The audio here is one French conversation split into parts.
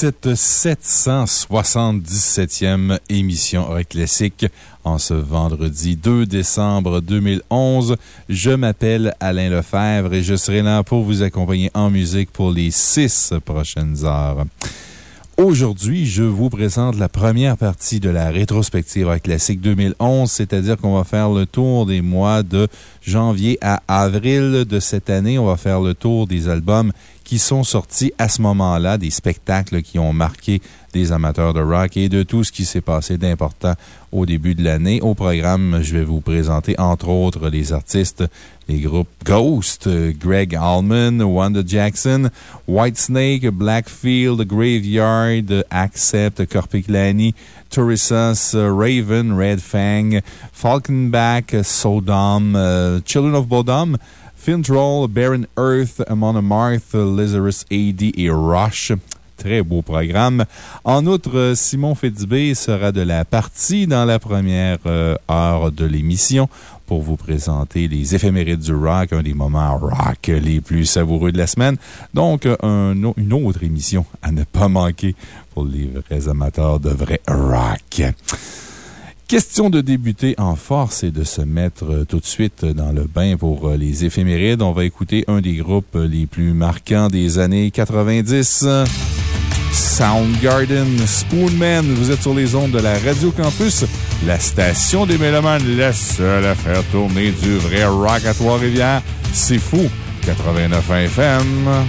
cette 777e émission Rock Classique en ce vendredi 2 décembre 2011. Je m'appelle Alain Lefebvre et je serai là pour vous accompagner en musique pour les six prochaines heures. Aujourd'hui, je vous présente la première partie de la rétrospective Classique 2011, c'est-à-dire qu'on va faire le tour des mois de janvier à avril de cette année. On va faire le tour des albums qui sont sortis à ce moment-là, des spectacles qui ont marqué des amateurs de rock et de tout ce qui s'est passé d'important au début de l'année. Au programme, je vais vous présenter entre autres les artistes les groupes Ghost, Greg Allman, Wanda Jackson, Whitesnake, Blackfield, Graveyard, Accept, Corpiclani, Turissas, euh, Raven, Red Fang, Falconback, Sodom, euh, Children of Bodom, Fintroll, Barren Earth, Amon Amarth, Lazarus AD et Rush. Très beau programme. En outre, Simon Fitzbé sera de la partie dans la première euh, heure de l'émission pour vous présenter les éphémérides du rock, un des moments rock les plus savoureux de la semaine. Donc, une autre émission à ne pas manquer pour les vrais amateurs de vrai rock. Question de débuter en force et de se mettre euh, tout de suite dans le bain pour euh, les éphémérides. On va écouter un des groupes les plus marquants des années 90. Soundgarden, Spoonman. Vous êtes sur les ondes de la Radio Campus, la station des Mélomanes, la seule à faire tourner du vrai rock à Trois-Rivières. C'est fou. 89 FM.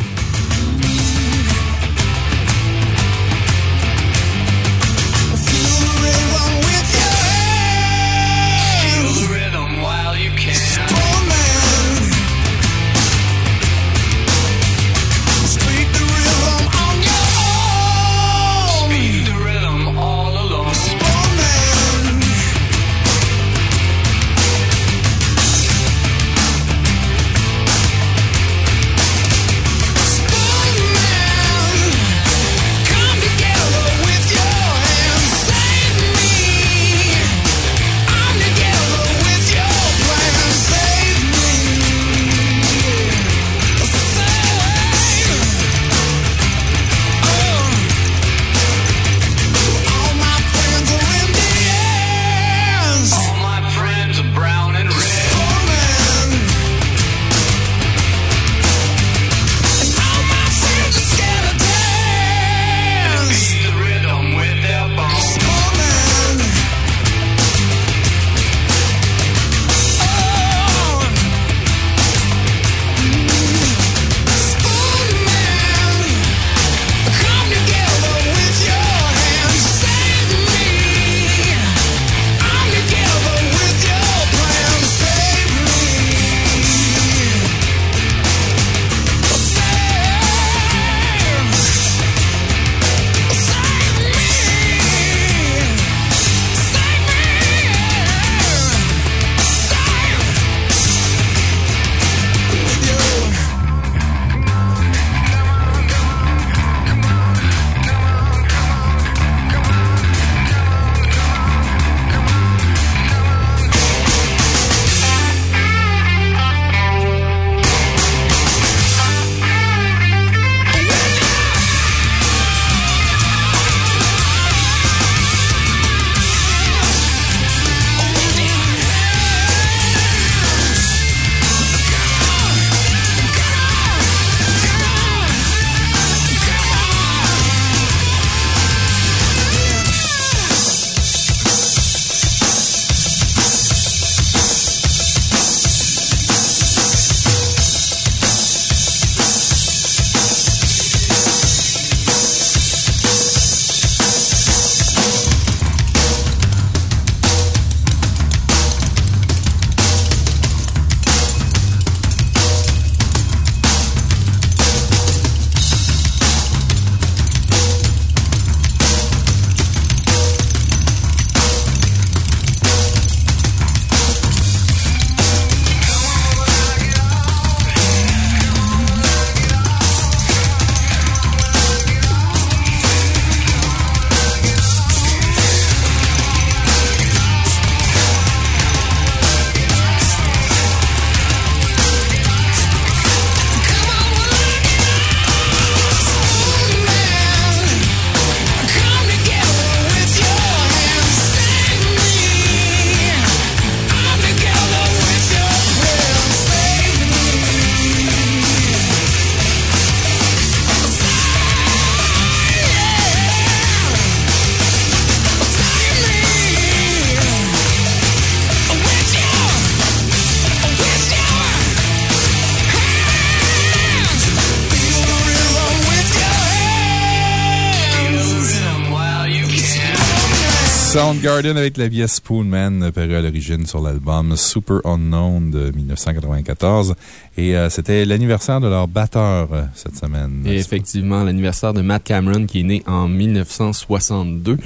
Soundgarden avec la pièce Spoonman, à l'origine sur l'album Super Unknown de 1994. Et euh, c'était l'anniversaire de leur batteur euh, cette semaine. Et effectivement, l'anniversaire de Matt Cameron qui est né en 1962.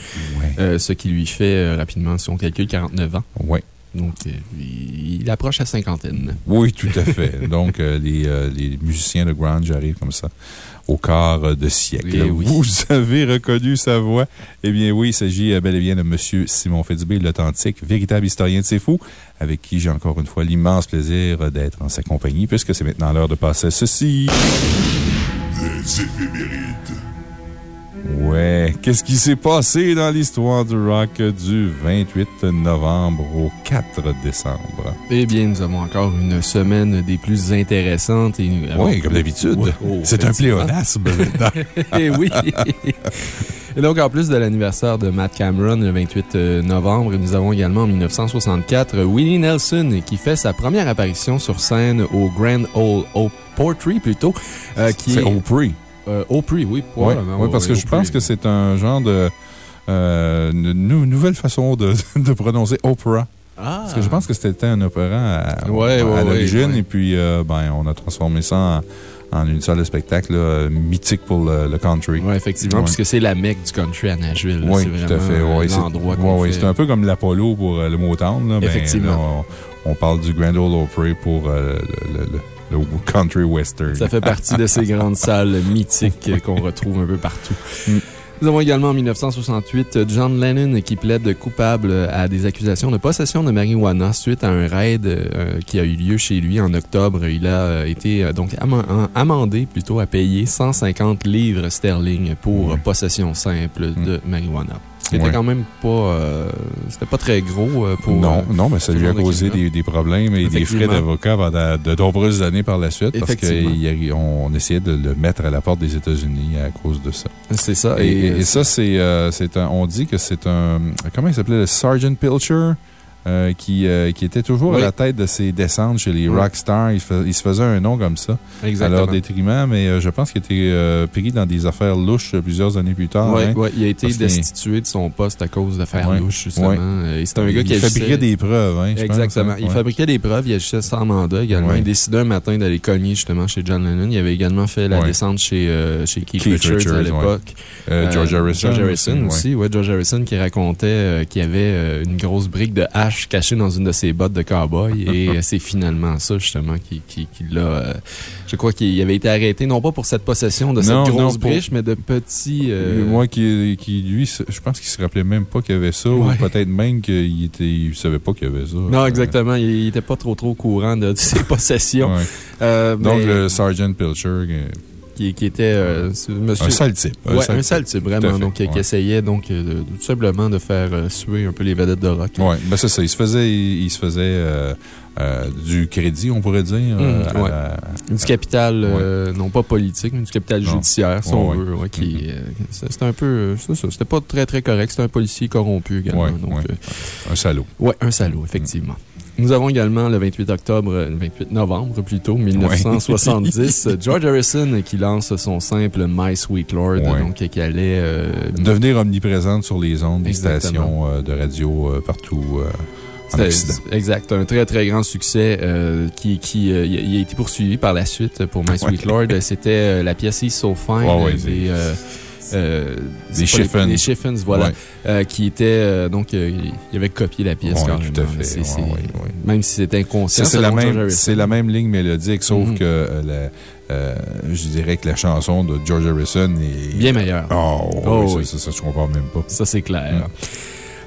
Euh, ce qui lui fait rapidement, si on calcule, 49 ans. Oui. Donc, il approche la cinquantaine. Oui, tout à fait. Donc, les, les musiciens de grunge arrivent comme ça au quart de siècle. Eh Vous avez reconnu sa voix? Eh bien, oui, il s'agit bel et bien de M. Simon Fitzbé, l'authentique, véritable historien de C'est Fou, avec qui j'ai encore une fois l'immense plaisir d'être en sa compagnie, puisque c'est maintenant l'heure de passer à ceci. Les éphémérides. Ouais. Qu'est-ce qui s'est passé dans l'histoire du rock du 28 novembre au 4 décembre? Eh bien, nous avons encore une semaine des plus intéressantes. Et Oui, comme d'habitude. Oh, C'est un pléonasme Eh oui. Et donc, en plus de l'anniversaire de Matt Cameron le 28 euh, novembre, nous avons également en 1964 Willie Nelson qui fait sa première apparition sur scène au Grand Ole Opry plutôt. Euh, Opry. Euh, Opry, oui, Oui, parce que je pense que c'est un genre de. Euh, nouvelle façon de, de prononcer opera. Ah. Parce que je pense que c'était un opéra à, ouais, à l'origine, et puis euh, ben, on a transformé ça en, une salle de spectacle mythique pour le, country. Oui, effectivement, parce que c'est la mecque du country à Nashville. Oui, tout à fait. Oui, c'est un peu comme l'Apollo pour le Motown. Là, ben, effectivement. on, parle du Grand Ole Opry pour le, le country western. Ça fait partie de ces grandes salles mythiques qu'on retrouve un peu partout. Mm. Nous avons également en 1968 John Lennon qui plaide coupable à des accusations de possession de marijuana suite à un raid euh, qui a eu lieu chez lui en octobre. Il a euh, été euh, donc amendé plutôt à payer 150 livres sterling pour possession simple de mm. marijuana. C'était quand même pas. Euh, c'était pas très gros euh, pour. Non, euh, non, mais ça lui a causé des, des, problèmes et des frais d'avocat pendant de nombreuses années par la suite parce qu'on essayait de le mettre à la porte des États-Unis à cause de ça. C'est ça. Et, et ça, c'est un. On dit que c'est un. Comment il s'appelait le Sergeant Pilcher? Euh, qui, euh, qui était toujours à la tête de ses descentes chez les rockstars. Il, il, se faisait un nom comme ça. Exactement. À leur détriment, mais euh, je pense qu'il était pris dans des affaires louches plusieurs années plus tard. Oui, hein, il a été destitué de son poste à cause d'affaires louches, justement. C'est un gars qui fabriquait des preuves. Hein, Exactement. il fabriquait des preuves, il agissait sans mandat également. Il décidait un matin d'aller cogner justement chez John Lennon. Il avait également fait la descente chez, chez Keith, Richards, à l'époque. George Harrison. George Harrison aussi, ouais. George Harrison qui racontait qu'il y avait une grosse brique de hache cachée dans une de ses bottes de cowboy. et c'est finalement ça, justement, qui, qui, l'a. Euh, je crois qu'il avait été arrêté, non pas pour cette possession de cette grosse briche, mais de petits. Euh, Moi, qui, qui, lui, je pense qu'il se rappelait même pas qu'il y avait ça, ou peut-être même qu'il ne savait pas qu'il y avait ça. Non, exactement. Il n'était pas trop, trop au courant de, ses possessions. Euh, Donc, le Sergeant Pilcher qui, était euh, monsieur. Un sale type. Ouais, un sale type, vraiment. Donc, qui essayait donc euh, tout simplement de faire euh, suer un peu les vedettes de rock. Oui, ben c'est ça. Il se faisait, il, se faisait du crédit, on pourrait dire. Mmh, Du capital, non pas politique, mais du capital judiciaire, si on veut. qui mmh. C'était un peu. ça. C'était pas très, très correct. C'était un policier corrompu également. donc, un salaud. Oui, un salaud, effectivement. Nous avons également le 28 octobre, le 28 novembre plutôt, 1970, George Harrison qui lance son simple My Sweet Lord, donc qui allait euh, devenir omniprésente sur les ondes des stations euh, de radio euh, partout. Exact. Un très, très grand succès qui, qui a été poursuivi par la suite pour My Sweet Lord. C'était la pièce Is So Fine euh, des Chiffons. Des Chiffons, voilà. Euh, qui était, euh, donc, il avait copié la pièce quand tout à fait. Même si c'était inconscient. C'est la, même, la même ligne mélodique, sauf mm-hmm. que je dirais que la chanson de George Harrison est. Bien meilleure. Oh, oh oui, Ça, ça, je comprends même pas. Ça, c'est clair. Mm.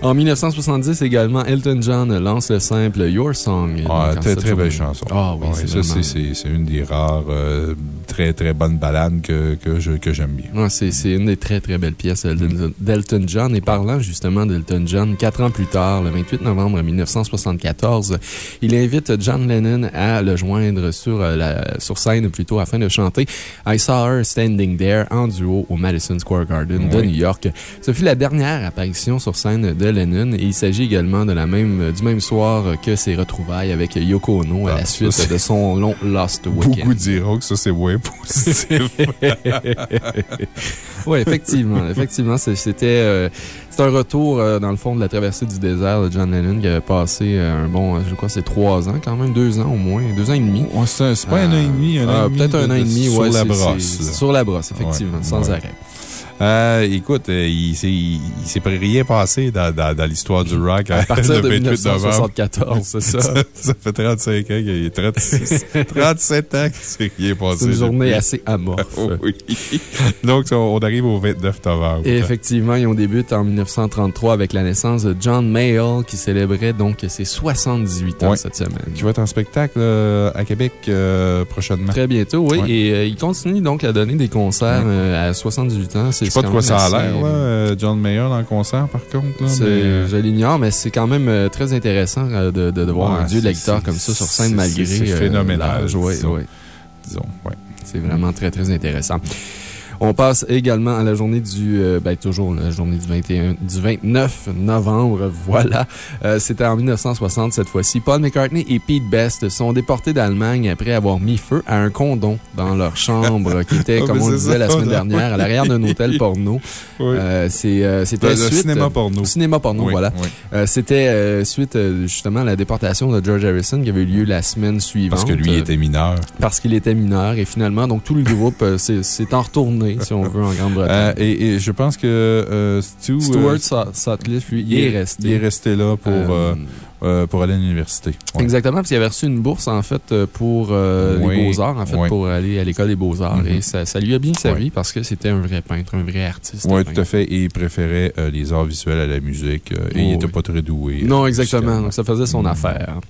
En 1970 également, Elton John lance le simple Your Song. Ah, très, très belle chanson. Ah oui, c'est une des rares euh, très, très bonnes balades que, que j'aime bien. Ah, c'est une des très, très belles pièces d'Elton John. Et parlant justement d'Elton John, quatre ans plus tard, le 28 novembre 1974, il invite John Lennon à le joindre sur, euh, la, sur scène plutôt afin de chanter I Saw Her Standing There en duo au Madison Square Garden de New York. Ce fut la dernière apparition sur scène de de Lennon. Et il s'agit également de la même, du même soir que ses retrouvailles avec Yoko Ono à la ah, suite de son long Lost Weekend. Beaucoup diront que ça, c'est moins positif. oui, effectivement. Effectivement, c'était euh, un retour, euh, dans le fond, de la traversée du désert de John Lennon qui avait passé euh, un bon, je crois, c'est trois ans quand même, deux ans au moins, deux ans et demi. c'est pas un an et demi, un an Peut-être un an et demi, Sur la brosse. Sur la brosse, effectivement, sans arrêt. Euh, écoute, euh, il il s'est rien passé dans, dans, dans l'histoire du rock. À partir de 1974, c'est ça. ça. fait 35 ans qu'il a 36, 37 ans qu'il s'est rien passé. C'est une journée assez amorphe. oui. Donc, on arrive au 29 novembre. Et effectivement, on débute en 1933 avec la naissance de John Mayall qui célébrait donc ses 78 ans cette semaine. Qui va être en spectacle euh, à Québec prochainement. Très bientôt, oui. Et il continue donc à donner des concerts à 78 ans. Je sais pas de quoi ça a l'air, euh, John Mayer dans le concert, par contre. Je l'ignore, mais c'est quand même euh, très intéressant euh, de, de, voir un dieu de la guitare comme ça sur scène malgré. C'est phénoménal. Oui, oui. Disons, ouais. C'est vraiment très, très intéressant. On passe également à la journée du, euh, ben, toujours la journée du 21, du 29 novembre. Voilà. Euh, c'était en 1960 cette fois-ci. Paul McCartney et Pete Best sont déportés d'Allemagne après avoir mis feu à un condom dans leur chambre qui était, ah, comme on disait la semaine dernière, à l'arrière d'un hôtel porno. Euh, c'était le cinéma porno. Cinéma porno, voilà. C'était suite justement à la déportation de George Harrison qui avait eu lieu la semaine suivante. Parce que lui était mineur. Parce qu'il était mineur et finalement, donc tout le groupe s'est en retourné si on veut, en Grande-Bretagne. Euh, et, je pense que euh, Stuart Sutcliffe, lui, il, est resté. Il est resté là pour. Euh, pour aller à l'université. Exactement, parce qu'il avait reçu une bourse, en fait, pour les Beaux-Arts, en fait, pour aller à l'École des Beaux-Arts. Mm-hmm. Et ça, ça, lui a bien servi parce que c'était un vrai peintre, un vrai artiste. Oui, tout à fait. Et il préférait les arts visuels à la musique. et il n'était pas très doué. Non, exactement. Donc, ça faisait son mm-hmm. affaire.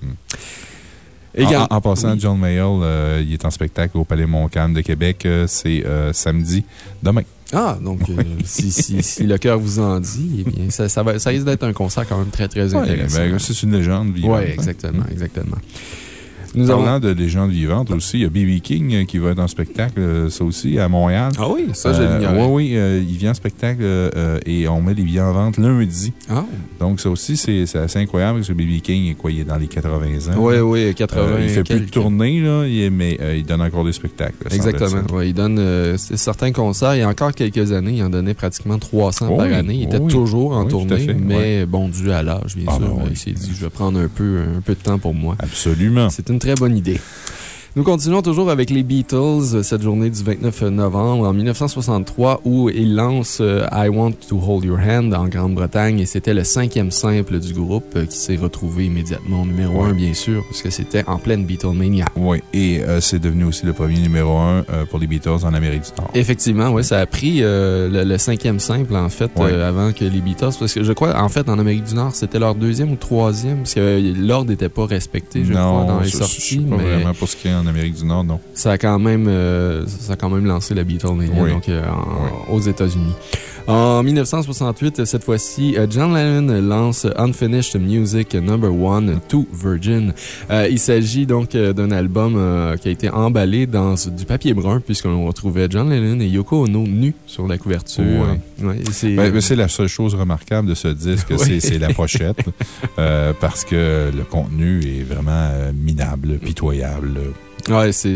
En, passant, John Mayall, euh, il est en spectacle au Palais Montcalm de Québec. Euh, c'est euh, samedi, demain. Ah, donc si, si, si, le cœur vous en dit, eh bien, ça, ça, va, ça risque d'être un concert quand même très, très intéressant. Ben, c'est une légende. Oui, exactement, exactement. Nous Parlant de légendes vivantes aussi, il y a B.B. King euh, qui va être en spectacle, euh, ça aussi, à Montréal. Ah oui, ça, j'ai euh, Oui, oui, il vient en spectacle et on met les billets en vente lundi. Ah. Donc, ça aussi, c'est assez incroyable parce que B.B. King est quoi, il est dans les 80 ans. Oui, oui, 80 Il fait plus de tournées, là, mais il donne encore des spectacles. Exactement. Ouais, il donne certains concerts. Il y a encore quelques années, il en donnait pratiquement 300 par année. Il était toujours en tournée, mais bon, dû à l'âge, bien ah, sûr. Ben il s'est dit, je vais prendre un peu, un peu de temps pour moi. Absolument. C'est une très bonne idée. Nous continuons toujours avec les Beatles cette journée du 29 novembre en 1963 où ils lancent euh, I Want to Hold Your Hand en Grande-Bretagne et c'était le cinquième simple du groupe euh, qui s'est retrouvé immédiatement numéro un, bien sûr, parce que c'était en pleine Beatlemania. Oui, et euh, c'est devenu aussi le premier numéro un pour les Beatles en Amérique du Nord. Effectivement, oui, ça a pris le, cinquième simple en fait avant que les Beatles, parce que je crois en fait en Amérique du Nord c'était leur deuxième ou troisième, parce que l'ordre n'était pas respecté, je crois, dans les sorties. Pas vraiment pour ce qui est en Amérique du Nord, non. Ça a quand même, euh, ça a quand même lancé la Beatlemania donc, euh, aux États-Unis. En 1968, cette fois-ci, euh, John Lennon lance Unfinished Music Number 1 to Virgin. il s'agit donc d'un album qui a été emballé dans du papier brun, puisqu'on retrouvait John Lennon et Yoko Ono nus sur la couverture. Ben, c'est la seule chose remarquable de ce disque, c'est la pochette, parce que le contenu est vraiment minable, pitoyable. Ouais, c'est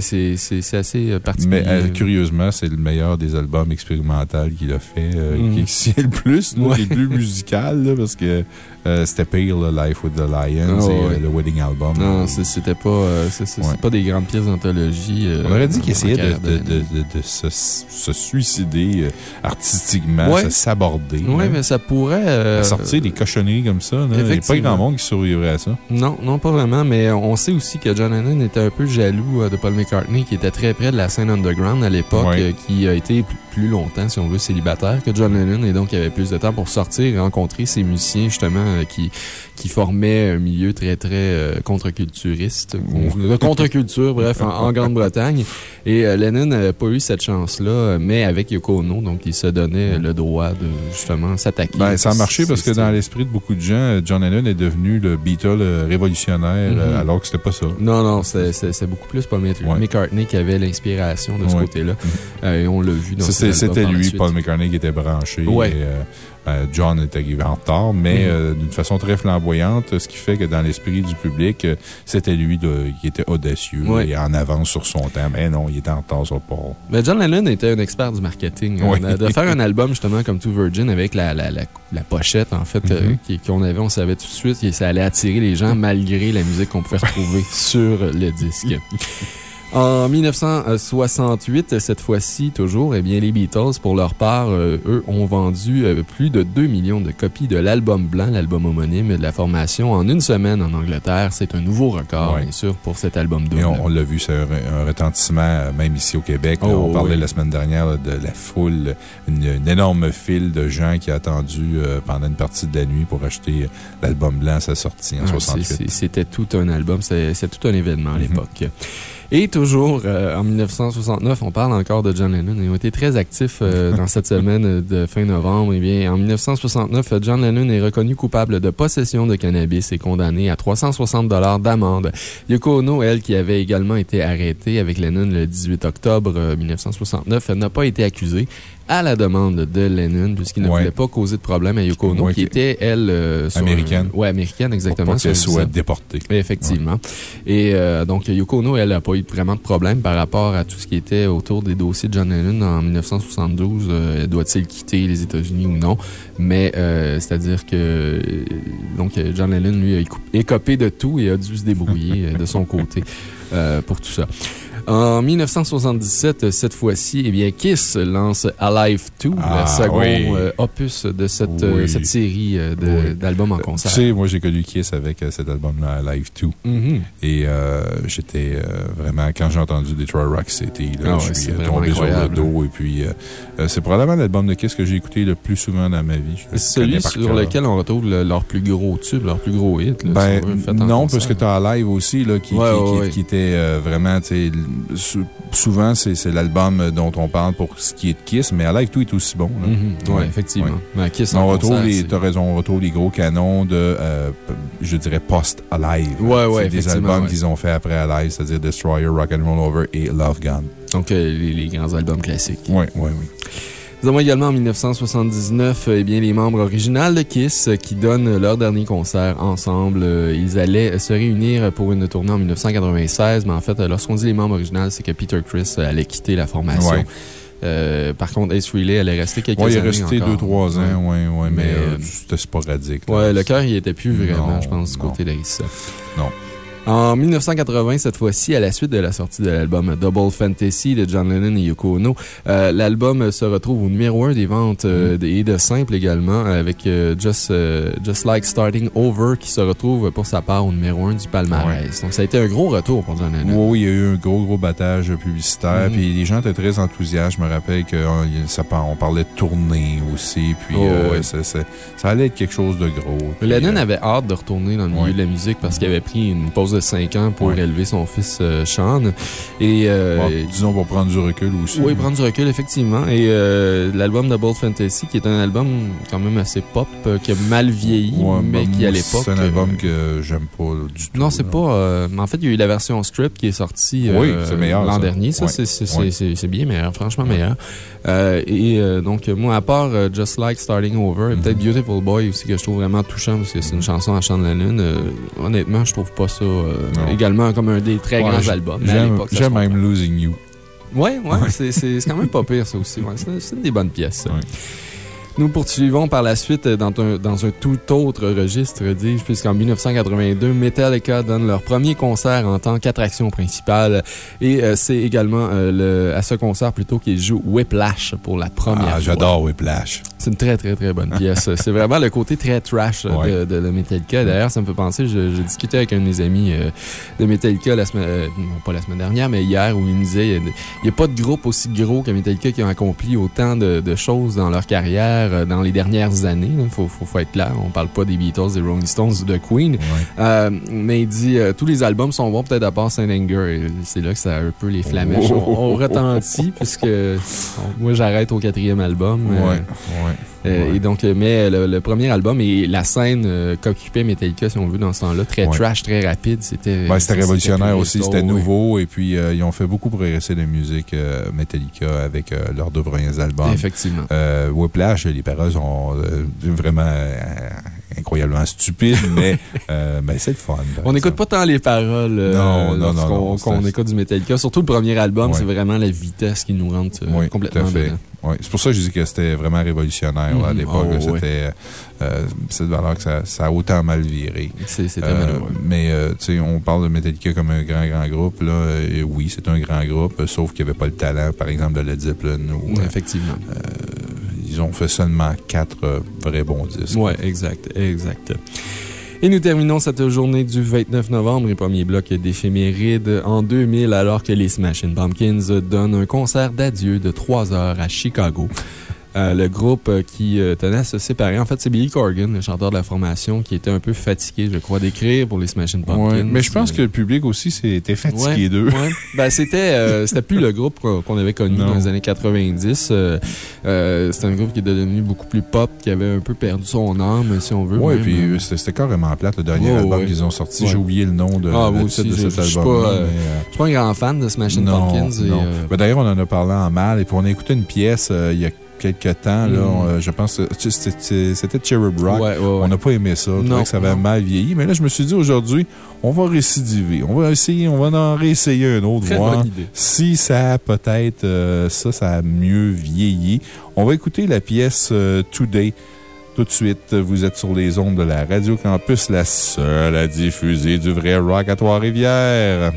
assez euh, particulier. Mais euh, curieusement, c'est le meilleur des albums expérimentaux qu'il a fait, euh, mm. qui le plus, le plus musical, parce que euh, c'était pire, Life with the Lions ah, et le Wedding Album. Non, c'était pas, c'est pas des grandes pièces d'anthologie. On aurait dit qu'il essayait de, de, de, de, se, se suicider artistiquement, se s'aborder. Oui, mais ça pourrait. sortir des cochonneries comme ça. Il n'y a pas grand monde qui survivrait à ça. Non, non, pas vraiment, mais on sait aussi que John Lennon était un peu jaloux de Paul McCartney, qui était très près de la scène underground à l'époque, euh, qui a été plus longtemps, si on veut, célibataire que John Lennon, et donc il avait plus de temps pour sortir et rencontrer ces musiciens, justement, euh, qui, qui formait un milieu très, très euh, contre-culturiste, de contre-culture, bref, en, Grande-Bretagne. Et euh, Lennon n'avait pas eu cette chance-là, mais avec Yoko Ono, donc il se donnait le droit de justement s'attaquer. Ben, ça a marché parce que dans l'esprit de beaucoup de gens, John Lennon est devenu le Beatle révolutionnaire, mm-hmm. alors que c'était pas ça. Non, non, c'est beaucoup plus Paul McCartney qui avait l'inspiration de ce côté-là. Mm-hmm. et on l'a vu dans C'était lui, Paul McCartney, qui était branché. Ouais. Euh, John est arrivé en retard, mais euh, d'une façon très flamboyante, ce qui fait que dans l'esprit du public, euh, c'était lui de- qui était audacieux et en avance sur son temps. Mais non, il était en retard sur le port. Mais John Lennon était un expert du marketing. Oui. Euh, De faire un album justement comme Two Virgin avec la, la, la, la pochette, en fait, qui- qu'on avait, on savait tout de suite que ça allait attirer les gens malgré la musique qu'on pouvait retrouver sur le disque. En 1968, cette fois-ci, toujours, eh bien, les Beatles, pour leur part, euh, eux, ont vendu euh, plus de 2 millions de copies de l'album blanc, l'album homonyme de la formation, en une semaine en Angleterre. C'est un nouveau record, Ouais. bien sûr, pour cet album double. Et on, on l'a vu, c'est un, retentissement, euh, même ici au Québec. là. Oh, on parlait oui. la semaine dernière là, de la foule, une, une énorme file de gens qui a attendu euh, pendant une partie de la nuit pour acheter l'album blanc à sa sortie en Ah, 68. c'est- c'est- C'était tout un album, c'est c'est tout un événement à Mhm. l'époque. Et toujours euh, en 1969, on parle encore de John Lennon. Ils ont été très actifs euh, dans cette semaine de fin novembre. Eh bien, en 1969, John Lennon est reconnu coupable de possession de cannabis et condamné à 360 d'amende. Yoko Ono, elle, qui avait également été arrêtée avec Lennon le 18 octobre euh, 1969, n'a pas été accusée à la demande de Lennon, puisqu'il ne Ouais. voulait pas causer de problème à Yoko Ono, Ouais, qui était, elle, euh, sur un- Américaine. ouais, américaine, exactement. Pour qu'elle soit déportée. Effectivement. Et euh, donc, Yoko Ono, elle n'a pas eu vraiment de problème par rapport à tout ce qui était autour des dossiers de John Lennon en 1972. Euh, Doit-il quitter les États-Unis ou non? Mais euh, c'est-à-dire que donc, John Lennon, lui, a écopé de tout et a dû se débrouiller de son côté pour tout ça. En 1977, cette fois-ci, eh bien, Kiss lance Alive 2, Ah, le second oui. euh, opus de cette, euh, cette série euh, Oui. d'albums en Tu concert. sais, moi, j'ai connu Kiss avec euh, cet album-là, Live 2. Mhm. Et euh, j'étais euh, vraiment, quand j'ai entendu Detroit Rock City, là, Ah je suis euh, tombé sur le dos. Et puis, euh, euh, c'est probablement l'album de Kiss que j'ai écouté le plus souvent dans ma vie. Je celui sur cœur. lequel on retrouve le- leur plus gros tube, leur plus gros hit. là, Ben, si veut, non, parce que tu as Live aussi, là, qui, Ouais, qui, ouais, qui- était euh, vraiment, tu sais, souvent, c'est l'album dont on parle pour ce qui est de Kiss, mais Alive 2 est aussi bon. Mhm, ouais, Ouais, effectivement. ouais. Mais Kiss On retrouve concert, les, raison, on retrouve les gros canons de, euh, je dirais, post-Alive. Ouais, ouais, des albums qu'ils ont fait après Alive, c'est-à-dire Destroyer, Rock and Roll Over et Love Gun. Donc, euh, les, les grands albums classiques. Oui, oui, oui. Nous avons également en 1979 euh, eh bien, les membres originaux de Kiss euh, qui donnent leur dernier concert ensemble. Euh, Ils allaient se réunir pour une tournée en 1996, mais en fait, lorsqu'on dit les membres originaux, c'est que Peter Chris allait quitter la formation. Ouais. Euh, par contre, Ace Frehley allait rester quelques Ouais, il est années. resté encore. 2-3 ans, oui, ouais, mais, Mais, euh, c'était sporadique. Ouais, le cœur, il était plus vraiment, Non, je pense, du non. côté d'Ace. Non. En 1980, cette fois-ci, à la suite de la sortie de l'album Double Fantasy de John Lennon et Yoko Ono, euh, l'album se retrouve au numéro 1 des ventes euh, Mm. et de simple également, avec euh, Just, Just Like Starting Over qui se retrouve pour sa part au numéro 1 du palmarès. Donc, ça a été un gros retour pour John Lennon. Oui, il y a eu un gros, gros battage publicitaire. Mhm. Puis les gens étaient très enthousiastes. Je me rappelle qu'on parlait de tournée aussi. Puis Oh, ouais. ça, ça- ça allait être quelque chose de gros. Lennon avait hâte de retourner dans le milieu Ouais. de la musique parce qu'il avait pris une pause de 5 ans pour élever son fils euh, Sean. Et, euh, bon, disons pour prendre du recul aussi. Oui, prendre du recul, effectivement. Et euh, l'album Double Fantasy, qui est un album quand même assez pop, qui a mal vieilli, Ouais, mais ben, qui à l'époque. C'est un album que j'aime pas du tout. Non, c'est pas. en fait, il y a eu la version strip qui est sortie Oui, l'an dernier. Ça, c'est- bien meilleur, franchement meilleur. Et donc, moi, à part Just Like Starting Over, et Mhm. peut-être Beautiful Boy aussi, que je trouve vraiment touchant parce que c'est une chanson à Sean Lennon, euh, honnêtement, je trouve pas ça. Également comme un des très Ouais, grands albums. J'aime même Losing You. Ouais, ouais, c'est- quand même pas pire, ça aussi. Ouais, c'est une des bonnes pièces. Nous poursuivons par la suite euh, dans un, dans un tout autre registre, dis-je, puisqu'en 1982, Metallica donne leur premier concert en tant qu'attraction principale. Et euh, c'est également euh, le, à ce concert plutôt qu'ils jouent Whiplash pour la première Ah, fois. J'adore Whiplash. C'est une très, très, très bonne pièce. C'est vraiment le côté très trash Ouais. de, de, de Metallica. D'ailleurs, ça me fait penser, je, je discutais avec un de mes amis euh, de Metallica la semaine, non pas la semaine dernière, mais hier, où il me disait, il n'y a, pas de groupe aussi gros que Metallica qui ont accompli autant de, de choses dans leur carrière euh, dans les dernières années. Il faut, faut, faut être clair. On parle pas des Beatles, des Rolling Stones ou de Queen. Ouais. Euh, mais il dit, euh, tous les albums sont bons, peut-être à part Saint Anger. C'est là que ça a un peu les flamèches. Oh. On, retentit, puisque moi, j'arrête au quatrième album. Ouais, ouais. Et donc, mais le, premier album et la scène qu'occupait Metallica, si on veut, dans ce temps-là, très trash, très rapide, c'était. c'était révolutionnaire aussi, c'était nouveau. Et puis, ils ont fait beaucoup progresser la musique Metallica avec leurs deux premiers albums. Effectivement. Whiplash, les paroles sont vraiment incroyablement stupides, mais ben, c'est le fun. On n'écoute pas tant les paroles non, non, non, qu'on écoute du Metallica. Surtout le premier album, c'est vraiment la vitesse qui nous rentre complètement dedans. Oui, c'est pour ça que je dis que c'était vraiment révolutionnaire à mhm. l'époque. Oh, c'était. Euh, c'est valeur que ça, ça, a autant mal viré. C'était euh, Mais, euh, tu sais, on parle de Metallica comme un grand, grand groupe. Là. oui, c'est un grand groupe, sauf qu'il n'y avait pas le talent, par exemple, de Led Zeppelin. Effectivement. ils ont fait seulement quatre vrais bons disques. Oui, exact, exact. Et nous terminons cette journée du 29 novembre et premier bloc d'éphéméride en 2000 alors que les Smashing Pumpkins donnent un concert d'adieu de 3 heures à Chicago. Euh, le groupe euh, qui euh, tenait à se séparer. En fait, c'est Billy Corgan, le chanteur de la formation, qui était un peu fatigué, je crois, d'écrire pour les Smashing Pumpkins. mais je pense que le public aussi s'était fatigué d'eux. Ouais. ben, c'était plus le groupe qu'on avait connu dans les années 90. c'est un groupe qui est devenu beaucoup plus pop, qui avait un peu perdu son âme, si on veut. Oui, puis c'était carrément plate, le dernier album qu'ils ont sorti. J'ai oublié le nom de, ah, de cet album. Je suis pas, un grand fan de Smashing Pumpkins. Ben, d'ailleurs, on en a parlé en mal, et pour on a écouté une pièce il y a quelques temps. Là, mm. euh, je pense que c'était Cherub Rock. On n'a pas aimé ça. que ça avait mal vieilli. Mais là, je me suis dit aujourd'hui, on va récidiver. On va essayer, on va en réessayer un autre, voir si ça peut-être, euh, ça, ça a mieux vieilli. On va écouter la pièce euh, Today. Tout de suite, vous êtes sur les ondes de la Radio Campus, la seule à diffuser du vrai rock à Trois-Rivières.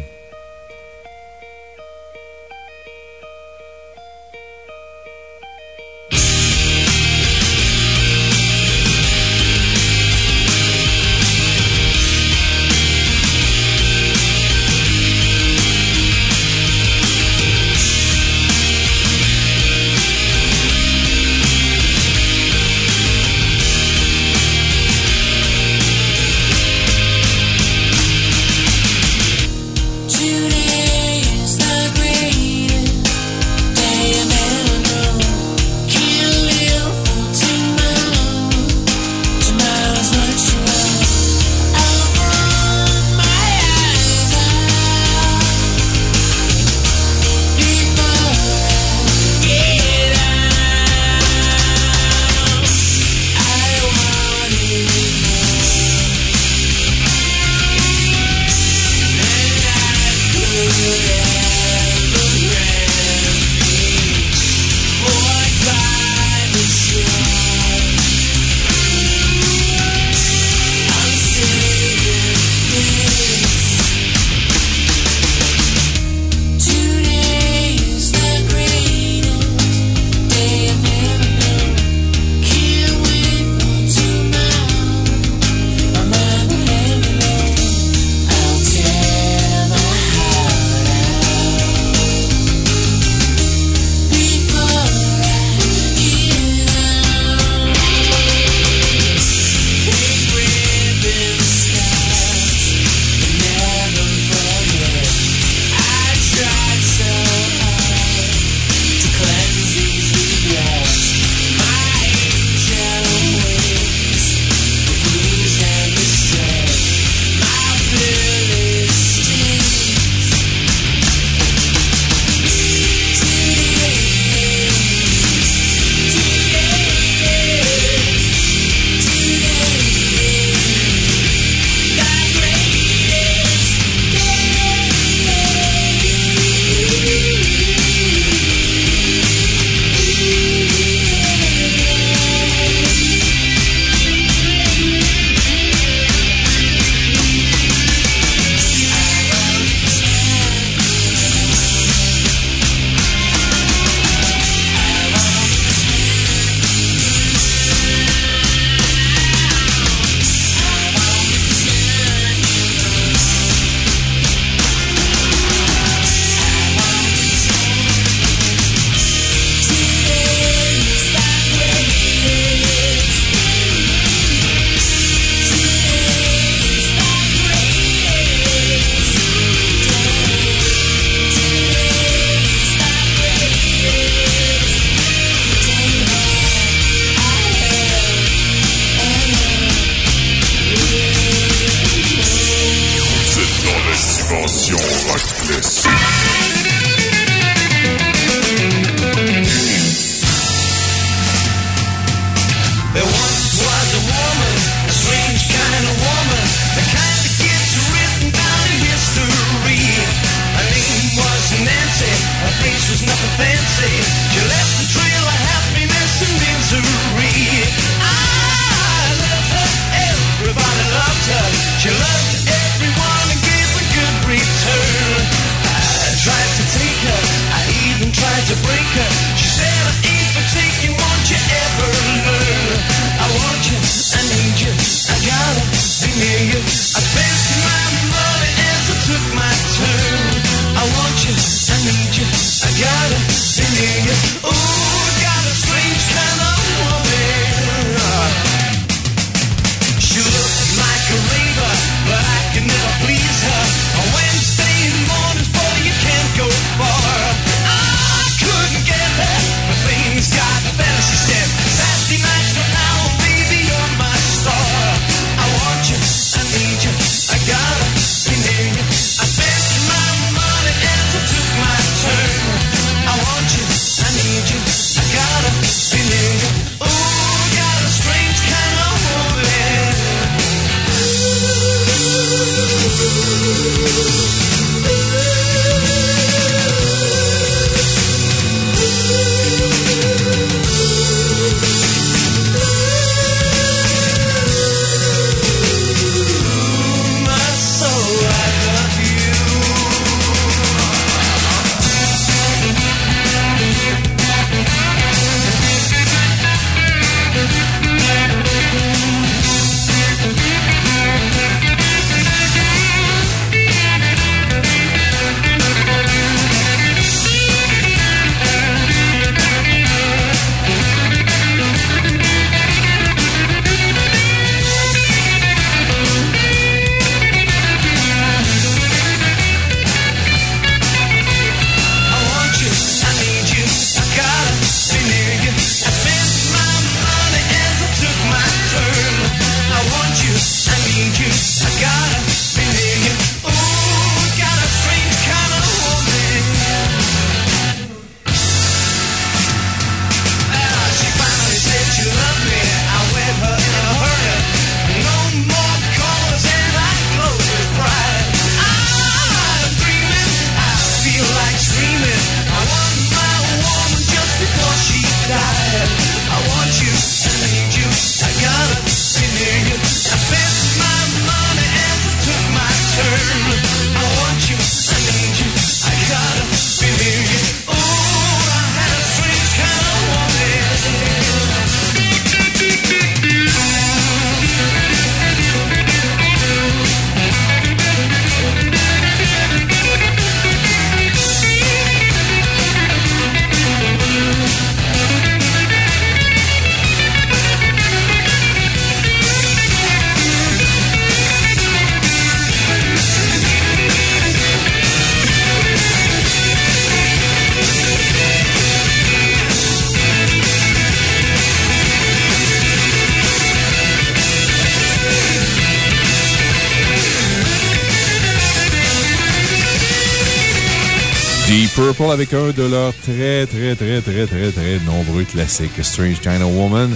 Avec un de leurs très, très, très, très, très, très nombreux classiques, Strange China Woman.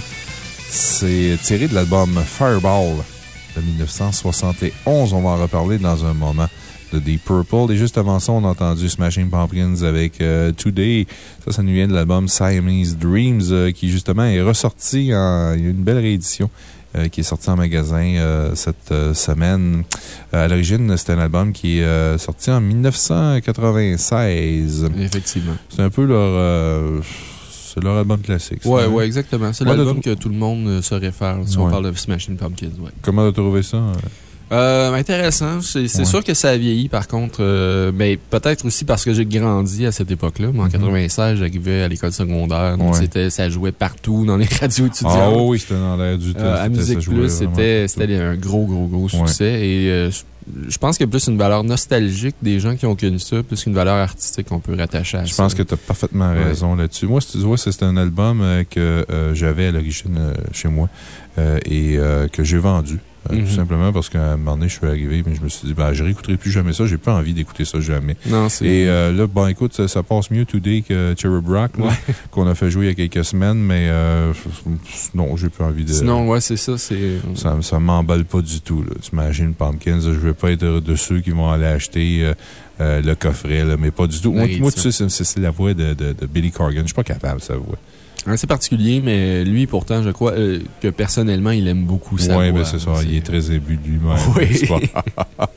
C'est tiré de l'album Fireball de 1971. On va en reparler dans un moment de Deep Purple. Et juste avant ça, on a entendu Smashing Pumpkins avec euh, Today. Ça, ça nous vient de l'album Siamese Dreams, euh, qui justement est ressorti en. Il y a une belle réédition. euh, qui est sorti en magasin cette semaine. Euh, à l'origine, c'était un album qui est euh, sorti en 1996. Effectivement. C'est un peu leur, euh, c'est leur album classique. Ouais, hein? ouais, exactement. C'est Ouais, l'album que tout le monde se réfère si on parle de Smashing Pumpkins. Ouais. Comment as trouvé ça? Euh, intéressant. C'est Ouais. sûr que ça a vieilli, par contre. euh, mais peut-être aussi parce que j'ai grandi à cette époque-là. Moi, en 96, j'arrivais à l'école secondaire. Donc, Mhm. Ouais. c'était, ça jouait partout dans les radios étudiantes. Ah oui, c'était dans l'air du temps. Euh, à C'était- ça Musique Plus, c'était un gros, gros, gros Ouais. succès. Et euh, je- je pense qu'il y a plus une valeur nostalgique des gens qui ont connu ça, plus qu'une valeur artistique qu'on peut rattacher à Je ça. pense que tu as parfaitement raison là-dessus. Moi, si tu vois, c'est un album que j'avais à l'origine chez moi et que j'ai vendu. Euh, Mhm. Tout simplement parce qu'à un moment donné, je suis arrivé et je me suis dit, ben, je réécouterai plus jamais ça. J'ai pas envie d'écouter ça jamais. Non. Et euh, là, bon, écoute, ça, ça passe mieux Today que Cherub Rock, qu'on a fait jouer il y a quelques semaines, mais euh, non, j'ai pas envie de. Sinon, ouais, c'est ça. C'est. Ça, ça m'emballe pas du tout. là. T'imagines Pumpkins, je vais pas être de ceux qui vont aller acheter euh, euh, le coffret, là, mais pas du tout. La Moi, moi, tu sais, c'est- c'est la voix de, de- de Billy Corgan. Je suis pas capable, sa voix. C'est particulier, mais lui, pourtant, je crois euh, que personnellement, il aime beaucoup sa Oui, voix. ben c'est ça. Il est très ébu de lui-même. Oui. n'est-ce pas?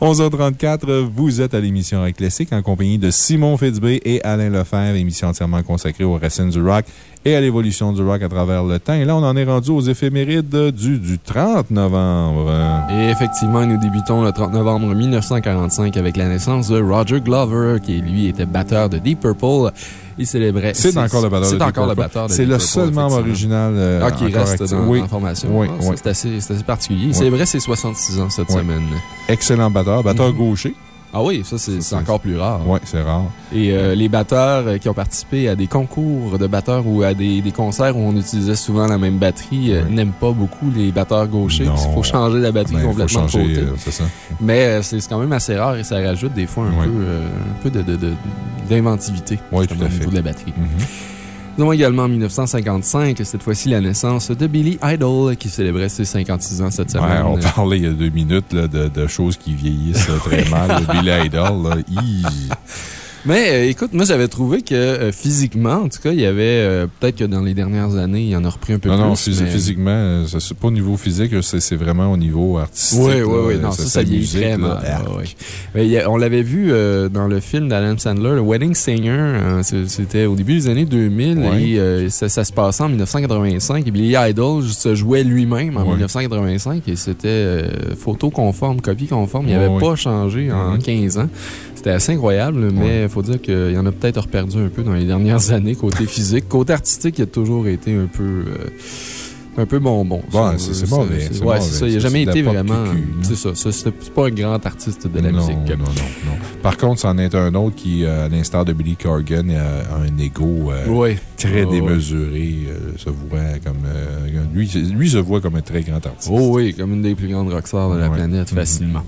11h34, vous êtes à l'émission Rock Classique en compagnie de Simon Fitzbé et Alain Lefebvre, émission entièrement consacrée aux racines du rock et à l'évolution du rock à travers le temps. Et là, on en est rendu aux éphémérides du, du 30 novembre. Et effectivement, nous débutons le 30 novembre 1945 avec la naissance de Roger Glover, qui lui était batteur de Deep Purple. Il célébrait. C'est encore le batteur de C'est encore le batteur C'est le seul membre original. euh, Ah, qui reste dans, Oui. la formation. Oui, Ah, oui. C'est assez, particulier. Il célébrait ses 66 ans cette semaine. Excellent batteur, batteur gaucher. Ah oui, ça, c'est encore plus rare. Oui, c'est rare. Et euh, les batteurs euh, qui ont participé à des concours de batteurs ou à des, des concerts où on utilisait souvent la même batterie euh, Oui. n'aiment pas beaucoup les batteurs gauchers. Non. Il faut changer la batterie Ben, faut complètement de changer, côté. ça. Mais c'est quand même assez rare et ça rajoute des fois un Oui. peu, euh, un peu de- de- de- d'inventivité Oui, justement, tout à au fait. niveau de la batterie. Mhm. Nous avons également en 1955, cette fois-ci, la naissance de Billy Idol qui célébrait ses 56 ans cette Ouais, semaine. on parlait il y a deux minutes là, de, de choses qui vieillissent euh, très mal. Billy Idol, là. Mais euh, écoute, moi j'avais trouvé que euh, physiquement, en tout cas, il y avait euh, peut-être que dans les dernières années, il y en a repris un peu Non, plus. non, phys- mais- physiquement, ça, c'est pas au niveau physique, c'est vraiment au niveau artistique. Oui, oui, oui. Non, ça, ça vieillit musique, très là, ouais. Mais a- on l'avait vu dans le film d'Alan Sandler, le Wedding Singer. c'est- C'était au début des années 2000 Ouais. et ça, ça se passait en 1985. Et Billy Idol se jouait lui-même en Ouais. 1985 et c'était photo conforme, copie conforme. Il n'avait pas changé en Mhm. 15 ans. C'était assez incroyable, mais il faut dire qu'il y en a peut-être perdu un peu dans les dernières années côté physique. Côté artistique, il a toujours été un peu. euh, un peu bonbon. Bon, c'est- ça, mauvais, c'est- Ouais, ça. Il n'a jamais été vraiment. là. C'est ça. C'est pas un grand artiste de la non, musique. Non, non, non. Par contre, c'en est un autre qui, euh, à l'instar de Billy Corgan, a un ego euh, Oui. très Oh, démesuré, euh, se voit comme. euh, lui, lui se voit comme un très grand artiste. Oh oui, comme une des plus grandes rockstars de la Ouais. planète, Mhm. facilement.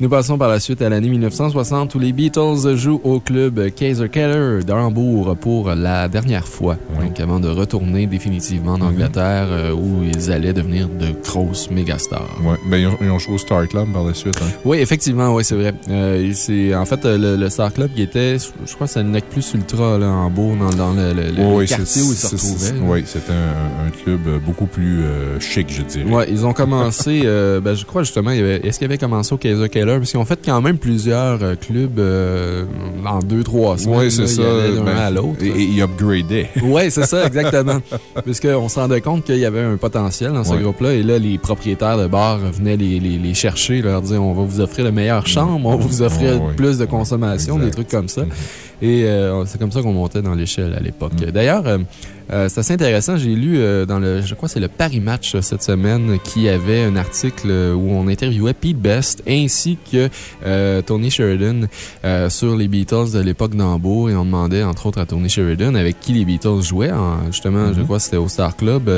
Nous passons par la suite à l'année 1960 où les Beatles jouent au club Kaiser Keller d'Hambourg pour la dernière fois. Donc, avant de retourner définitivement en Angleterre euh, où ils allaient devenir de grosses mégastars. Ouais. Ben, ils, ont, ils ont joué au Star Club par la suite. Hein. Oui, effectivement, oui, c'est vrai. Euh, c'est en fait euh, le, le Star Club qui était, je crois que c'est le Nec Plus Ultra, là, en Hambourg, dans, dans le, le- le Oui, quartier où ils se retrouvaient. Oui, c'était un, un club beaucoup plus euh, chic, je dirais. Ouais, ils ont commencé, ben, je crois justement, il y avait- est-ce qu'ils avaient commencé au Kaiser Keller? Parce qu'ils ont fait quand même plusieurs euh, clubs euh, en deux, trois semaines. Oui, c'est ça. D'un ben, à l'autre. Et, ils upgradaient. Oui, c'est ça, exactement. Puisqu'on se rendait compte qu'il y avait un potentiel dans ce Ouais. groupe-là. Et là, les propriétaires de bars venaient les, les, les chercher, leur dire on va vous offrir la meilleure chambre, on va vous offrir Ouais, ouais. plus de consommation, des trucs comme ça. Et euh, c'est comme ça qu'on montait dans l'échelle à l'époque. Mm. D'ailleurs, euh, euh, c'est assez intéressant. J'ai lu euh, dans le, je crois c'est le Paris Match cette semaine, qui avait un article où on interviewait Pete Best ainsi que euh, Tony Sheridan sur les Beatles de l'époque d'Hambourg. Et on demandait, entre autres, à Tony Sheridan avec qui les Beatles jouaient. en- justement, je Mhm. crois que c'était au Star Club.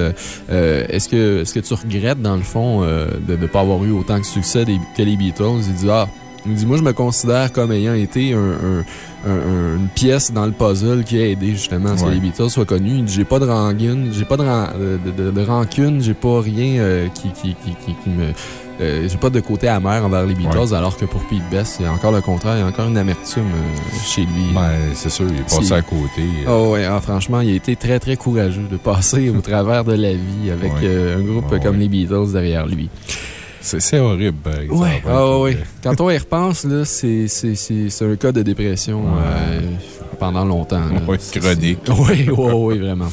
Est-ce que, est-ce que tu regrettes, dans le fond, de ne pas avoir eu autant de succès des- que les Beatles? Il dit, ah, il dit, moi, je me considère comme ayant été un, un- un- un- une pièce dans le puzzle qui a aidé justement à ce que les Beatles soient connus. Il dit, j'ai pas de rancune, j'ai pas de, ran- de, de- de rancune, j'ai pas rien euh, qui, qui, qui, me. euh, j'ai pas de côté amer envers les Beatles, alors que pour Pete Best, c'est encore le contraire. Il y a encore une amertume euh, chez lui. Ben, c'est sûr, il est passé à côté. Oh ouais, ah, franchement, il a été très très courageux de passer au travers de la vie avec Ouais. un groupe comme les Beatles derrière lui. C'est horrible, par exemple. Ouais, hein, ah ouais. Quand on y repense, là, c'est un cas de dépression Ouais. euh, pendant longtemps. C'est- chronique. Oui, oui, oui, vraiment.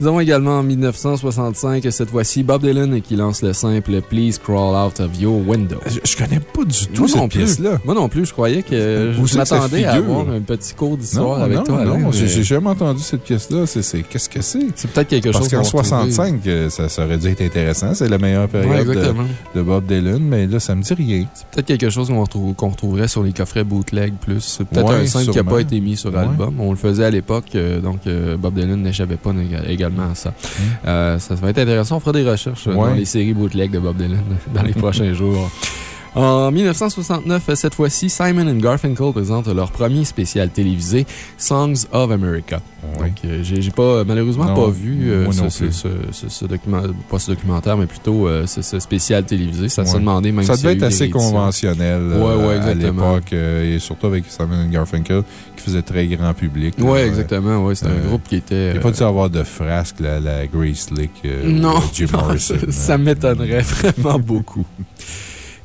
Nous avons également en 1965, cette fois-ci, Bob Dylan qui lance le simple Please Crawl Out of Your Window. Je, je connais pas du tout Moi cette non pièce-là. Moi non plus, je croyais que Où je m'attendais à avoir un petit cours d'histoire Non, avec non, toi. non, j'ai mais j'ai jamais entendu cette pièce-là. Qu'est-ce que c'est? C'est peut-être quelque Parce chose qu'en va retrouver. 65, euh, ça, ça aurait dû être intéressant. C'est la meilleure Ouais, période de, Bob Dylan, mais là, ça me dit rien. C'est peut-être quelque chose qu'on retrouve- qu'on retrouverait sur les coffrets bootleg plus. C'est peut-être Ouais, un simple qui n'a pas été mis sur Ouais. l'album. On le faisait à l'époque, euh, donc euh, Bob Dylan n'échappait pas néga- également à ça. Euh, ça va être intéressant. On fera des recherches euh, Ouais. dans les séries bootleg de Bob Dylan dans les prochains jours. En 1969, cette fois-ci, Simon and Garfinkel présentent leur premier spécial télévisé, Songs of America. Donc, euh, j'ai pas, malheureusement Non, pas vu euh, ce, non ce, plus. ce, ce- ce document, pas ce documentaire, mais plutôt euh, ce, spécial télévisé. Ça se demandait même Ça a devait être assez conventionnel Ouais, à l'époque, et surtout avec Simon Garfunkel, qui faisait très grand public. Oui, exactement. Ouais, c'est un groupe qui était. Il n'y a pas dû avoir de frasque, la, la Grace Slick euh, Non, Jim non, Morrison. ça, ça m'étonnerait vraiment beaucoup.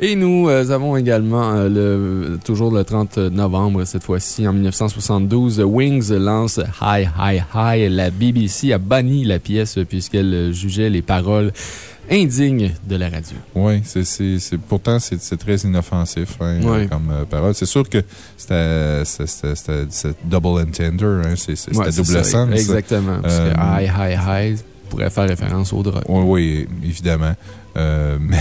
Et nous euh, avons également, euh, le, toujours le 30 novembre, cette fois-ci, en 1972, Wings lance Hi, Hi, Hi. La BBC a banni la pièce puisqu'elle jugeait les paroles indignes de la radio. Oui, c'est, pourtant, c'est, très inoffensif hein, comme euh, parole. C'est sûr que c'était, double entender, hein, c'est, Ouais, double ça, sens. Exactement. Parce que Euh, Hi, Hi, Hi pourrait faire référence au drogue. Oui, oui, évidemment. Euh, mais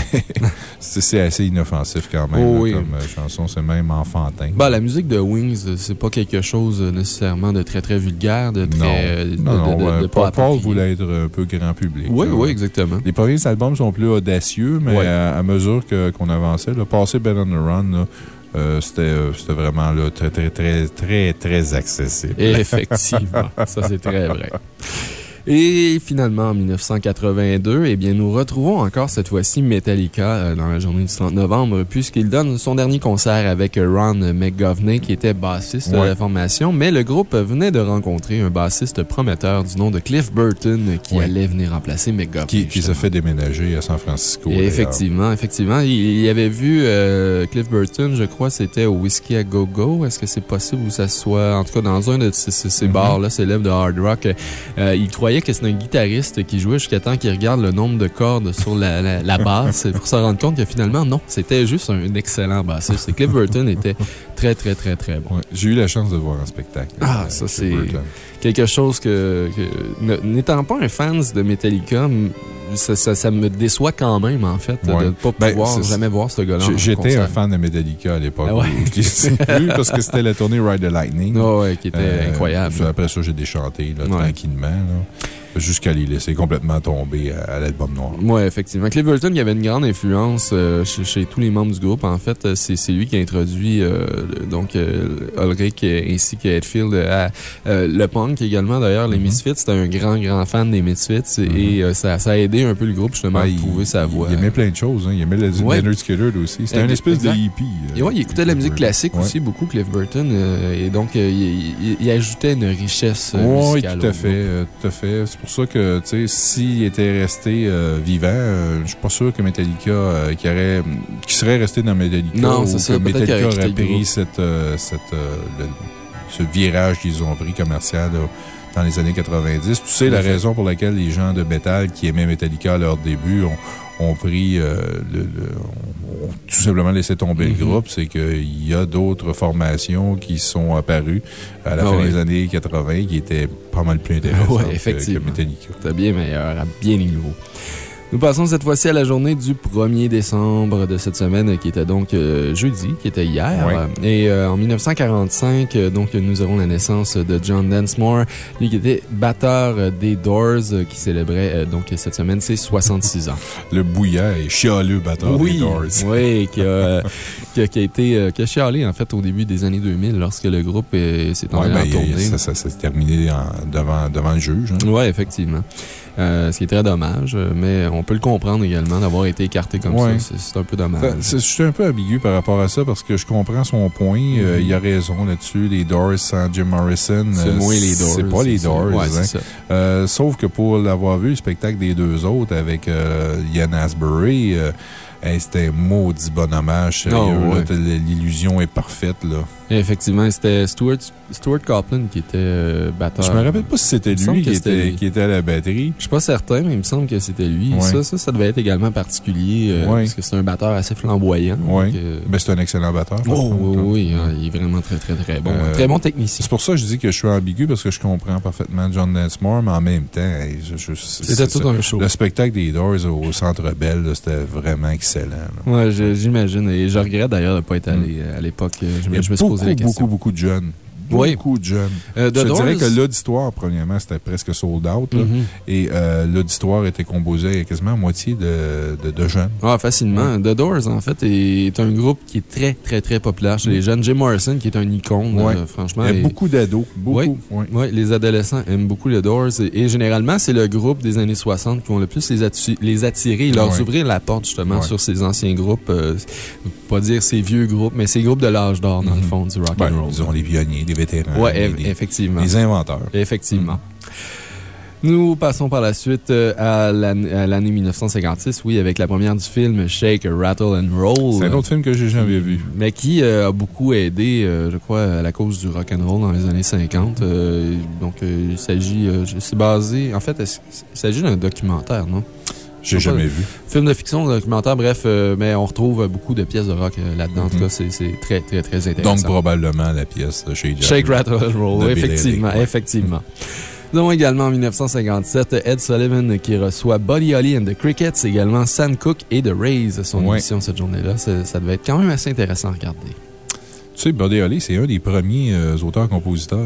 c'est, assez inoffensif quand même Oh, là, comme euh, chanson, c'est même enfantin. Bah, la musique de Wings, c'est pas quelque chose euh, nécessairement de très très vulgaire, de très. non, de- non, non, de- de- ouais, de pas Paul, voulait être un peu grand public. Oui, là. oui, exactement. Les premiers albums sont plus audacieux, mais à, à mesure qu'on avançait, le passé Ben on the Run, là, euh, c'était euh, vraiment là, très, très, très, très, très accessible. Effectivement, ça c'est très vrai. Et finalement, en 1982, eh bien, nous retrouvons encore cette fois-ci Metallica euh, dans la journée du 30 novembre, puisqu'il donne son dernier concert avec Ron McGovney, qui était bassiste de la formation. Mais le groupe venait de rencontrer un bassiste prometteur du nom de Cliff Burton, qui Ouais. allait venir remplacer McGovney. Qui, qui s'est fait déménager à San Francisco. Et effectivement, effectivement. Il, il avait vu euh, Cliff Burton, je crois, c'était au Whiskey à Go Go. Est-ce que c'est possible ou ça soit, en tout cas, dans un de ces, Mhm. bars-là célèbres de hard rock, euh, il croyait que c'était un guitariste qui jouait jusqu'à temps qu'il regarde le nombre de cordes sur la, la, la basse pour se rendre compte que finalement, non, c'était juste un excellent bassiste. Cliff Burton était très, très, très, très bon. Ouais, J'ai eu la chance de voir en spectacle. Ah, euh, ça, c'est- quelque chose que, que- n'étant pas un fan de Metallica, ça, ça, ça me déçoit quand même, en fait, Ouais. de ne pas Ben, pouvoir jamais voir ce gars-là. J'étais un fan de Metallica à l'époque. Ah ouais. je les ai vus parce que c'était la tournée Ride the Lightning. Ah ouais, qui était Euh, incroyable. Après ça, j'ai déchanté là, tranquillement. là, Jusqu'à les laisser complètement tomber à, à l'album noir. Oui, effectivement. Cliff Burton, il avait une grande influence euh, chez, chez tous les membres du groupe. En fait, euh, c'est lui qui a introduit euh, donc Ulrich ainsi que Hetfield à le punk également. D'ailleurs, les Mhm. Misfits, c'était un grand, grand fan des Misfits et euh, ça, ça a aidé un peu le groupe justement Ouais, à il- trouver sa voix. Il aimait plein de choses. hein. Il aimait le Ouais. Leonard Skinner aussi. C'était un Exact. espèce de hippie. Et ouais, il écoutait de la musique classique Ouais. aussi, beaucoup, Cliff Burton. et donc, il, il- il ajoutait une richesse Oui, tout à fait. groupe. tout à fait. C'est pour ça que, tu sais, s'il était resté euh, vivant, euh, je suis pas sûr que Metallica, euh, qu'il aurait, serait resté dans Metallica. Non, ou que ça, Metallica aurait pris cette, euh, cette, le- ce virage qu'ils ont pris commercial là, dans les années 90. Tu sais, la raison pour laquelle les gens de métal qui aimaient Metallica à leur début ont, ont pris, euh, le, le- ont, ont tout simplement laissé tomber Mhm. le groupe, c'est qu'il y a d'autres formations qui sont apparues à la Ah fin ouais. des années 80 qui étaient pas mal plus intéressantes Ouais, que- que, effectivement. Metallica. C'était bien meilleur, à bien les niveaux. Nous passons cette fois-ci à la journée du 1er décembre de cette semaine, qui était donc euh, jeudi, qui était hier. Oui. Et euh, en 1945, euh, donc, nous avons la naissance de John Densmore, lui qui était batteur des Doors, qui célébrait donc cette semaine ses 66 ans. Le bouillant et chialeux batteur des Doors. oui, qui a, qui a- qui a été, qui a chialé, en fait, au début des années 2000, lorsque le groupe s'est Ouais, ben, en tournée. ça, ça s'est terminé en- devant, devant le juge. hein. Oui, effectivement. Euh, ce qui est très dommage, mais on peut le comprendre également d'avoir été écarté comme Ouais. ça. C'est- un peu dommage. Je suis un peu ambigu par rapport à ça parce que je comprends son point. Euh, Mhm. il a raison là-dessus. Les Doors sans Jim Morrison. C'est euh, moins les Doors. C'est pas les. Doors. Ouais, hein. ça. Sauf que pour l'avoir vu, le spectacle des deux autres avec Ian Asbury, hey, c'était un maudit bon hommage. Sérieux, Oh, ouais. L'illusion est parfaite. Là. Effectivement, c'était Stuart, Stuart Copeland qui était euh, batteur. Je me rappelle pas si c'était lui qui était, lui. qui était à la batterie. Je suis pas certain, mais il me semble que c'était lui. Ouais. Ça, ça, ça devait être également particulier, euh, Ouais. parce que c'est un batteur assez flamboyant. Donc, euh, Ben, c'est un excellent batteur. Oh, contre, oui, oui, hein, il est vraiment très, très, très bon. Très bon technicien. C'est pour ça que je dis que je suis ambigu parce que je comprends parfaitement John Densmore, mais en même temps, C'était tout un show. Le spectacle des Doors au Centre Bell, c'était vraiment excellent. je- j'imagine. Et je regrette d'ailleurs de ne pas être Mm. allé à l'époque. Je, me- a la question. beaucoup, beaucoup de jeunes. Oui. beaucoup de jeunes. Euh, The Je dirais que l'auditoire, premièrement, c'était presque sold out. là. Mhm. Et euh, l'auditoire était composé quasiment à moitié de, de, de jeunes. Ah, facilement. The Doors, en fait, est un groupe qui est très, très, très populaire chez les jeunes. Jim Morrison, qui est un icône, Ouais. euh, franchement. Il y a et- beaucoup d'ados. Beaucoup. Oui. Oui. Ouais, les adolescents aiment beaucoup les Doors et, et généralement, c'est le groupe des années 60 qui vont le plus les, attu- les attirer et leur ouvrir la porte justement sur ces anciens groupes. euh, pas dire ces vieux groupes, mais ces groupes de l'âge d'or, dans le fond, du rock Ben, and roll. disons les pionniers, les vétérans. Les- effectivement. les inventeurs. Effectivement. Nous passons par la suite euh, à l'an- à l'année 1956, oui, avec la première du film Shake, Rattle and Roll. C'est un autre film que j'ai jamais vu. Mais qui euh, a beaucoup aidé, euh, je crois, à la cause du rock and roll dans les années 50. Euh, donc, il s'agit, c'est basé, en fait, il s'agit d'un documentaire, non? J'ai jamais vu. Film de fiction, documentaire, bref, euh, mais on retrouve beaucoup de pièces de rock euh, là-dedans. En tout Mhm. cas, c'est très, très, très intéressant. Donc, probablement la pièce de chez Shake, Rattle and Roll, effectivement, ouais. effectivement. Nous avons également en 1957 Ed Sullivan qui reçoit Buddy Holly and the Crickets, également Sam Cooke et The Rays, son Ouais. émission cette journée-là. Ça, ça devait être quand même assez intéressant à regarder. Tu sais, Buddy Holly, c'est un des premiers euh, auteurs-compositeurs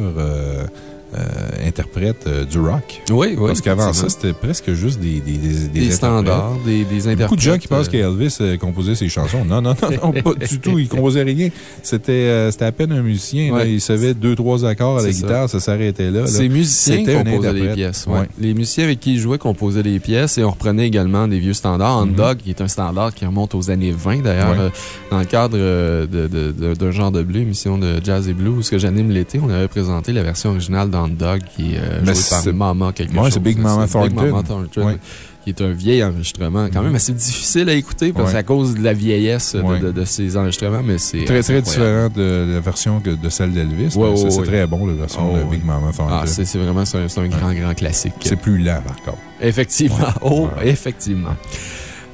euh, interprètes euh, du rock. Oui, oui. Parce qu'avant ça, c'était presque juste des, des, des, standards, des, interprètes. Beaucoup de gens qui pensent euh, qu'Elvis euh, composait ses chansons. Non, non, non, non pas du tout. Il composait rien. C'était euh, à peine un musicien. là. Il savait deux, trois accords à la ça. guitare, ça s'arrêtait là. là. Ces musiciens composaient les pièces. ouais. Ouais. Les musiciens avec qui ils jouaient composaient les pièces et on reprenait également des vieux standards. Hound Mhm. Dog, qui est un standard qui remonte aux années 20 d'ailleurs, dans le cadre d'un genre de bleu, émission de jazz et blues que j'anime l'été. On avait présenté la version originale d'Hound Dog qui est euh, jouée par quelque Ouais, chose. c'est Big Mama Big Mama Thornton. Thornton. Qui est un vieil enregistrement, quand même assez difficile à écouter parce c'est à cause de la vieillesse de- de, de ces enregistrements, mais c'est. Très, très différent de la version que de celle d'Elvis. C'est très bon, la version Oh, de. Big Mama Thornton. Ah, c'est c'est vraiment un, un grand, grand classique. C'est plus lent, par contre. Effectivement. Oh, effectivement.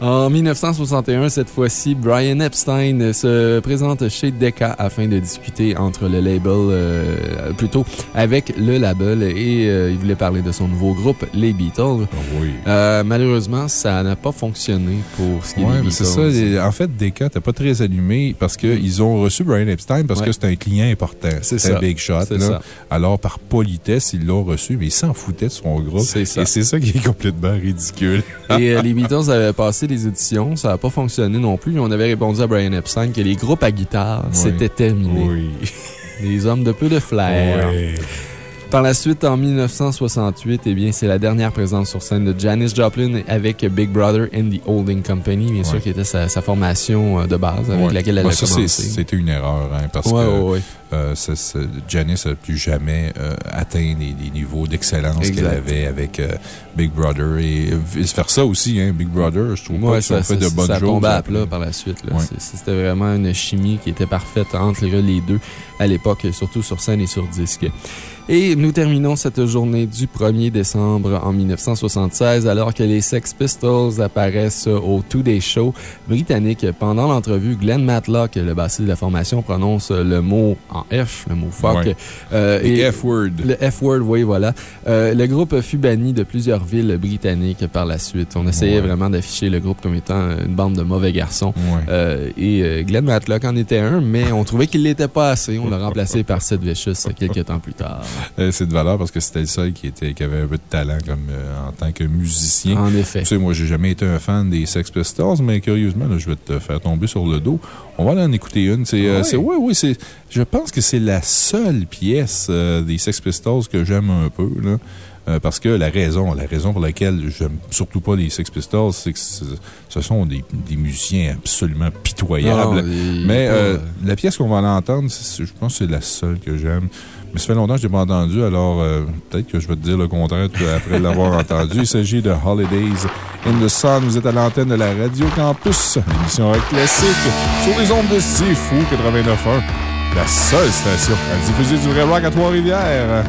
En 1961, cette fois-ci, Brian Epstein se présente chez Decca afin de discuter entre le label, euh, plutôt avec le label, et euh, il voulait parler de son nouveau groupe, les Beatles. Oui. Euh, malheureusement, ça n'a pas fonctionné pour ce qui est Ouais, des mais Beatles. c'est ça. En fait, Decca n'était pas très allumé parce qu'ils ont reçu Brian Epstein parce Ouais. que c'était un client important. C'est ça. un big shot. Là. ça. Alors, par politesse, ils l'ont reçu, mais ils s'en foutaient de son groupe. C'est ça. Et c'est ça qui est complètement ridicule. Et euh, les Beatles avaient passé des éditions, ça n'a pas fonctionné non plus. On avait répondu à Brian Epstein que les groupes à guitare, c'était terminé. Oui. Des hommes de peu de flair. Ouais. Par la suite, en 1968, eh bien, c'est la dernière présence sur scène de Janis Joplin avec Big Brother and the Holding Company, bien sûr, qui était sa, sa formation euh, de base avec Ouais. laquelle elle a ça, commencé. C'était une erreur, hein, parce que euh, ça- ça- Janice n'a plus jamais euh, atteint les, les niveaux d'excellence qu'elle avait avec euh, Big Brother et vice-versa aussi. Hein, Big Brother, je trouve pas Ouais, ont ça, fait ça, de bonnes ça choses. tombé à après. plat par la suite. Ouais. C'était vraiment une chimie qui était parfaite entre les deux à l'époque, surtout sur scène et sur disque. Et nous terminons cette journée du 1er décembre en 1976 alors que les Sex Pistols apparaissent au Today Show britannique. Pendant l'entrevue, Glenn Matlock, le bassiste de la formation, prononce le mot en F, le mot fuck. Ouais. Euh, et- F-word. le F-word, oui, voilà. Euh, le groupe fut banni de plusieurs villes britanniques par la suite. On essayait Ouais. vraiment d'afficher le groupe comme étant une bande de mauvais garçons. Ouais. Euh, et euh, Glenn Matlock en était un, mais on trouvait qu'il l'était pas assez. On l'a remplacé par Sid Vicious quelques temps plus tard. Euh, C'est de valeur parce que c'était le seul qui, était, qui avait un peu de talent comme, euh, en tant que musicien. En effet. Tu sais, moi, j'ai jamais été un fan des Sex Pistols, mais curieusement, là, je vais te faire tomber sur le dos. On va aller en écouter une. C'est, euh, Ah ouais? c'est- ouais, ouais, c'est, je pense que c'est la seule pièce des Sex Pistols que j'aime un peu, là. Euh, parce que la raison, la raison pour laquelle j'aime surtout pas les Sex Pistols, c'est que ce sont des, des musiciens absolument pitoyables. Non, il- Mais euh, euh, la pièce qu'on va aller entendre, c'est- je pense que c'est la seule que j'aime. Mais ça fait longtemps que je l'ai pas entendu, alors euh, peut-être que je vais te dire le contraire après l'avoir entendu. Il s'agit de Holidays in the Sun. Vous êtes à l'antenne de la Radio Campus, l'émission rock classique, sur les ondes de C'est Fou 89.1. La seule station à diffuser du vrai rock à Trois-Rivières.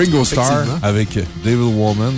Ringo Starr avec Devil Woman.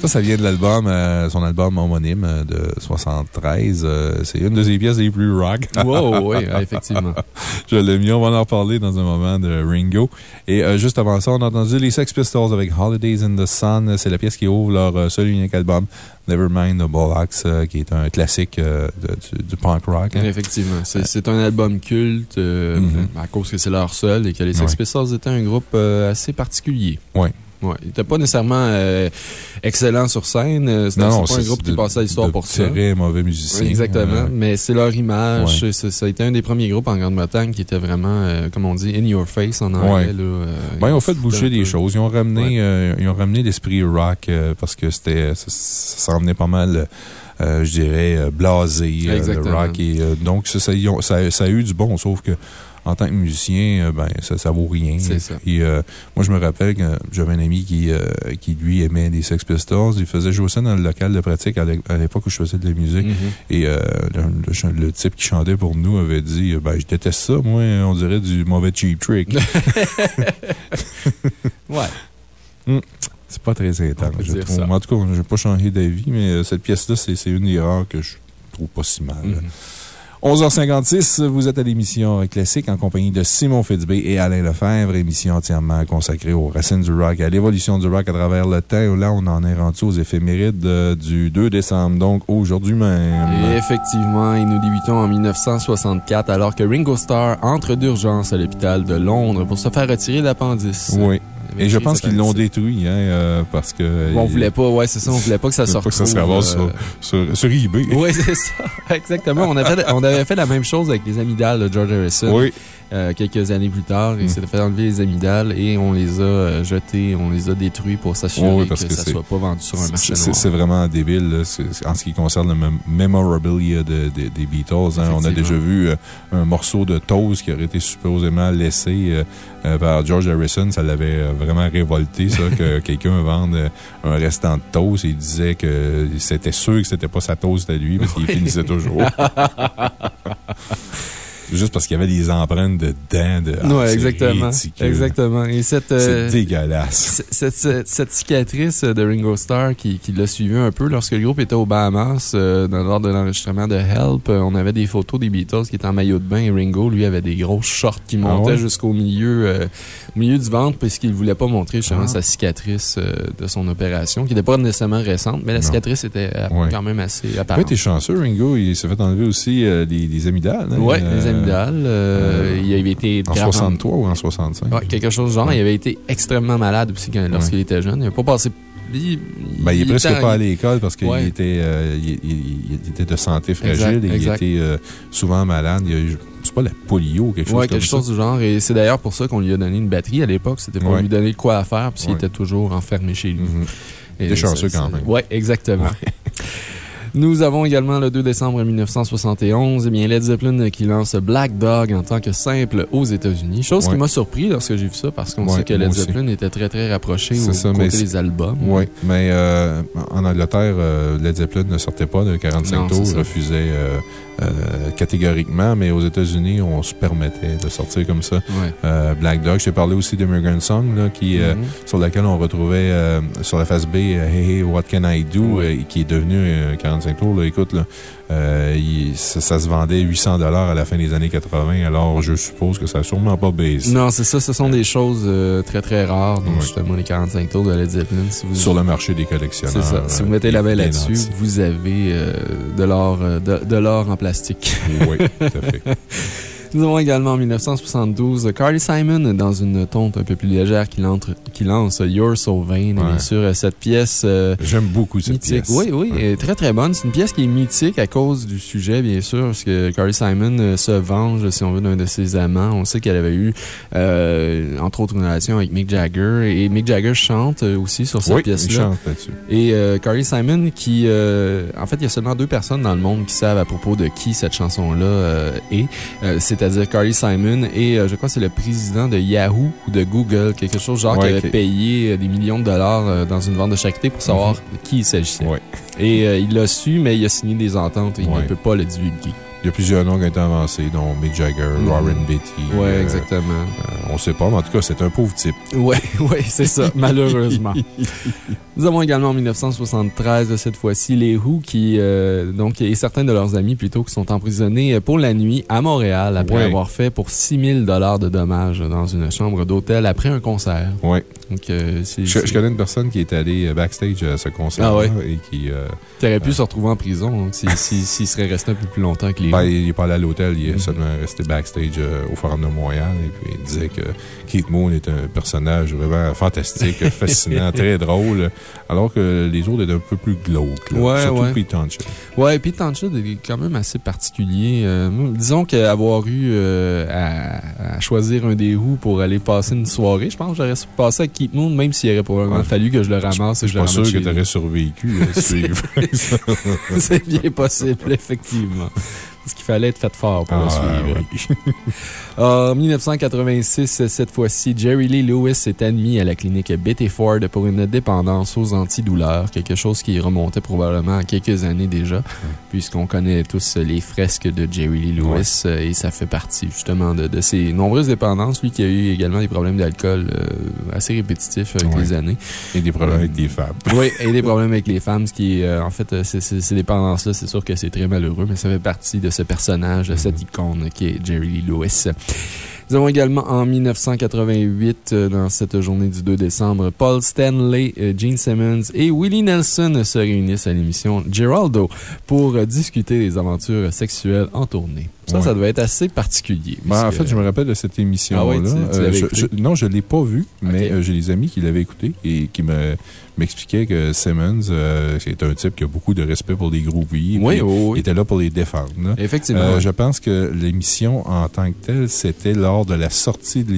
Ça, ça vient de l'album, euh, son album homonyme euh, de 73. Euh, c'est une de ses pièces les plus rock. Wow, oui, effectivement. Je l'ai mis, on va en reparler dans un moment de Ringo. Et euh, juste avant ça, on a entendu les Sex Pistols avec Holidays in the Sun. C'est la pièce qui ouvre leur seul unique album, Nevermind the Bollocks, euh, qui est un classique euh, de- du, du punk rock. hein. Effectivement. C'est un album culte euh, Mhm. à cause que c'est leur seul et que les Sex Ouais. Pistols étaient un groupe assez particulier. Ouais. Ouais. Ils n'étaient pas nécessairement euh, excellents sur scène. euh, c'est pas un groupe qui passait à l'histoire pour ça. Très mauvais musicien. Oui, exactement. Euh, Mais c'est leur image. Ouais. Ça a été un des premiers groupes en Grande-Bretagne qui était vraiment, euh, comme on dit, in your face en anglais. Ouais. là, euh, Ben, ils ont fait boucher des choses. Ils ont ramené, Ouais. ils ont ramené l'esprit rock parce que c'était, ça, ça s'en venait pas mal, je dirais, blasé, le rock. Et, donc, ça, ça, ils ont- ça, ça a eu du bon, sauf que, en tant que musicien, euh, ben, ça, ça vaut rien. C'est ça. Et, euh, moi, je me rappelle que j'avais un ami qui, euh, qui, lui, aimait les Sex Pistols. Il faisait jouer ça dans le local de pratique à l'é- à l'époque où je faisais de la musique. Mhm. Et euh, le, le- le type qui chantait pour nous avait dit Ben, je déteste ça, moi, on dirait du mauvais cheap trick. Ouais. C'est pas très intense, je dire trouve. ça. En tout cas, je n'ai pas changé d'avis, mais cette pièce-là, c'est une des rares que je trouve pas si mal. Mhm. 11h56, vous êtes à l'émission Classique en compagnie de Simon Fitzbé et Alain Lefebvre, émission entièrement consacrée aux racines du rock et à l'évolution du rock à travers le temps. Là, on en est rendu aux éphémérides euh, du 2 décembre, donc aujourd'hui même. Et effectivement, et nous débutons en 1964 alors que Ringo Starr entre d'urgence à l'hôpital de Londres pour se faire retirer l'appendice. Oui. Et je pense qu'ils l'ont détruit, hein, euh, parce que. Bon, on voulait pas, ouais, c'est ça, on voulait pas que ça voulait sorte. pas que ça se ramasse sur, sur, sur eBay. Oui, c'est ça. Exactement. On, a fait- on avait fait la même chose avec les amygdales de George Harrison. Oui. Euh, quelques années plus tard. Il Mm. s'est fait enlever les amygdales et on les a euh, jetés, on les a détruits pour s'assurer Oh oui, que, ça c'est- soit pas vendu sur un marché C'est- C'est noir. c'est vraiment débile là, en ce qui concerne le mem- memorabilia de- de- des Beatles. hein. On a déjà vu euh, un morceau de toast qui aurait été supposément laissé par George Harrison. Ça l'avait vraiment révolté, ça, que quelqu'un vende un restant de toast et il disait que c'était sûr que c'était pas sa toast à lui parce qu'il finissait toujours. Juste parce qu'il y avait des empreintes de dents. De, Ah, ouais, exactement. Exactement. Et cette, C'est euh, dégueulasse. cette, cette- cette cicatrice de Ringo Starr qui, qui l'a suivi un peu lorsque le groupe était aux Bahamas, euh, dans lors de l'enregistrement de Help, euh, on avait des photos des Beatles qui étaient en maillot de bain et Ringo, lui, avait des grosses shorts qui montaient ouais? jusqu'au milieu, euh, au milieu du ventre puisqu'il voulait pas montrer justement Ah. sa cicatrice euh, de son opération, qui n'était pas nécessairement récente, mais la Non. cicatrice était euh, Ouais. quand même assez Oui, apparente. t'es chanceux, Ringo. Il s'est fait enlever aussi euh, des, des amygdales. hein. Oui, les amygdales. il avait été En gravement- 63 ou en 65? Ouais, quelque chose du genre. Il avait été extrêmement malade aussi lorsqu'il était jeune. Il n'a pas passé. Il, Ben, il est presque pas allé à l'école parce qu'il Ouais. était, euh, il, il- il était de santé fragile Exact, et il était euh, souvent malade. Il y a eu, c'est pas la polio ou quelque chose Ouais, comme quelque ça. chose du genre. Et c'est d'ailleurs pour ça qu'on lui a donné une batterie à l'époque. C'était pour Ouais. lui donner de quoi à faire, puisqu'il Ouais. était toujours enfermé chez lui. Mhm. Et T'es chanceux quand même. Ouais, exactement. Nous avons également le 2 décembre 1971, eh bien, Led Zeppelin qui lance Black Dog en tant que simple aux États-Unis. Chose qui m'a surpris lorsque j'ai vu ça parce qu'on Ouais, sait que Led aussi. Zeppelin était très très rapproché au ça, côté des albums. Oui, mais euh, en Angleterre, euh, Led Zeppelin ne sortait pas de 45 Non, tours, refusait euh, euh, catégoriquement, mais aux États-Unis, on se permettait de sortir comme ça. Ouais. Euh, Black Dog, je t'ai parlé aussi d'Immigrant Song, là, qui, euh, Mhm. sur laquelle on retrouvait euh, sur la face B euh, Hey Hey What Can I Do, Ouais. qui est devenu euh, 45 tours. Là, écoute, là, euh, il- ça, ça se vendait 800 à la fin des années 80, alors je suppose que ça n'a sûrement pas baissé. Non, c'est ça. Ce sont des choses euh, très, très rares. Donc, justement, les 45 tours de Led Zeppelin. Si vous, Sur le marché des collectionneurs. C'est ça. Si vous euh, mettez la main là-dessus, vous avez euh, de l'or euh, de, de l'or en plastique. Oui, tout à fait. Nous avons également en 1972 Carly Simon dans une tonte un peu plus légère qui, qui lance You're So Vain. Bien sûr, euh, cette pièce. euh, J'aime beaucoup cette Mythique. pièce. Oui, oui, Ouais. très très bonne. C'est une pièce qui est mythique à cause du sujet, bien sûr, parce que Carly Simon euh, se venge, si on veut, d'un de ses amants. On sait qu'elle avait eu, euh, entre autres, une relation avec Mick Jagger. Et Mick Jagger chante aussi sur cette Oui, il pièce-là. chante là-dessus. Et Carly Simon, qui. en fait, il y a seulement deux personnes dans le monde qui savent à propos de qui cette chanson-là est. C'est-à-dire Carly Simon et euh, je crois que c'est le président de Yahoo ou de Google, quelque chose genre Ouais, qui avait payé euh, des millions de dollars euh, dans une vente de charité pour savoir de qui il s'agissait. Ouais. Et il l'a su, mais il a signé des ententes et il ne peut pas le divulguer. Il y a plusieurs noms qui ont été avancés, dont Mick Jagger. Warren Beatty. Oui, euh, exactement. euh, on sait pas, mais en tout cas, c'est un pauvre type. Oui, oui, c'est ça, malheureusement. Nous avons également en 1973, cette fois-ci, les Who qui, euh, donc, et certains de leurs amis plutôt, qui sont emprisonnés pour la nuit à Montréal après Ouais. avoir fait pour 6 000 de dommages dans une chambre d'hôtel après un concert. Oui. Donc, euh. Je, connais une personne qui est allée backstage à ce concert Ah ouais? et qui. euh, qui aurait pu se retrouver en prison s'il si, s'il serait resté un peu plus longtemps que les ben, Who. il n'est pas allé à l'hôtel, il est seulement resté backstage euh, au Forum de Montréal. Et puis, il disait que Keith Moon est un personnage vraiment fantastique, fascinant, très drôle, alors que les autres étaient un peu plus glauques. là. Ouais, Surtout ouais. Pete Townshend. Ouais, Pete Townshend est quand même assez particulier. Euh, disons qu'avoir eu euh, à, à choisir un des Who pour aller passer une soirée, je pense que j'aurais passé à Keith Moon, même s'il aurait probablement Ouais. fallu que je le ramasse Je et suis je le pas sûr que tu aurais survécu. C'est bien possible, effectivement. Parce qu'il fallait être fait fort pour le Ah, suivre. oui. En 1986, cette fois-ci, Jerry Lee Lewis est admis à la clinique Betty Ford pour une dépendance aux antidouleurs, quelque chose qui remontait probablement à quelques années déjà, puisqu'on connaît tous les fresques de Jerry Lee Lewis euh, et ça fait partie justement de, de ses nombreuses dépendances. Lui qui a eu également des problèmes d'alcool euh, assez répétitifs avec Ouais. les années. Et des problèmes avec des femmes. Oui, et des problèmes avec les femmes, ce qui euh, en fait, euh, ces dépendances-là, c'est sûr que c'est très malheureux, mais ça fait partie de ce personnage, de cette icône qui est Jerry Lee Lewis. Nous avons également en 1988, euh, dans cette journée du 2 décembre, Paul Stanley, euh, Gene Simmons et Willie Nelson se réunissent à l'émission Geraldo pour euh, discuter des aventures sexuelles en tournée. Ça, Ouais. ça devait être assez particulier. Ben, en fait, je me rappelle de cette émission-là. Ah ouais, tu- tu Euh, je- je- non, je ne l'ai pas vu, mais euh, j'ai des amis qui l'avaient écouté et qui me- m'expliquaient que Simmons, euh, c'est un type qui a beaucoup de respect pour les groupies. Oui, puis oui. Il était là pour les défendre. là. Effectivement. Euh, je pense que l'émission en tant que telle, c'était lors de la sortie de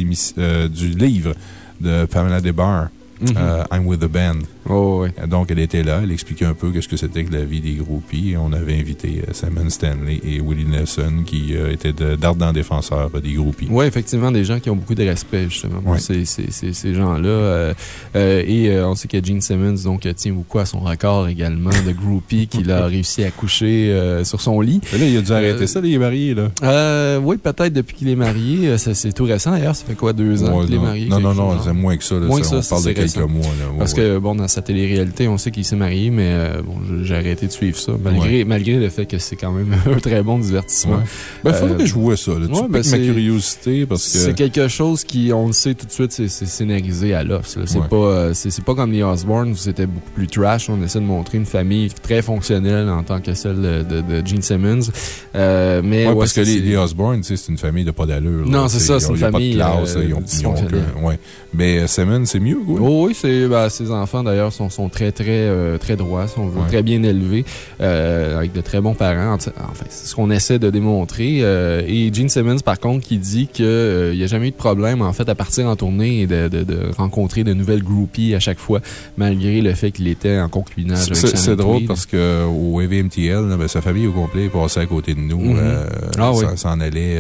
du livre de Pamela DeBar, Mhm. I'm with the band. Oh, ouais. Donc, elle était là, elle expliquait un peu ce que c'était que la vie des groupies. On avait invité euh, Simon Stanley et Willie Nelson, qui euh, étaient de- d'ardents défenseurs euh, des groupies. Oui, effectivement, des gens qui ont beaucoup de respect, justement, pour ces, ces, ces, ces gens-là. Euh, euh, et euh, on sait que Gene Simmons donc, euh, tient beaucoup à son record également de groupie qu'il a réussi à coucher euh, sur son lit. Mais là, il a dû arrêter Euh, ça, il est marié, là. Euh, oui, peut-être depuis qu'il est marié. Euh, ça, C'est tout récent, d'ailleurs. Ça fait quoi, deux ans Ouais, qu'il est non. marié? Non, non, non, c'est moins que ça. là. Moins que ça, on parle de quelques récent. mois. Là. Ouais, Parce que, bon, dans sa télé-réalité, on sait qu'il s'est marié, mais euh, bon, j'ai arrêté de suivre ça, malgré, malgré le fait que c'est quand même un très bon divertissement. Ouais. Ben, il faudrait Euh, que je vois ça. Là. Tu ben, ma c'est- curiosité parce C'est que. quelque chose qui, on le sait tout de suite, c'est c'est scénarisé à l'os. C'est pas, euh, c'est c'est pas comme les Osborne où c'était beaucoup plus trash. On essaie de montrer une famille très fonctionnelle en tant que celle de, de, de Gene Simmons. Euh, mais parce que c'est- les, les Osborne, c'est une famille de pas d'allure. Non, c'est ça, c'est une famille, pas de classe, euh, ils ont, ils ont ouais. Mais euh, Simmons, c'est mieux, quoi. Oh oui, c'est bah, ses enfants d'ailleurs sont, sont très, très, euh, très droits, sont Ouais. très bien élevés, euh, avec de très bons parents. En, en fait, c'est ce qu'on essaie de démontrer. euh, et Gene Simmons, par contre, qui dit qu'il n'y a jamais eu de problème, en fait, à partir en tournée et de, de- de rencontrer de nouvelles groupies à chaque fois, malgré le fait qu'il était en concubinage avec C'est drôle parce qu'au AVMTL, là, ben, sa famille au complet passait à côté de nous. Mhm. euh, Ah oui. s'en- allait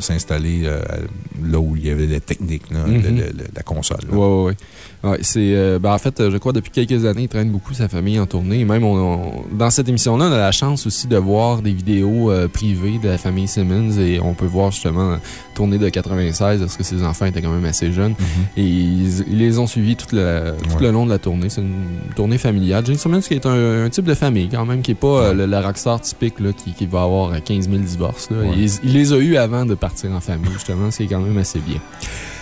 s'installer là où il y avait la technique, là, Mhm. le- le- la console. Oui, oui, oui. Ouais, c'est, euh, ben, en fait, euh, je crois depuis quelques années, il traîne beaucoup sa famille en tournée. Et même, on, on- dans cette émission-là, on a la chance aussi de voir des vidéos euh, privées de la famille Simmons et on peut voir justement tourner de 96 parce que ses enfants étaient quand même assez jeunes. Mhm. Et ils, ils les ont suivis tout, le, tout Ouais. le long de la tournée. C'est une tournée familiale. Jane Simmons, qui est un, un type de famille quand même, qui n'est pas euh, le, le rockstar typique là, qui, qui va avoir euh, 15 000 divorces. là. Ouais. Il, il les a eus avant de partir en famille, justement, ce qui est quand même assez bien.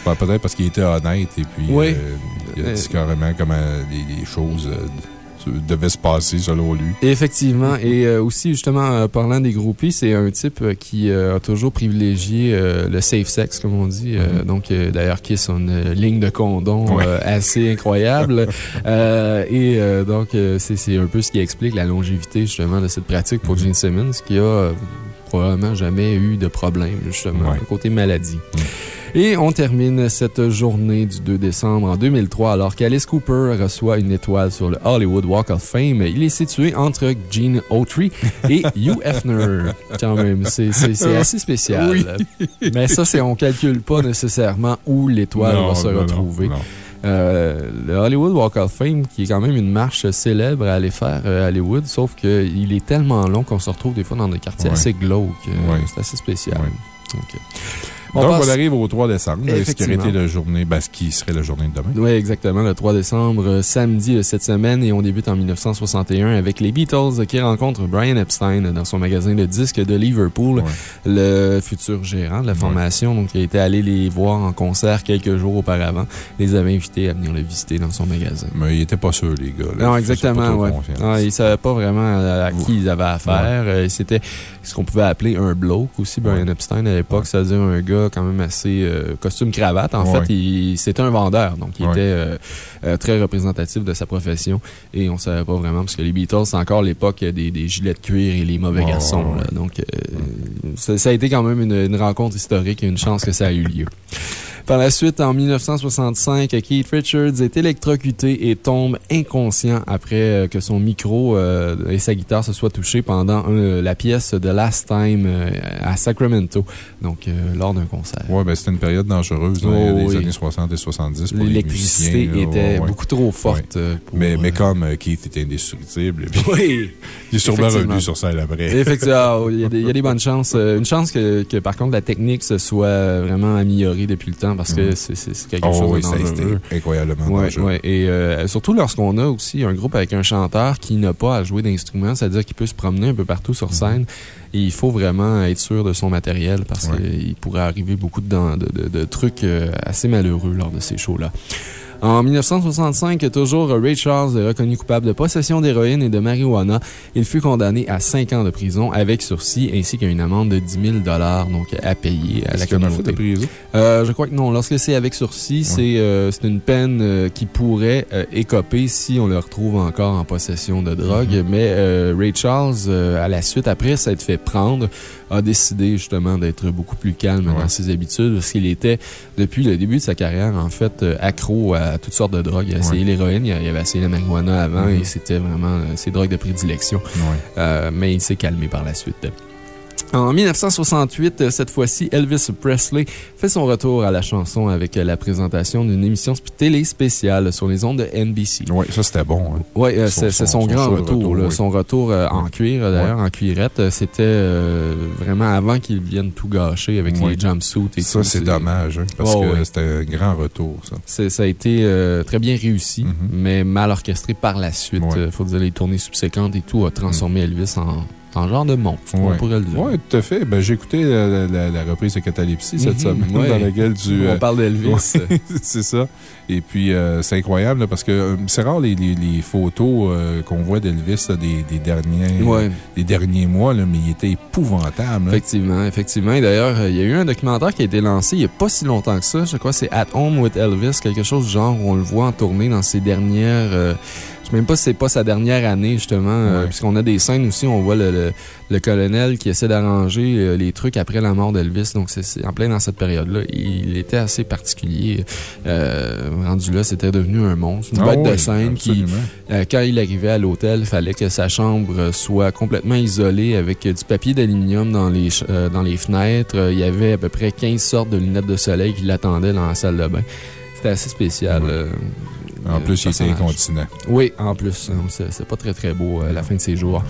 Ben, Peut-être parce qu'il était honnête et puis Oui. euh, il a dit Euh, carrément comment les, les choses euh, devaient se passer selon lui. Effectivement. Et euh, aussi, justement, parlant des groupies, c'est un type qui a toujours privilégié le safe sex, comme on dit. Mhm. Donc, d'ailleurs, Kiss a une euh, ligne de condom Ouais. assez incroyable. Et donc, c'est un peu ce qui explique la longévité, justement, de cette pratique pour Mhm. Gene Simmons, qui a probablement jamais eu de problème, justement, Ouais. côté maladie. Mhm. Et on termine cette journée du 2 décembre en 2003 alors qu'Alice Cooper reçoit une étoile sur le Hollywood Walk of Fame. Il est situé entre Gene Autry et Hugh Hefner. Quand même, c'est assez spécial. Oui. Mais ça, c'est on calcule pas nécessairement où l'étoile va se non, retrouver. non. Euh, le Hollywood Walk of Fame, qui est quand même une marche célèbre à aller faire à Hollywood, sauf qu'il est tellement long qu'on se retrouve des fois dans des quartiers Ouais. assez glauques. Euh, Ouais. C'est assez spécial. Ouais. Euh, on Donc, passe- on arrive au 3 décembre, ce qui aurait été la journée, ben, ce qui serait la journée de demain. Oui, exactement, le 3 décembre, euh, samedi de cette semaine, et on débute en 1961 avec les Beatles qui rencontrent Brian Epstein dans son magasin de disques de Liverpool, Ouais. le futur gérant de la formation, donc il était allé les voir en concert quelques jours auparavant, les avait invités à venir le visiter dans son magasin. Mais ils n'étaient pas sûrs, les gars. là. Non, exactement, ouais. Ah, ils ne savaient pas vraiment à, qui ils avaient affaire. Euh, C'était ce qu'on pouvait appeler un bloke aussi, Brian Ouais. Epstein à l'époque, Ouais. c'est-à-dire un gars quand même assez euh, costume-cravate. En Ouais. fait, il- c'était un vendeur, donc il était euh, euh, très représentatif de sa profession et on ne savait pas vraiment parce que les Beatles, c'est encore l'époque des, des gilets de cuir et les mauvais garçons. là. donc, euh, ça, ça a été quand même une, une rencontre historique et une chance que ça a eu lieu. Par la suite, en 1965, Keith Richards est électrocuté et tombe inconscient après euh, que son micro euh, et sa guitare se soient touchés pendant euh, la pièce The Last Time euh, à Sacramento, donc lors d'un concert. Ouais, ben, c'était une période dangereuse, dans Oh, les oui. années 60 et 70 pour les L'électricité là. était Ouais, ouais. beaucoup trop forte. pour, Mais, mais comme Keith était indestructible, Oui! il est sûrement revenu sur scène après. Effectivement, ah, il y, a des, il y a des bonnes chances. Une chance que, que, par contre, la technique se soit vraiment améliorée depuis le temps parce que Mhm. c'est quelque Oh, chose oui, de ça a incroyablement Ouais. Et euh, surtout lorsqu'on a aussi un groupe avec un chanteur qui n'a pas à jouer d'instruments, c'est-à-dire qu'il peut se promener un peu partout sur scène. Et il faut vraiment être sûr de son matériel parce Ouais. qu'il pourrait arriver beaucoup de, de, de- de trucs euh, assez malheureux lors de ces shows-là. En 1965, toujours, Ray Charles est reconnu coupable de possession d'héroïne et de marijuana. Il fut condamné à 5 ans de prison avec sursis ainsi qu'à une amende de 10 000 donc à payer à la communauté. de prison? Euh, je crois que non. Lorsque c'est avec sursis, c'est euh, c'est une peine euh, qui pourrait euh, écoper si on le retrouve encore en possession de drogue. Mm-hmm. Mais euh, Ray Charles, euh, à la suite, après s'être fait prendre, a décidé justement d'être beaucoup plus calme Ouais. dans ses habitudes parce qu'il était, depuis le début de sa carrière, en fait, euh, accro à toutes sortes de drogues. Il a essayé l'héroïne, il avait essayé la marijuana avant Mhm. et c'était vraiment euh, ses drogues de prédilection. Ouais. Euh, mais il s'est calmé par la suite. En 1968, euh, cette fois-ci, Elvis Presley fait son retour à la chanson avec euh, la présentation d'une émission télé spéciale sur les ondes de NBC. Ouais, ça c'était bon. hein. Oui, c'est son, grand retour. oui. Son retour euh, en cuir, d'ailleurs, en cuirette. C'était euh, vraiment avant qu'il vienne tout gâcher avec Ouais. les jumpsuits et Ça, tout. c'est dommage, hein, parce Oh, que oui. c'était un grand retour, ça. Ça a été très bien réussi, Mhm. mais mal orchestré par la suite. Il faut dire, les tournées subséquentes et tout a transformé Elvis en, en genre de monstre, on Ouais. pourrait le dire. Oui, tout à fait. Ben, j'ai écouté la, la- la reprise de Catalepsie cette Mhm, semaine, ouais. dans laquelle tu. On euh, parle d'Elvis. Ouais, c'est ça. Et puis, euh, c'est incroyable là, parce que euh, c'est rare les, les- les photos euh, qu'on voit d'Elvis des, des, derniers, Ouais. des derniers mois, là, mais il était épouvantable. là. Effectivement, effectivement. Et d'ailleurs, euh, il y a eu un documentaire qui a été lancé il n'y a pas si longtemps que ça. Je crois que c'est At Home with Elvis, quelque chose du genre où on le voit en tournée dans ses dernières. Sais même pas si c'est pas sa dernière année, justement, euh, puisqu'on a des scènes aussi, on voit le, le- le colonel qui essaie d'arranger euh, les trucs après la mort d'Elvis. Donc, c'est en plein dans cette période-là. Il était assez particulier. Euh, rendu là, c'était devenu un monstre, une Ah bête de oui, scène qui, absolument. quand il arrivait à l'hôtel, il fallait que sa chambre soit complètement isolée avec du papier d'aluminium dans, les dans les fenêtres. Il y avait à peu près 15 sortes de lunettes de soleil qui l'attendaient dans la salle de bain. C'était assez spécial. Ouais. En plus, il était incontinent. Oui, en plus. C'est pas très très beau euh, à la fin de ses jours.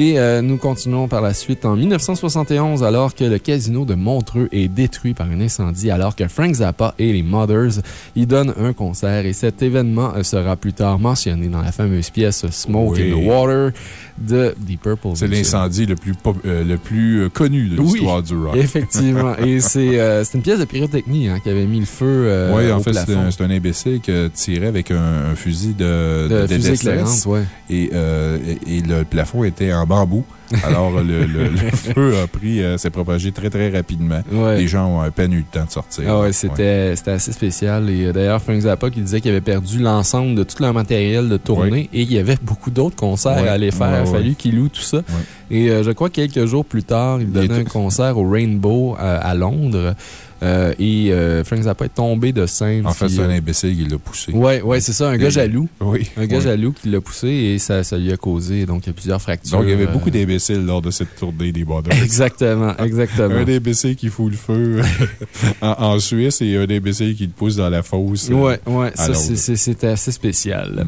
Et euh, nous continuons par la suite en 1971, alors que le casino de Montreux est détruit par un incendie, alors que Frank Zappa et les Mothers y donnent un concert. Et cet événement euh, sera plus tard mentionné dans la fameuse pièce Smoke Oui. in the Water de Deep Purple. C'est l'incendie le plus, pop- euh, le plus connu de Oui. l'histoire du rock. Effectivement. Et c'est euh, une pièce de pyrotechnie hein, qui avait mis le feu oui, en au fait, c'est un, imbécile qui tiré avec un, un fusil de, de de, ouais. Euh, et, et le plafond était en bambou. Alors, le, le- le feu a pris, euh, s'est propagé très, très rapidement. Ouais. Les gens ont à peine eu le temps de sortir. Ah ouais, c'était assez spécial. Et euh, d'ailleurs, Frank Zappa qui disait qu'il avait perdu l'ensemble de tout leur matériel de tournée et il y avait beaucoup d'autres concerts à aller faire. Il a fallu qu'il loue tout ça. Et euh, je crois que quelques jours plus tard, il donnait un concert au Rainbow à Londres. Euh, et euh, Frank Zappa est tombé de scène. En fait, c'est un euh, imbécile qui l'a poussé. Ouais, ouais, c'est ça, un gars jaloux. Oui. Un gars oui. jaloux qui l'a poussé et ça, ça lui a causé donc plusieurs fractures. Donc, il y avait euh, beaucoup d'imbéciles lors de cette tournée des Brothers. Exactement, exactement. Un imbécile qui fout le feu en, en Suisse et un imbécile qui le pousse dans la fosse. euh, Ouais, ouais, à ça, c'est- assez spécial.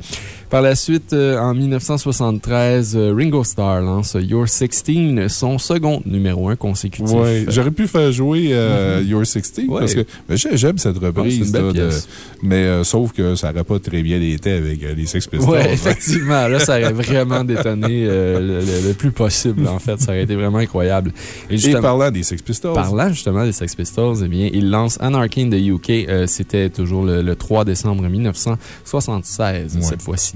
Par la suite, euh, en 1973, euh, Ringo Starr lance Your 16, son second numéro 1 consécutif. Ouais, j'aurais pu faire jouer euh, Your 16 Ouais. parce que j'ai- j'aime cette reprise. là, de- mais euh, sauf que ça n'aurait pas très bien été avec euh, les Sex Pistols. Ouais, effectivement. Là, ça aurait vraiment détonné euh, le, le- le plus possible, en fait. Ça aurait été vraiment incroyable. Et parlant des Sex Pistols. Parlant justement des Sex Pistols, eh bien, il lance Anarchy in the UK. Euh, C'était toujours le, le 3 décembre 1976, Ouais. cette fois-ci.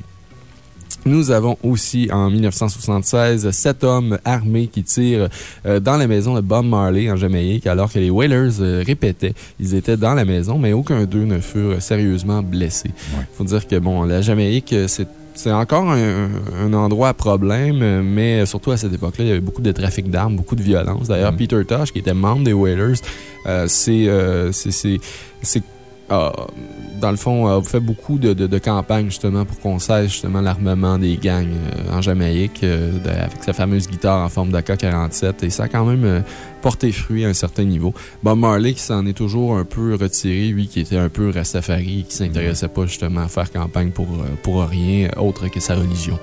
Nous avons aussi, en 1976, sept hommes armés qui tirent euh, dans la maison de Bob Marley en Jamaïque, alors que les Whalers euh, répétaient. Ils étaient dans la maison, mais aucun d'eux ne furent sérieusement blessés. Il Ouais. faut dire que, bon, la Jamaïque, euh, c'est c'est encore un, un endroit à problème, mais surtout à cette époque-là, il y avait beaucoup de trafic d'armes, beaucoup de violence. D'ailleurs, Mhm. Peter Tosh, qui était membre des Whalers, euh, c'est euh, euh, dans le fond, a fait beaucoup de, de, campagnes justement pour qu'on cesse justement l'armement des gangs euh, en Jamaïque euh, avec sa fameuse guitare en forme d'AK-47 et ça a quand même euh, porté fruit à un certain niveau. Bob Marley qui s'en est toujours un peu retiré, lui qui était un peu Rastafari qui s'intéressait pas justement à faire campagne pour, pour rien autre que sa religion.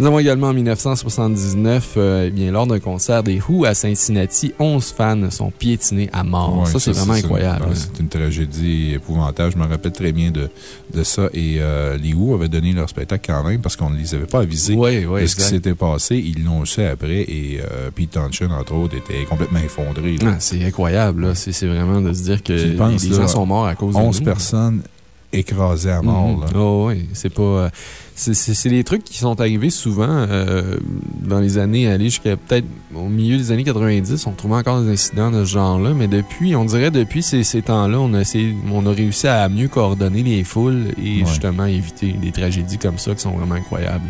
Nous avons également en 1979, euh, eh bien, lors d'un concert des Who à Cincinnati, 11 fans sont piétinés à mort. Ouais, ça, c'est vraiment incroyable. ouais, C'est une tragédie épouvantable. Je me rappelle très bien de, de ça. Et euh, les Who avaient donné leur spectacle quand même parce qu'on ne les avait pas avisés oui, de ce qui s'était passé. Ils l'ont su après et euh, Pete Townshend, entre autres, était complètement effondré. Ah, c'est incroyable. C'est vraiment de se dire que les, penses, les là, gens sont morts à cause de 11 nous. personnes écrasées à mort. Mhm. là. Oh, oui, c'est pas. C'est- des trucs qui sont arrivés souvent euh, dans les années, aller jusqu'à peut-être au milieu des années 90. On trouvait encore des incidents de ce genre-là, mais depuis, on dirait depuis ces, ces temps-là, on, a essayé- on a réussi à mieux coordonner les foules et Ouais. justement éviter des tragédies comme ça qui sont vraiment incroyables.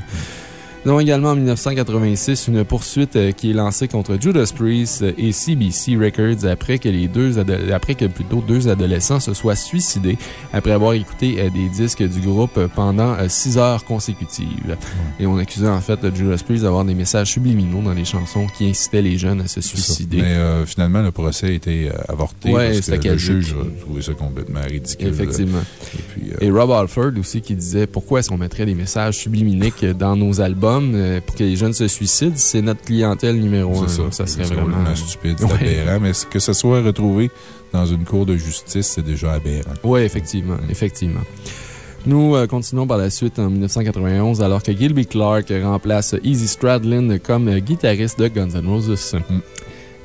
Nous avons également en 1986 une poursuite euh, qui est lancée contre Judas Priest et CBC Records après que les deux, après que plutôt deux adolescents se soient suicidés après avoir écouté euh, des disques du groupe euh, pendant euh, six heures consécutives. Et on accusait en fait euh, Judas Priest d'avoir des messages subliminaux dans les chansons qui incitaient les jeunes à se suicider. Mais euh, finalement, le procès a été euh, avorté Ouais, parce que le juge a trouvé ça complètement ridicule. Effectivement. Et puis, euh, Et Rob Alford aussi qui disait pourquoi est-ce qu'on mettrait des messages subliminaux dans nos albums? Euh, pour que les jeunes se suicident C'est notre clientèle numéro un. c'est ça. Ça serait C'est vraiment. stupide, Ouais. aberrant. Mais que ce soit retrouvé dans une cour de justice, c'est déjà aberrant. Oui, effectivement. effectivement. Nous euh, continuons par la suite en 1991 alors que Gilby Clark remplace Easy Stradlin comme guitariste de Guns N' Roses. Mm.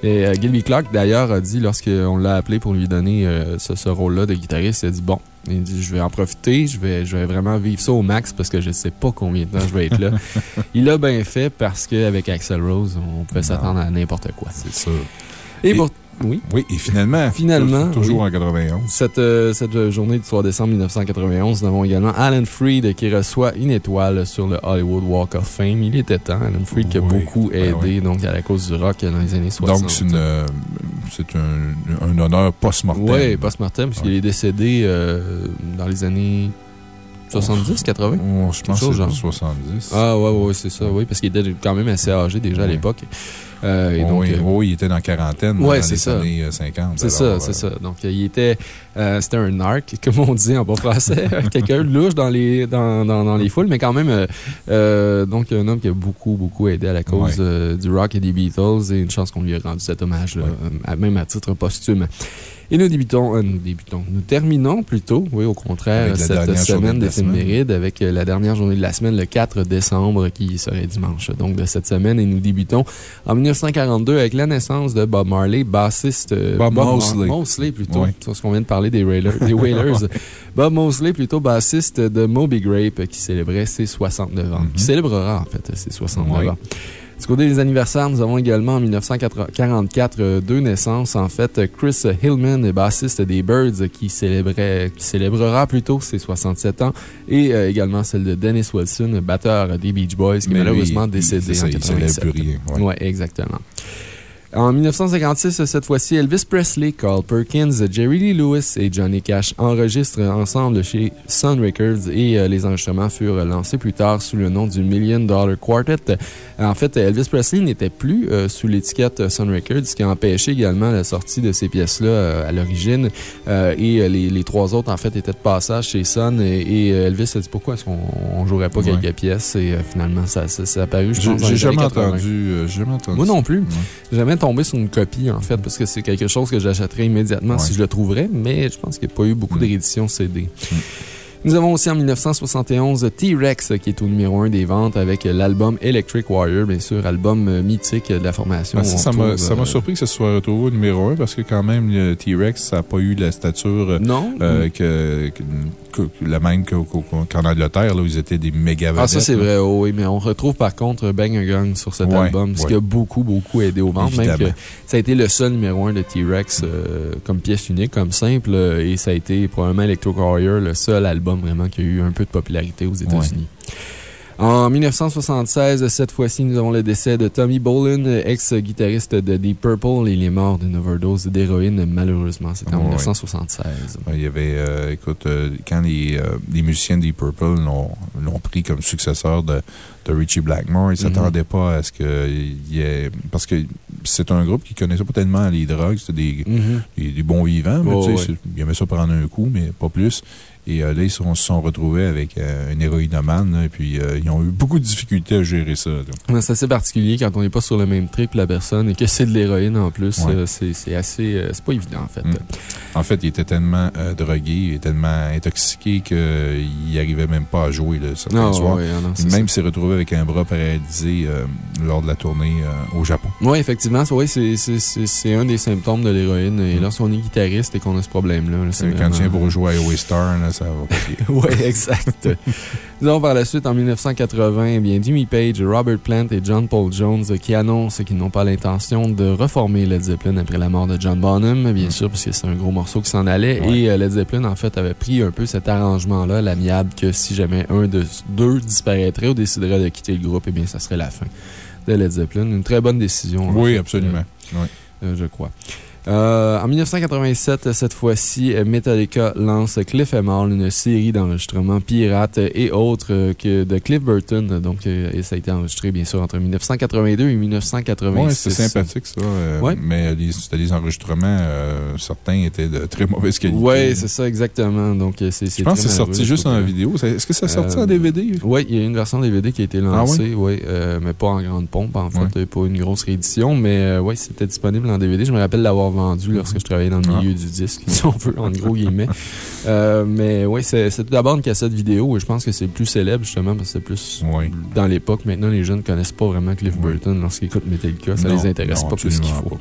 Et euh, Gilby Clark, d'ailleurs, a dit, lorsqu'on l'a appelé pour lui donner ce, ce rôle-là de guitariste, il a dit Bon, il dit, je vais en profiter, je vais, je vais vraiment vivre ça au max parce que je ne sais pas combien de temps je vais être là. il a bien fait parce qu'avec Axel Rose, on pouvait s'attendre à n'importe quoi. C'est sûr. Et, Et- pour. Oui. Oui, et finalement. Finalement, Toujours oui. en 91. Cette, euh, cette journée du 3 décembre 1991, nous avons également Alan Freed qui reçoit une étoile sur le Hollywood Walk of Fame. Il était temps. Alan Freed qui a beaucoup ben aidé oui. donc, à la cause du rock dans les années 60. Donc, c'est euh, c'est un, un honneur post-mortem. Oui, post-mortem, puisqu'il est décédé euh, dans les années 70, 80. Oh, je pense que c'est genre. 70. Ah, ouais, ouais, c'est ça, oui, parce qu'il était quand même assez âgé déjà à l'époque. Euh, et donc, oui, euh, il était dans la quarantaine Ouais, dans les ça. années euh, 50. C'est ça, alors, c'est euh, ça. Donc, euh, il était. euh, C'était un narc, comme on dit en bon français. Quelqu'un louche dans les, dans, dans, dans les foules, mais quand même, euh, euh, donc, un homme qui a beaucoup, beaucoup aidé à la cause Ouais. euh, du rock et des Beatles. Et une chance qu'on lui ait rendu cet hommage-là, Ouais. euh, à- même à titre posthume. Et nous débutons, euh, nous débutons, nous terminons plutôt, oui, au contraire, cette semaine d'éphéméride avec euh, la dernière journée de la semaine, le 4 décembre, qui serait dimanche, donc de cette semaine. Et nous débutons en 1942 avec la naissance de Bob Marley, bassiste. euh, Bob Mar- Mosley. Mosley, plutôt. C'est parce qu'on vient de parler des Wailers. Des Wailers. Bob Mosley, plutôt bassiste de Moby Grape, qui célébrait ses 69 ans. Mhm. Qui célébrera, en fait, ses 69 Ouais. ans. Du côté des anniversaires, nous avons également en 1944 euh, deux naissances. En fait, Chris Hillman, bassiste des Birds, qui, célébrait, qui célébrera plutôt ses 67 ans. Et euh, également celle de Dennis Wilson, batteur des Beach Boys, qui Mais lui, malheureusement il- décédé en il célèbre 87. plus rien, ouais. Ouais, exactement. En 1956, cette fois-ci, Elvis Presley, Carl Perkins, Jerry Lee Lewis et Johnny Cash enregistrent ensemble chez Sun Records et euh, les enregistrements furent lancés plus tard sous le nom du Million Dollar Quartet. En fait, Elvis Presley n'était plus euh, sous l'étiquette Sun Records, ce qui a empêché également la sortie de ces pièces-là euh, à l'origine. et les, trois autres, en fait, étaient de passage chez Sun et, Elvis a dit pourquoi est-ce qu'on ne jouerait pas quelques pièces? Et finalement, ça, ça, a apparu, je pense, J'ai jamais, entendu, jamais entendu. Moi non plus. Jamais tomber sur une copie, en fait, parce que c'est quelque chose que j'achèterais immédiatement si je le trouverais, mais je pense qu'il n'y a pas eu beaucoup mm. de rééditions CD. Mm. Nous avons aussi en 1971 T-Rex qui est au numéro 1 des ventes avec l'album Electric Warrior, bien sûr, album euh, mythique de la formation. ça m'a euh, surpris que ce soit retrouvé au numéro 1 parce que quand même, T-Rex, ça n'a pas eu la stature euh, que, la même qu'en Angleterre, là, où ils étaient des méga Ah, ça, c'est vrai, oh oui, mais on retrouve par contre Bang a Gun sur cet album, ce qui a beaucoup, beaucoup aidé aux ventes. Même que ça a été le seul numéro 1 de T-Rex comme pièce unique, comme simple, et ça a été probablement Electric Warrior, le seul album vraiment qui a eu un peu de popularité aux États-Unis. En 1976, cette fois-ci, nous avons le décès de Tommy Bolin, ex-guitariste de Deep Purple. Il est mort d'une overdose d'héroïne, malheureusement. C'était en 1976. il y avait, euh, écoute, euh, quand les, euh, les, musiciens de Deep Purple l'ont pris comme successeur de, de Richie Blackmore, ils ne mhm. s'attendaient pas à ce qu'il y ait. Parce que c'est un groupe qui connaissait pas tellement les drogues, c'était des, mhm. des, bons vivants, mais tu sais, ils aimaient ça prendre un coup, mais pas plus. Et euh, là, ils se sont, retrouvés avec euh, une héroïnomane, et puis euh, ils ont eu beaucoup de difficultés à gérer ça. C'est assez particulier quand on n'est pas sur le même trip, la personne, et que c'est de l'héroïne en plus. c'est assez. c'est pas évident, en fait. Mm. En fait, il était tellement drogué, et tellement intoxiqué qu'il n'arrivait même pas à jouer le certain soir. Ah même s'est retrouvé avec un bras paralysé lors de la tournée au Japon. Oui, effectivement. Oui, c'est un des symptômes de l'héroïne. Et mm. lorsqu'on est guitariste et qu'on a ce problème-là. Quand tu viens pour jouer à Star, oui, exact. Disons par la suite, en 1980, eh bien, Jimmy Page, Robert Plant et John Paul Jones qui annoncent qu'ils n'ont pas l'intention de reformer Led Zeppelin après la mort de John Bonham, bien sûr, parce que c'est un gros morceau qui s'en allait. Et euh, Led Zeppelin, en fait, avait pris un peu cet arrangement-là, l'amiable, que si jamais un de deux disparaîtrait ou déciderait de quitter le groupe, eh bien, ça serait la fin de Led Zeppelin. Une très bonne décision. Oui, absolument. Euh, je crois. Euh, en 1987, cette fois-ci, Metallica lance Cliff Mall, une série d'enregistrements pirates et autres que de Cliff Burton. Donc, euh, et ça a été enregistré, bien sûr, entre 1982 et 1986. Oui, c'est sympathique, ça. Euh, mais c'était des enregistrements, certains étaient de très mauvaise qualité. Oui, c'est ça, exactement. Donc, c'est Je pense que c'est sorti juste en vidéo. Est-ce que ça sorti en DVD? Oui, il y a une version DVD qui a été ah lancée, oui, mais pas en grande pompe, en fait. Pas une grosse réédition, mais oui, c'était disponible en DVD. Je me rappelle l'avoir vendu lorsque je travaillais dans le milieu ah. du disque, si on veut, en gros guillemets. Euh, mais oui, c'est tout d'abord une cassette vidéo et je pense que c'est plus célèbre justement parce que c'est plus dans l'époque. Maintenant, les jeunes ne connaissent pas vraiment Cliff Burton lorsqu'ils écoutent Metallica. Ça ne les intéresse pas plus qu'il faut.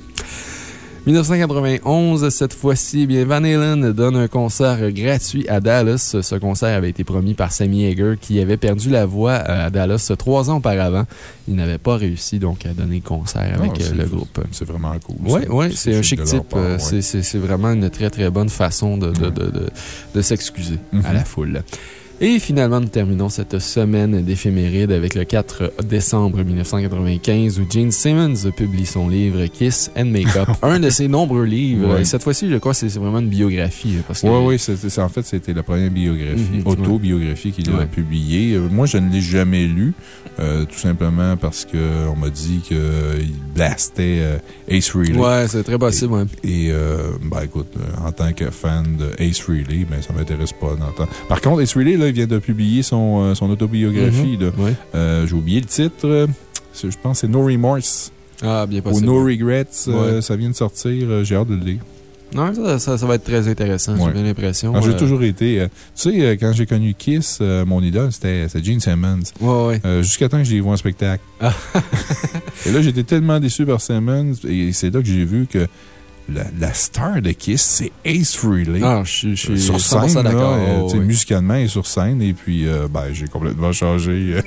1991, cette fois-ci, bien, Van Halen donne un concert gratuit à Dallas. Ce concert avait été promis par Sammy Hager, qui avait perdu la voix à Dallas trois ans auparavant. Il n'avait pas réussi donc à donner concert avec ah, euh, le groupe. C'est vraiment cool. Oui, ouais, c'est un chic type. Euh, c'est vraiment une très, très bonne façon de, de, de, de s'excuser à la mhm. foule. Et finalement, nous terminons cette semaine d'éphéméride avec le 4 décembre 1995 où Gene Simmons publie son livre Kiss and Makeup. un de ses nombreux livres. Et cette fois-ci, je crois que c'est vraiment une biographie. Oui, oui, en fait, c'était la première biographie, mhm, autobiographie qu'il a publiée. Euh, moi, je ne l'ai jamais lu, euh, tout simplement parce qu'on m'a dit qu'il blastait euh, Ace Frehley. Ouais, c'est très possible, Et, et ben, écoute, en tant que fan de Ace Frehley, ben, ça m'intéresse pas d'entendre. Par contre, Ace Frehley, là, il vient de publier son, euh, son autobiographie. Euh, j'ai oublié le titre. Je pense que c'est No Remorse. Ah, bien possible. Ou No Regrets. Euh, ça vient de sortir. J'ai hâte de le lire. Non, ça, ça, va être très intéressant, j'ai bien l'impression. J'ai toujours été. tu sais, quand j'ai connu Kiss, mon idole, c'était Gene Simmons. Ouais, ouais. Jusqu'à temps que j'ai vu en spectacle. Ah. et là, j'étais tellement déçu par Simmons. Et c'est là que j'ai vu que la, star de Kiss, c'est Ace Frehley. Ah, je, suis sur scène, d'accord. Euh, musicalement, et sur scène. Et puis, euh, ben, j'ai complètement changé.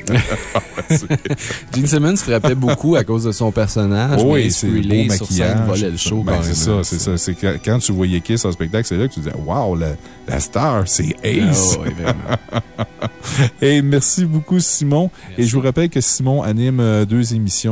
Gene Simmons frappait beaucoup à cause de son personnage. oui, c'est beau maquillage. Sur scène, volait le show. Ben, c'est ça, c'est ça. C'est quand tu voyais Kiss en spectacle, c'est là que tu disais, wow, la, la star, c'est Ace. Ah, oui. Et merci beaucoup, Simon. Et je vous rappelle que Simon anime euh, deux émissions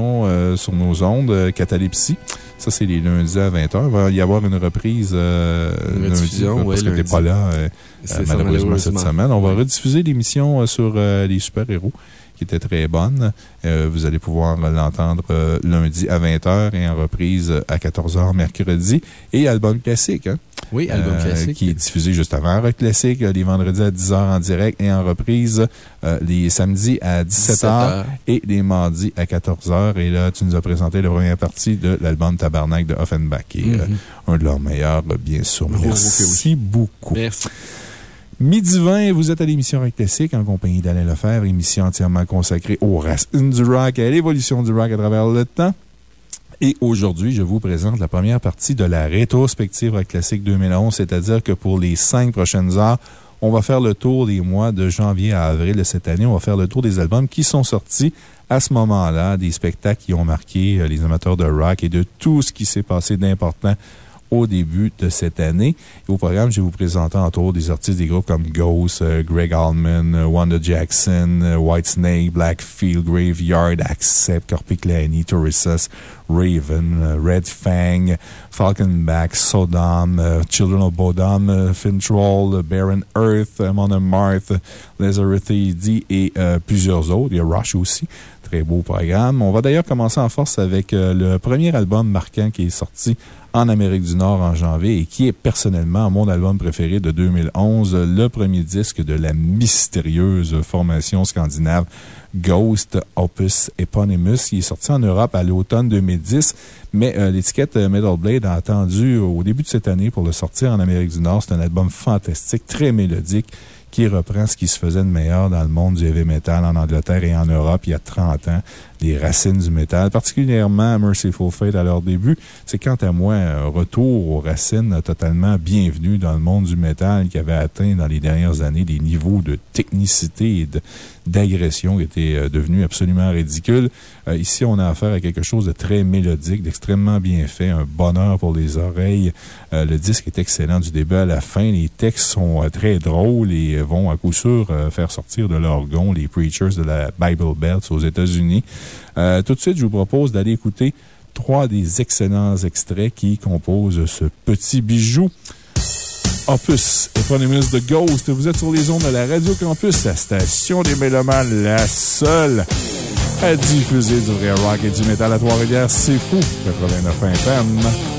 sur nos ondes, Catalepsie Ça, c'est les lundis à 20h. Il va y avoir une reprise euh, lundi, parce que t'es lundi. pas là, euh, ça, malheureusement, cette semaine. On va rediffuser l'émission euh, sur euh, les super-héros qui était très bonne. Euh, vous allez pouvoir l'entendre euh, lundi à 20h et en reprise à 14h mercredi. Et album classique, hein? Oui, album Euh, classique. Qui est diffusé juste avant Rock Classique, les vendredis à 10h en direct et en reprise les samedis à 17h 17h. et les mardis à 14h. Et là, tu nous as présenté la première partie de l'album Tabarnak de Offenbach, qui est Mhm. un de leurs meilleurs, bien sûr. Oh, Merci beaucoup. Merci. Midi 20, vous êtes à l'émission Rock Classique en compagnie d'Alain Lefebvre, émission entièrement consacrée aux racines du rock et à l'évolution du rock à travers le temps. Et aujourd'hui, je vous présente la première partie de la rétrospective Rock Classique 2011, c'est-à-dire que pour les cinq prochaines heures, on va faire le tour des mois de janvier à avril de cette année. On va faire le tour des albums qui sont sortis à ce moment-là, des spectacles qui ont marqué euh, les amateurs de rock et de tout ce qui s'est passé d'important au début de cette année. Au programme, je vais vous présenter entre autres des artistes des groupes comme Ghost, euh, Greg Allman, euh, Wanda Jackson, euh, Whitesnake, Blackfield, Graveyard, Accept, Corpiclani, Torissas, Raven, Red Fang, Falconback, Sodom, Children of Bodom, Fintroll, euh, Barren Earth, Mon Marth, Lazarus et plusieurs autres. Il y a Rush aussi. Très beau programme. On va d'ailleurs commencer en force avec euh, le premier album marquant qui est sorti en Amérique du Nord en janvier et qui est personnellement mon album préféré de 2011, le premier disque de la mystérieuse formation scandinave Ghost Opus Eponymous. Il est sorti en Europe à l'automne 2010, mais euh, l'étiquette euh, Metal Blade a attendu au début de cette année pour le sortir en Amérique du Nord. C'est un album fantastique, très mélodique qui reprend ce qui se faisait de meilleur dans le monde du heavy metal en Angleterre et en Europe il y a 30 ans, les racines du métal, particulièrement Merciful Fate à leur début. C'est quant à moi un retour aux racines totalement bienvenu dans le monde du métal qui avait atteint dans les dernières années des niveaux de technicité et d'agression qui étaient euh, devenus absolument ridicules. Euh, ici, on a affaire à quelque chose de très mélodique, d'extrêmement bien fait, un bonheur pour les oreilles. Euh, le disque est excellent du début à la fin. Les textes sont très drôles et vont à coup sûr faire sortir de leur gond les preachers de la Bible Belt aux États-Unis. Euh, tout de suite, je vous propose d'aller écouter trois des excellents extraits qui composent ce petit bijou. Opus, Eponymous de Ghost. Vous êtes sur les ondes de la Radio Campus, la station des Mélomanes, la seule à diffuser du vrai rock et du métal à Trois-Rivières. C'est fou, 89 FM.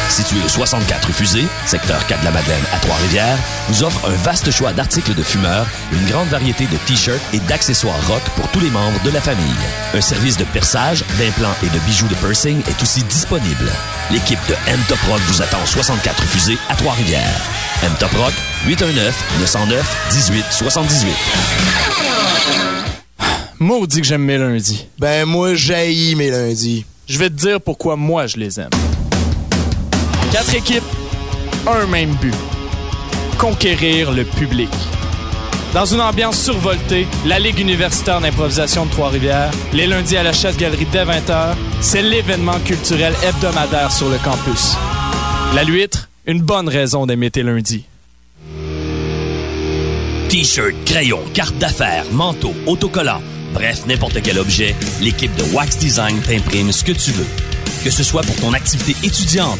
situé au 64 rue Fusée, secteur 4 de la Madeleine à Trois-Rivières, vous offre un vaste choix d'articles de fumeurs, une grande variété de t-shirts et d'accessoires rock pour tous les membres de la famille. Un service de perçage, d'implants et de bijoux de piercing est aussi disponible. L'équipe de M Top Rock vous attend au 64 rue Fusée à Trois-Rivières. M Top Rock, 819-909-1878. Maudit que j'aime mes lundis. Ben, moi, j'haïs mes lundis. Je vais te dire pourquoi moi je les aime. Quatre équipes, un même but. Conquérir le public. Dans une ambiance survoltée, la Ligue universitaire d'improvisation de Trois-Rivières, les lundis à la chasse-galerie dès 20h, c'est l'événement culturel hebdomadaire sur le campus. La Luître, une bonne raison d'aimer tes lundis. T-shirt, crayon, carte d'affaires, manteau, autocollant, bref, n'importe quel objet, l'équipe de Wax Design t'imprime ce que tu veux. Que ce soit pour ton activité étudiante,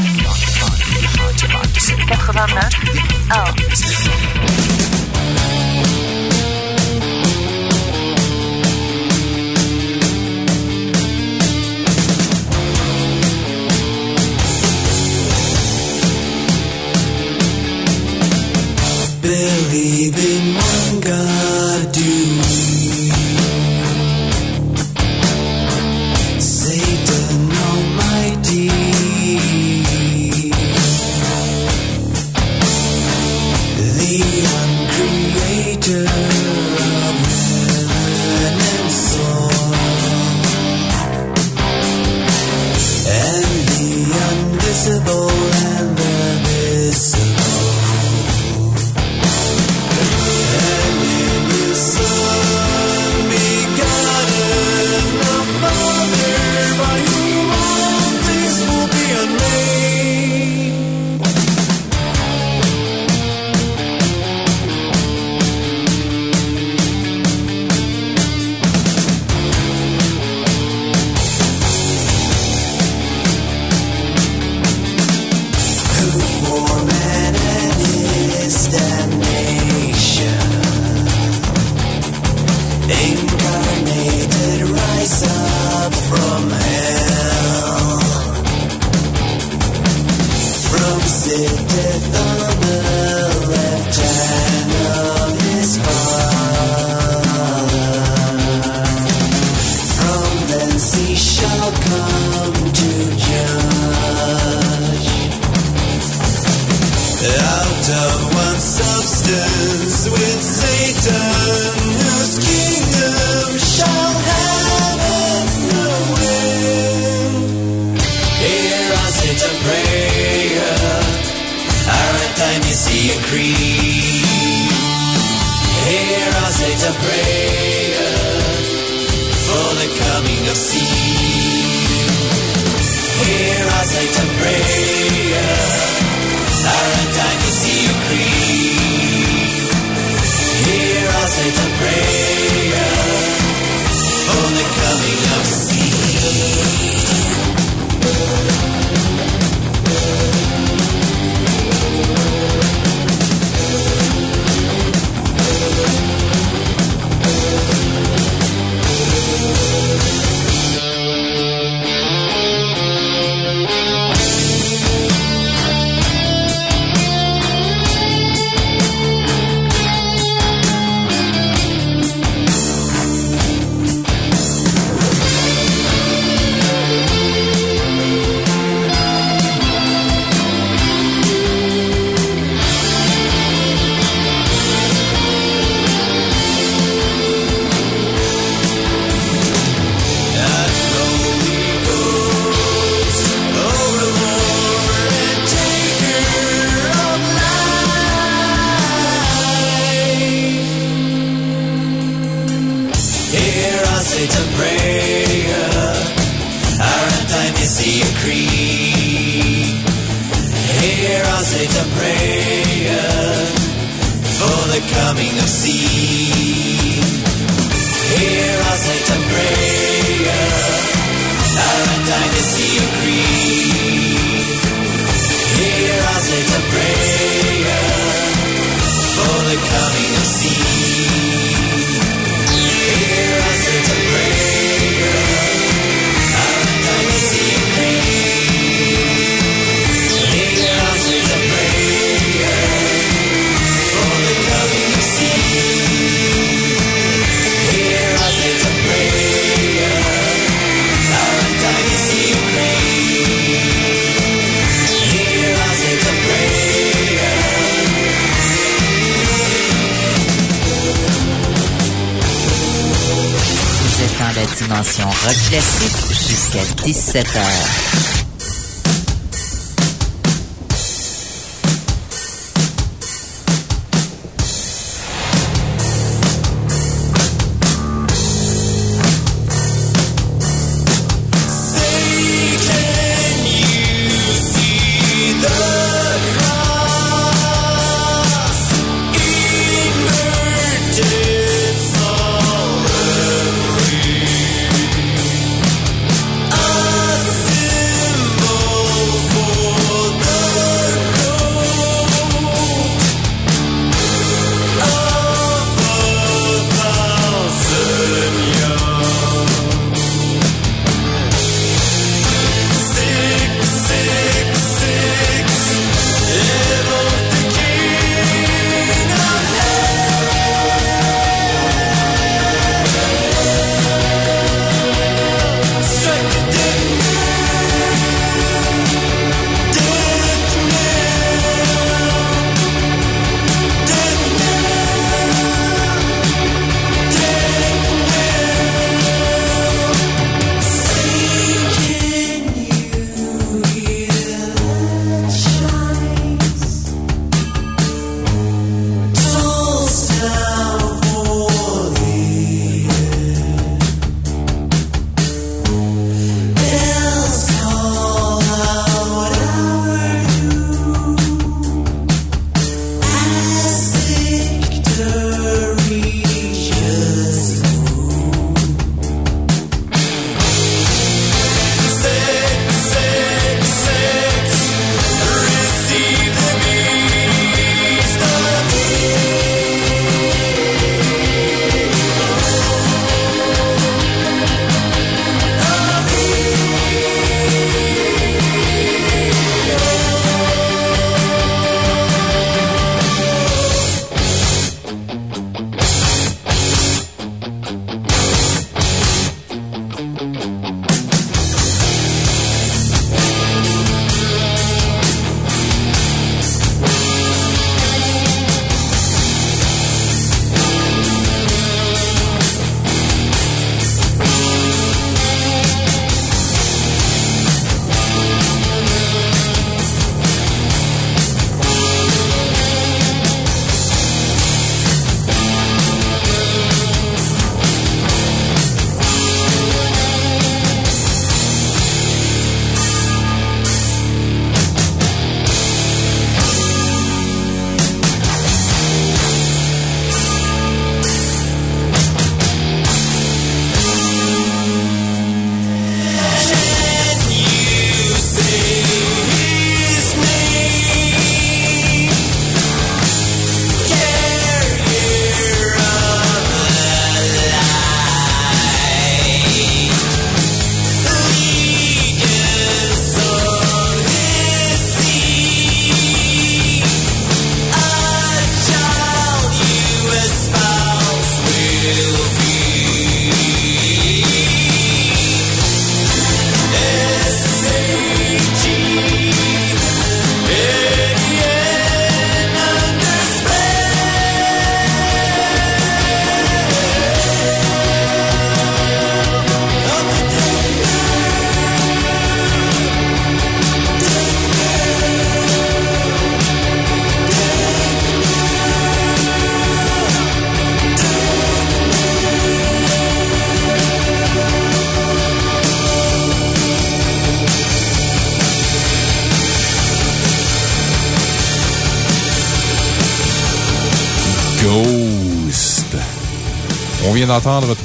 89 Believe in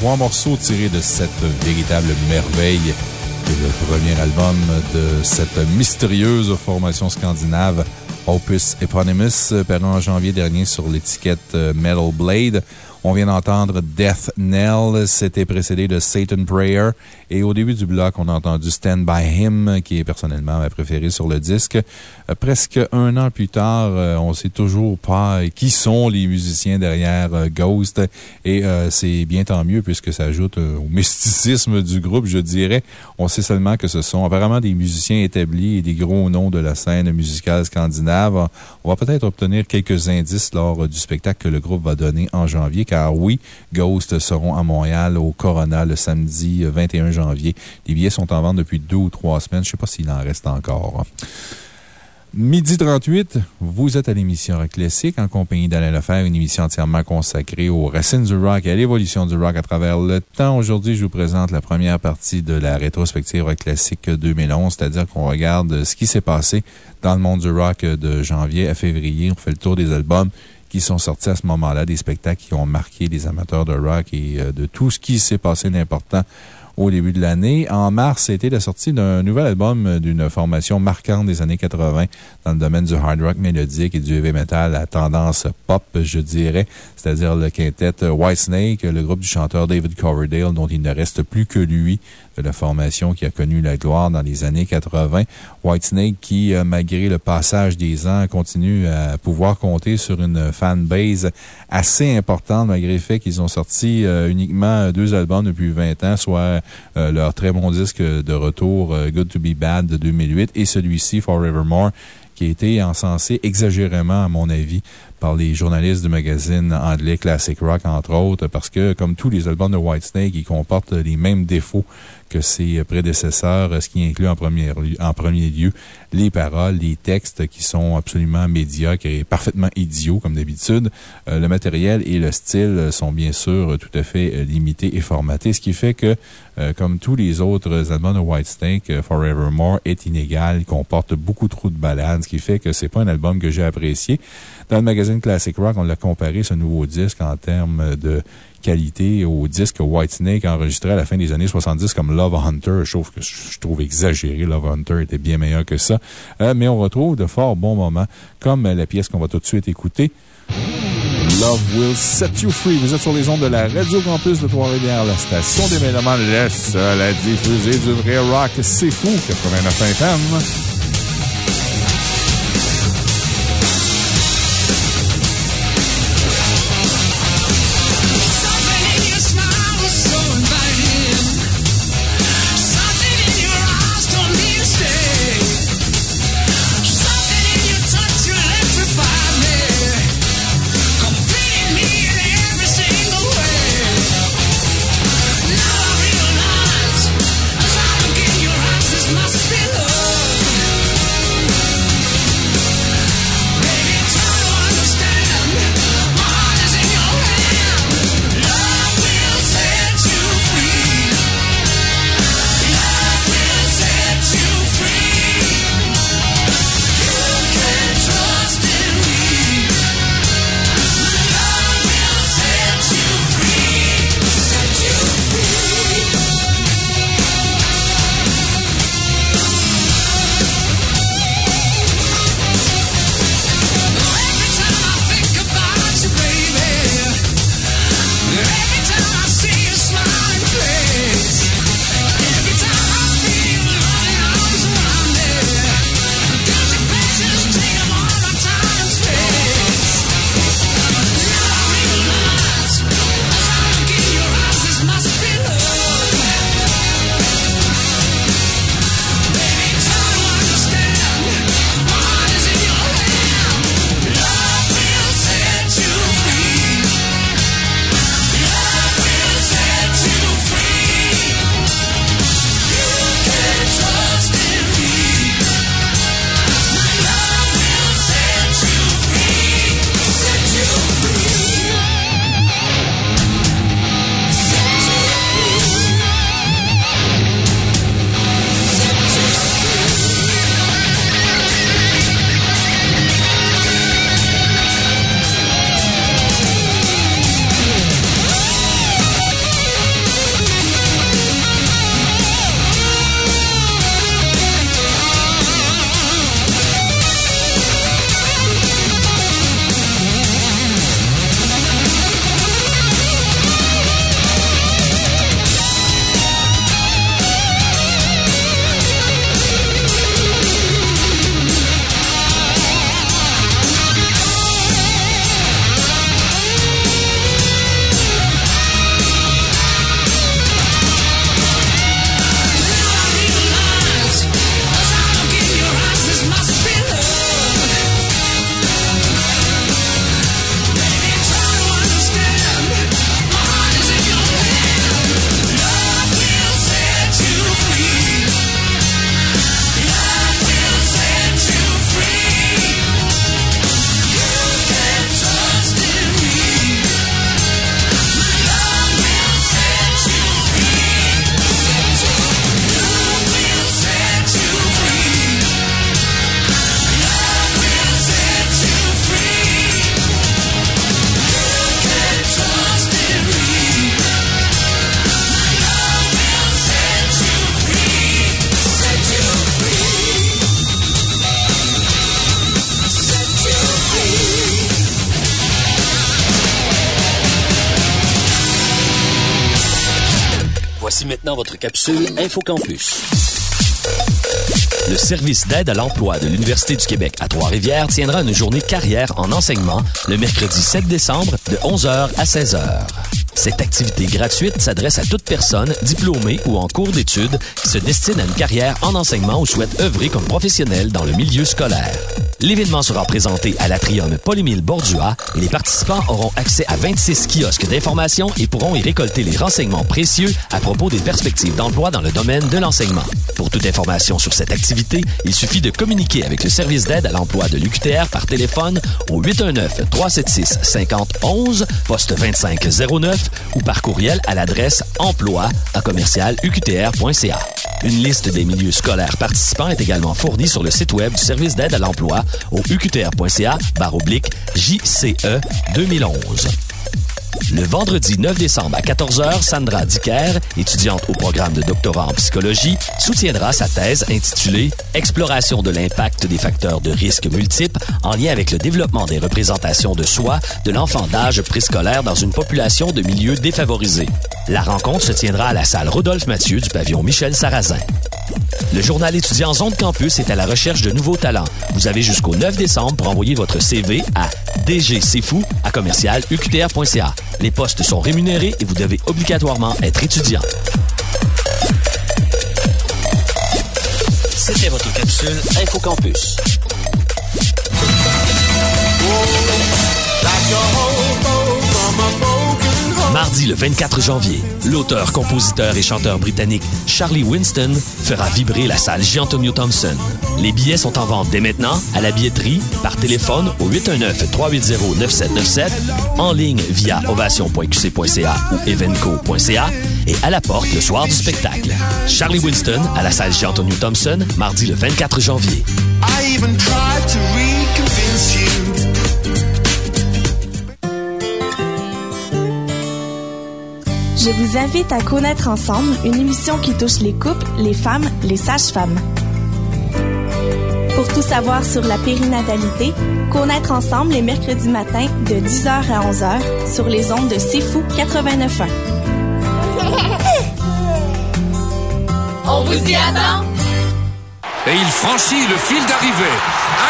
trois morceaux tirés de cette véritable merveille le premier album de cette mystérieuse formation scandinave Opus Eponymous, paru en janvier dernier sur l'étiquette euh, Metal Blade. On vient d'entendre Death Knell, c'était précédé de Satan Prayer. Et au début du bloc, on a entendu Stand By Him, qui est personnellement ma préférée sur le disque. Euh, presque un an plus tard, euh, on ne sait toujours pas qui sont les musiciens derrière euh, Ghost. Et c'est bien tant mieux puisque ça ajoute au mysticisme du groupe, je dirais. On sait seulement que ce sont apparemment des musiciens établis et des gros noms de la scène musicale scandinave. On va peut-être obtenir quelques indices lors du spectacle que le groupe va donner en janvier, car oui, Ghost seront à Montréal au Corona le samedi 21 janvier. Les billets sont en vente depuis deux ou trois semaines. Je ne sais pas s'il en reste encore. Midi 38, vous êtes à l'émission Rock Classique en compagnie d'Alain Lefer, une émission entièrement consacrée aux racines du rock et à l'évolution du rock à travers le temps. Aujourd'hui, je vous présente la première partie de la rétrospective Rock Classique 2011, c'est-à-dire qu'on regarde ce qui s'est passé dans le monde du rock de janvier à février. On fait le tour des albums qui sont sortis à ce moment-là, des spectacles qui ont marqué les amateurs de rock et euh, de tout ce qui s'est passé d'important au début de l'année. En mars, c'était la sortie d'un nouvel album d'une formation marquante des années 80 dans le domaine du hard rock mélodique et du heavy metal à tendance pop, je dirais, c'est-à-dire le quintet Whitesnake, le groupe du chanteur David Coverdale, dont il ne reste plus que lui la formation qui a connu la gloire dans les années 80. Whitesnake qui, euh, malgré le passage des ans, continue à pouvoir compter sur une fanbase assez importante, malgré le fait qu'ils ont sorti euh, uniquement deux albums depuis 20 ans, soit euh, leur très bon disque de retour Good to Be Bad de 2008 et celui-ci, Forevermore, qui a été encensé exagérément, à mon avis, par les journalistes du magazine anglais Classic Rock, entre autres, parce que, comme tous les albums de Whitesnake, ils comportent les mêmes défauts que ses prédécesseurs, ce qui inclut en premier, lieu les paroles, les textes qui sont absolument médiocres et parfaitement idiots, comme d'habitude. Euh, le matériel et le style sont bien sûr tout à fait euh, limités et formatés, ce qui fait que, euh, comme tous les autres albums de Whitesnake, Forevermore est inégal, comporte beaucoup trop de balades, ce qui fait que c'est pas un album que j'ai apprécié. Dans le magazine Classic Rock, on l'a comparé, ce nouveau disque, en termes de qualité au disque Whitesnake enregistré à la fin des années 70 comme Love Hunter. Je trouve que je trouve exagéré. Love Hunter était bien meilleur que ça. Euh, mais on retrouve de fort bons moments, comme la pièce qu'on va tout de suite écouter. Love Will Set You Free. Vous êtes sur les ondes de la Radio Campus de Trois-Rivières, la station des Mélomanes, la seule à diffuser du vrai rock. C'est fou, 89 FM. Le service d'aide à l'emploi de l'Université du Québec à Trois-Rivières tiendra une journée carrière en enseignement le mercredi 7 décembre de 11h à 16h. Cette activité gratuite s'adresse à toute personne diplômée ou en cours d'études qui se destine à une carrière en enseignement ou souhaite œuvrer comme professionnel dans le milieu scolaire. L'événement sera présenté à l'Atrium Paul-Émile Bordua et les participants auront accès à 26 kiosques d'information et pourront y récolter les renseignements précieux à propos des perspectives d'emploi dans le domaine de l'enseignement. Pour toute information sur cette activité, il suffit de communiquer avec le service d'aide à l'emploi de l'UQTR par téléphone au 819-376-5011, poste 2509 ou par courriel à l'adresse emploi à commercial uqtr.ca. Une liste des milieux scolaires participants est également fournie sur le site web du service d'aide à l'emploi au uqtr.ca JCE 2011. Le vendredi 9 décembre à 14h, Sandra Dicker, étudiante au programme de doctorat en psychologie, soutiendra sa thèse intitulée Exploration de l'impact des facteurs de risque multiples en lien avec le développement des représentations de soi de l'enfant d'âge préscolaire dans une population de milieux défavorisés. La rencontre se tiendra à la salle Rodolphe Mathieu du pavillon Michel Sarrazin. Le journal étudiant Zone Campus est à la recherche de nouveaux talents. Vous avez jusqu'au 9 décembre pour envoyer votre CV à dgcfou à commercial uqtr.ca. Les postes sont rémunérés et vous devez obligatoirement être étudiant. C'était votre capsule InfoCampus. Mardi le 24 janvier, l'auteur, compositeur et chanteur britannique Charlie Winston fera vibrer la salle J. Thompson. Les billets sont en vente dès maintenant à la billetterie, par téléphone au 819-380-9797, en ligne via ovation.qc.ca ou evenco.ca et à la porte le soir du spectacle. Charlie Winston à la salle J. Thompson, mardi le 24 janvier. I even tried to reconvince you. Je vous invite à connaître ensemble une émission qui touche les couples, les femmes, les sages-femmes. Pour tout savoir sur la périnatalité, connaître ensemble les mercredis matins de 10h à 11h sur les ondes de C'est Fou 89.1. On vous y attend! Et il franchit le fil d'arrivée.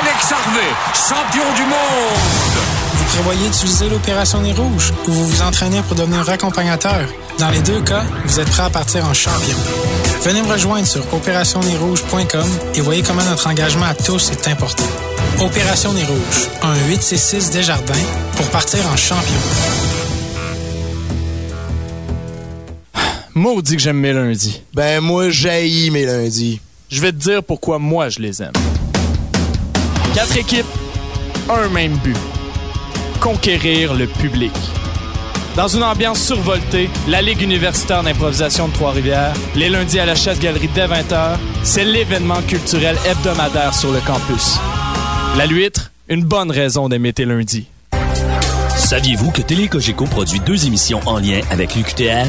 Alex Harvey, champion du monde! Vous prévoyez d'utiliser l'opération Nez Rouge ou vous vous entraînez pour devenir accompagnateur? Dans les deux cas, vous êtes prêt à partir en champion. Venez me rejoindre sur opérationnezrouge.com et voyez comment notre engagement à tous est important. Opération Nez Rouge, un 866 Desjardins pour partir en champion. Maudit que j'aime mes lundis. Ben, moi, j'haïs mes lundis. Je vais te dire pourquoi moi je les aime. Quatre équipes, un même but. Conquérir le public. Dans une ambiance survoltée, la Ligue universitaire d'improvisation de Trois-Rivières, les lundis à la Chasse-Galerie dès 20h, c'est l'événement culturel hebdomadaire sur le campus. La Luître, une bonne raison d'aimer tes lundis. Saviez-vous que Télé produit deux émissions en lien avec l'UQTR?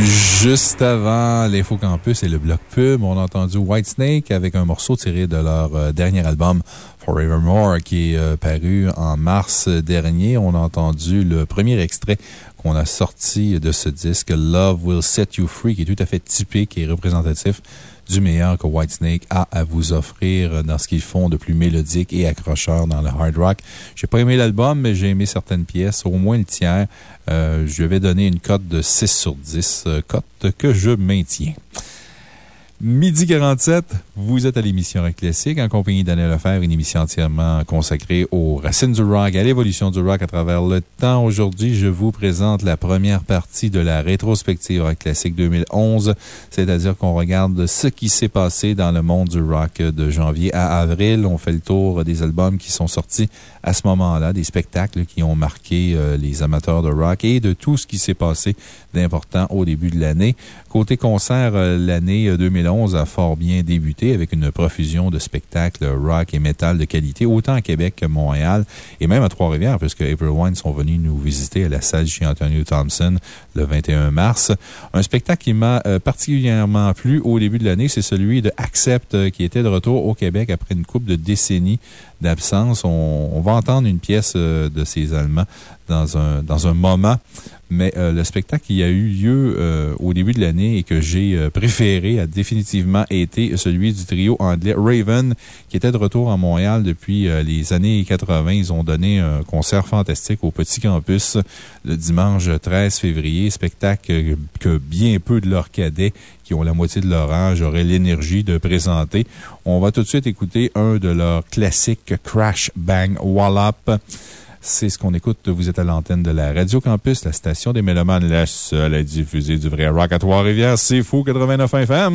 Juste avant l'Info Campus et le bloc pub, on a entendu Whitesnake avec un morceau tiré de leur euh, dernier album Forevermore qui est euh, paru en mars dernier. On a entendu le premier extrait qu'on a sorti de ce disque, Love Will Set You Free, qui est tout à fait typique et représentatif du meilleur que Whitesnake a à vous offrir dans ce qu'ils font de plus mélodique et accrocheur dans le hard rock. J'ai pas aimé l'album, mais j'ai aimé certaines pièces, au moins le tiers. Euh, je lui avais donné une cote de 6 sur 10, euh, cote que je maintiens. Midi 47, vous êtes à l'émission Rock Classique en compagnie d'Anne Lefebvre, une émission entièrement consacrée aux racines du rock, à l'évolution du rock à travers le temps. Aujourd'hui, je vous présente la première partie de la rétrospective Rock Classique 2011, c'est-à-dire qu'on regarde ce qui s'est passé dans le monde du rock de janvier à avril. On fait le tour des albums qui sont sortis à ce moment-là, des spectacles qui ont marqué euh, les amateurs de rock et de tout ce qui s'est passé d'important au début de l'année. Côté concert, euh, l'année 2011 a fort bien débuté avec une profusion de spectacles rock et metal de qualité, autant à Québec que Montréal et même à Trois-Rivières, puisque April Wine sont venus nous visiter à la salle chez Antonio Thompson le 21 mars. Un spectacle qui m'a euh, particulièrement plu au début de l'année, c'est celui de Accept, euh, qui était de retour au Québec après une couple de décennies d'absence. On, va entendre une pièce de ces Allemands dans un, dans un moment mais euh, le spectacle qui a eu lieu euh, au début de l'année et que j'ai euh, préféré a définitivement été celui du trio anglais Raven, qui était de retour à Montréal depuis les années 80. Ils ont donné un concert fantastique au Petit Campus le dimanche 13 février. Spectacle que bien peu de leurs cadets qui ont la moitié de leur âge auraient l'énergie de présenter. On va tout de suite écouter un de leurs classiques Crash Bang Wallop. C'est ce qu'on écoute. Vous êtes à l'antenne de la Radio Campus, la station des Mélomanes, la seule à diffuser du vrai rock à Trois-Rivières. C'est fou, 89 FM.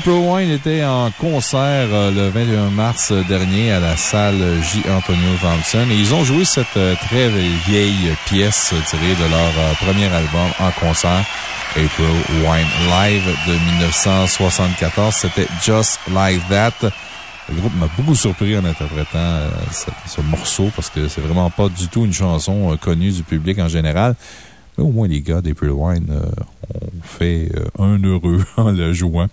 April Wine était en concert euh, le 21 mars dernier à la salle J. Antonio Thompson et ils ont joué cette euh, très vieille pièce tirée de leur euh, premier album en concert, April Wine Live de 1974. C'était Just Like That. Le groupe m'a beaucoup surpris en interprétant ce, ce, morceau parce que c'est vraiment pas du tout une chanson connue du public en général. Mais au moins, les gars d'April Wine ont fait un heureux en le jouant.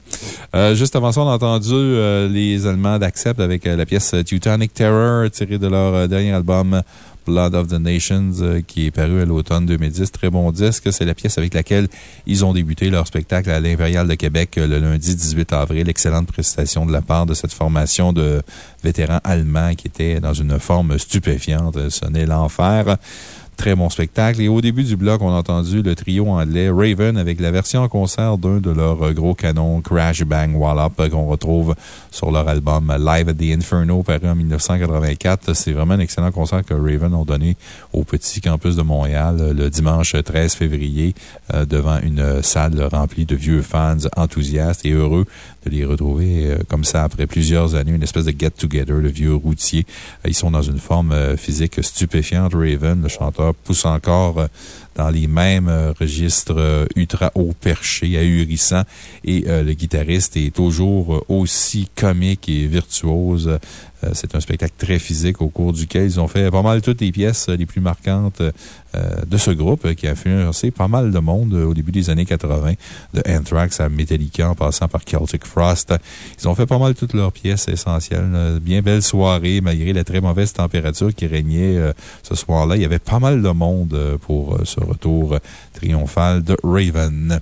Euh, juste avant ça, on a entendu euh, les Allemands d'Accept avec euh, la pièce Teutonic Terror tirée de leur dernier album Blood of the Nations qui est paru à l'automne 2010. Très bon disque. C'est la pièce avec laquelle ils ont débuté leur spectacle à l'Impérial de Québec le lundi 18 avril. Excellente prestation de la part de cette formation de vétérans allemands qui étaient dans une forme stupéfiante. N'est l'enfer. Bon spectacle. Et au début du bloc, on a entendu le trio anglais Raven avec la version en concert d'un de leurs gros canons Crash Bang Wallop qu'on retrouve sur leur album Live at the Inferno paru en 1984. C'est vraiment un excellent concert que Raven ont donné au petit campus de Montréal le dimanche 13 février euh, devant une salle remplie de vieux fans enthousiastes et heureux de les retrouver euh, comme ça après plusieurs années, une espèce de get-together, le vieux routier. Ils sont dans une forme euh, physique stupéfiante. Raven, le chanteur, pousse encore dans les mêmes registres ultra haut perchés, ahurissants. Et le guitariste est toujours aussi comique et virtuose. C'est un spectacle très physique au cours duquel ils ont fait pas mal toutes les pièces les plus marquantes de ce groupe qui a influencé pas mal de monde au début des années 80, de Anthrax à Metallica en passant par Celtic Frost. Ils ont fait pas mal toutes leurs pièces essentielles. Bien belle soirée, malgré la très mauvaise température qui régnait ce soir-là. Il y avait pas mal de monde pour ce retour triomphal de Raven.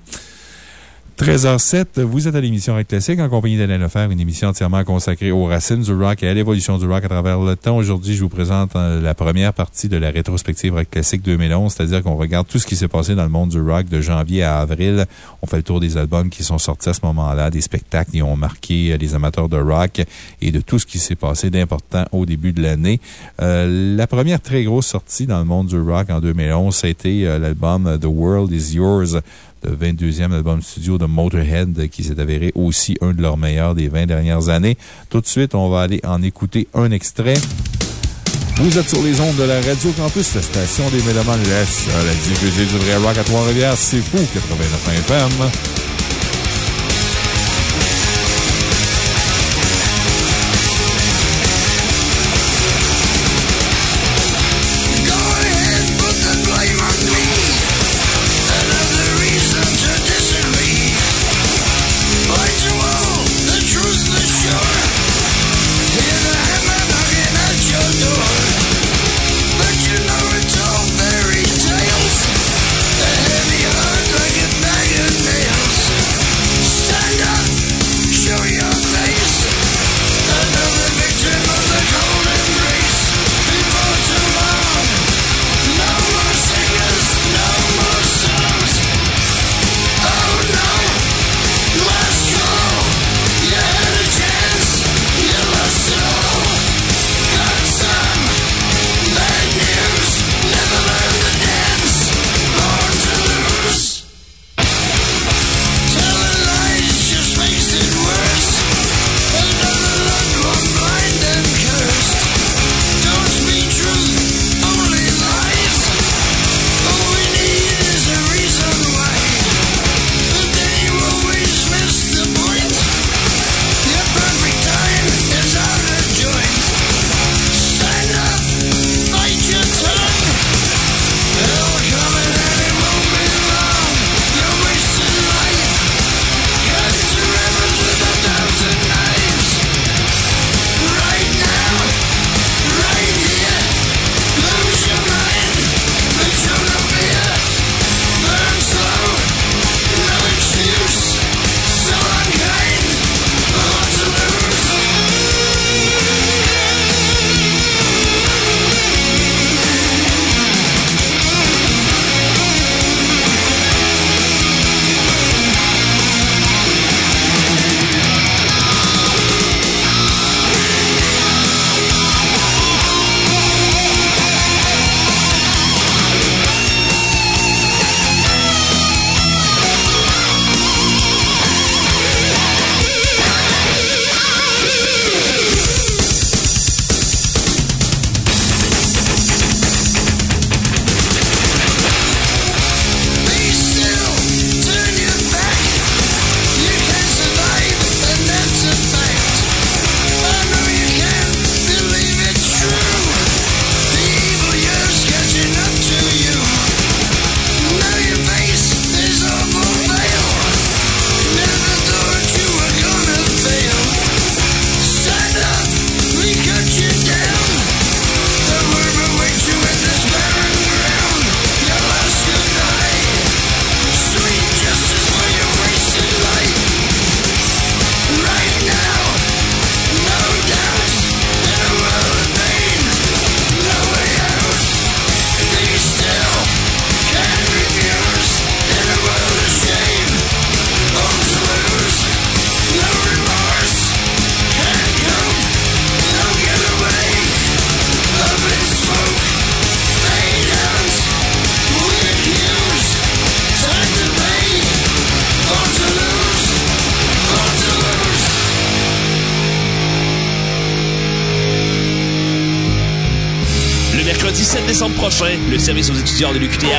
13h07, vous êtes à l'émission Rock Classique en compagnie d'Alain Lefer, une émission entièrement consacrée aux racines du rock et à l'évolution du rock à travers le temps. Aujourd'hui, je vous présente la première partie de la rétrospective Rock Classique 2011, c'est-à-dire qu'on regarde tout ce qui s'est passé dans le monde du rock de janvier à avril. On fait le tour des albums qui sont sortis à ce moment-là, des spectacles qui ont marqué les amateurs de rock et de tout ce qui s'est passé d'important au début de l'année. Euh, la première très grosse sortie dans le monde du rock en 2011, ça a été euh, l'album The World Is Yours le 22e album studio de Motorhead qui s'est avéré aussi un de leurs meilleurs des 20 dernières années. Tout de suite, on va aller en écouter un extrait. Vous êtes sur les ondes de la Radio Campus, la station des Mélomanes la diffuser du vrai rock à Trois-Rivières. C'est fou, 89 FM.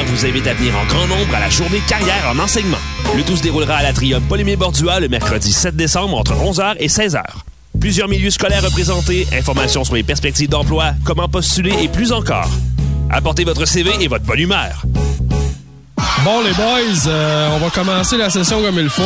Vous invite à venir en grand nombre à la journée carrière en enseignement. Le tout se déroulera à l'atrium Polémier-Bordua le mercredi 7 décembre entre 11h et 16h. Plusieurs milieux scolaires représentés, informations sur les perspectives d'emploi, comment postuler et plus encore. Apportez votre CV et votre bonne humeur. Bon, les boys, euh, on va commencer la session comme il faut.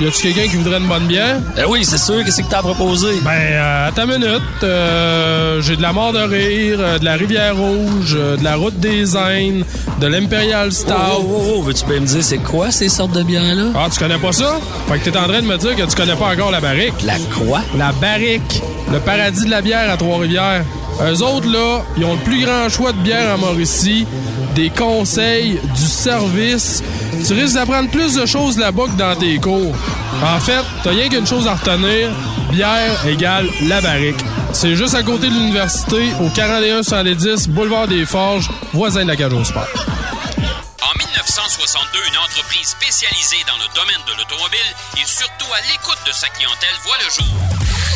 Y a-tu quelqu'un qui voudrait une bonne bière? Eh oui, c'est sûr. Qu'est-ce que t'as proposé? Ben, euh, attends une minute. Euh, J'ai de la mort de rire, euh, de la Rivière Rouge, euh, de la Route des Indes, de l'Imperial Stout. Oh, oh, oh, veux-tu bien me dire c'est quoi ces sortes de bières-là? Ah, tu connais pas ça? Fait que t'es en train de me dire que tu connais pas encore la barrique. La quoi? La barrique. Le paradis de la bière à Trois-Rivières. Eux autres, là, ils ont le plus grand choix de bière en Mauricie, des conseils, du service. Tu risques d'apprendre plus de choses là-bas que dans tes cours. En fait, t'as rien qu'une chose à retenir. Bière égale la barrique. C'est juste à côté de l'université, au 41 boulevard des Forges, voisin de la cage au sport. En 1962, une entreprise spécialisée dans le domaine de l'automobile et surtout à l'écoute de sa clientèle voit le jour.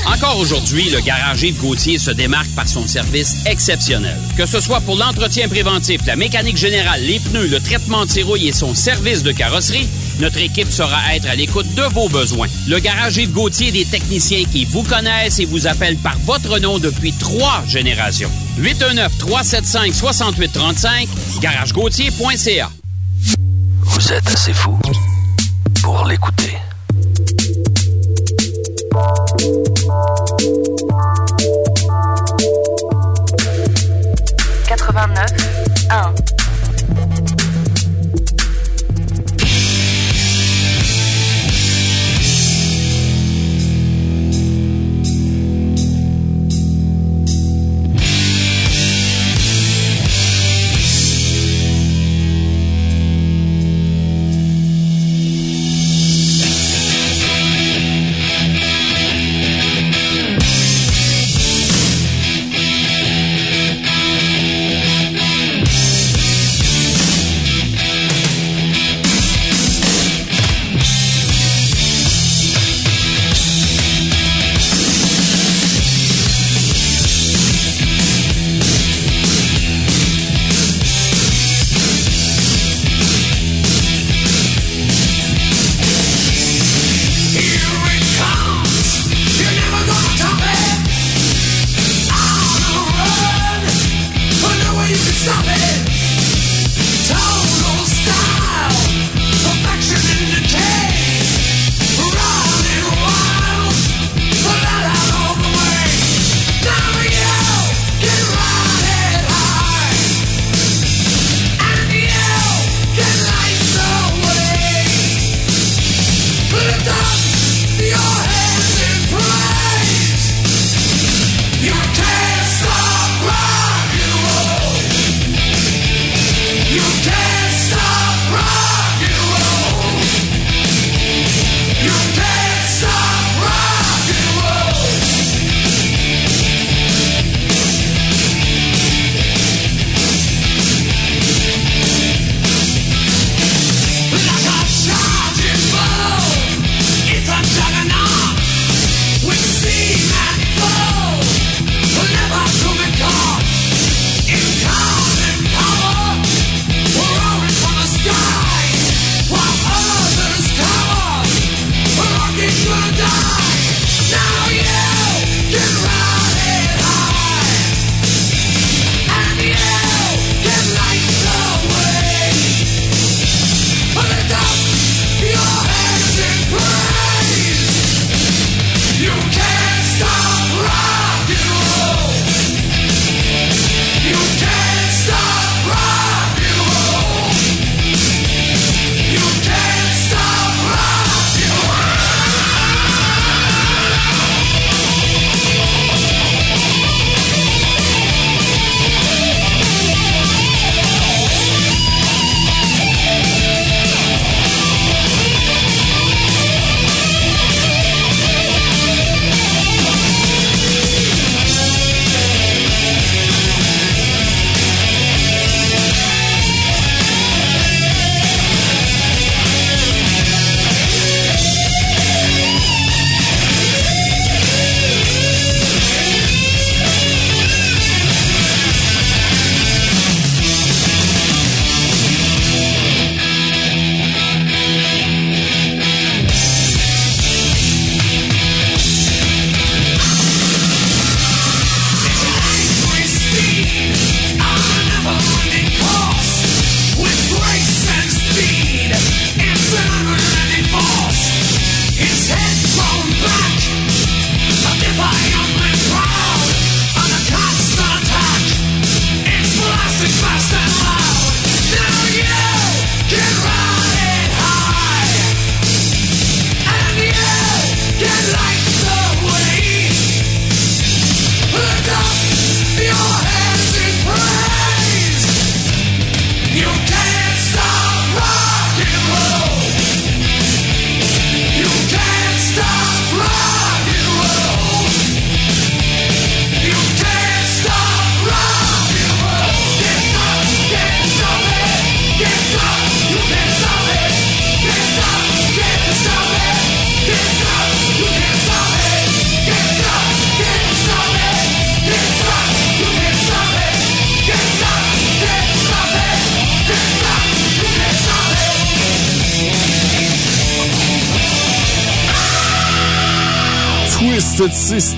Encore aujourd'hui, le garage Yves Gauthier se démarque par son service exceptionnel. Que ce soit pour l'entretien préventif, la mécanique générale, les pneus, le traitement anti-rouille et son service de carrosserie, notre équipe saura être à l'écoute de vos besoins. Le garage Yves Gauthier, des techniciens qui vous connaissent et vous appellent par votre nom depuis trois générations. 819-375-6835, garagegauthier.ca. Vous êtes assez fou pour l'écouter.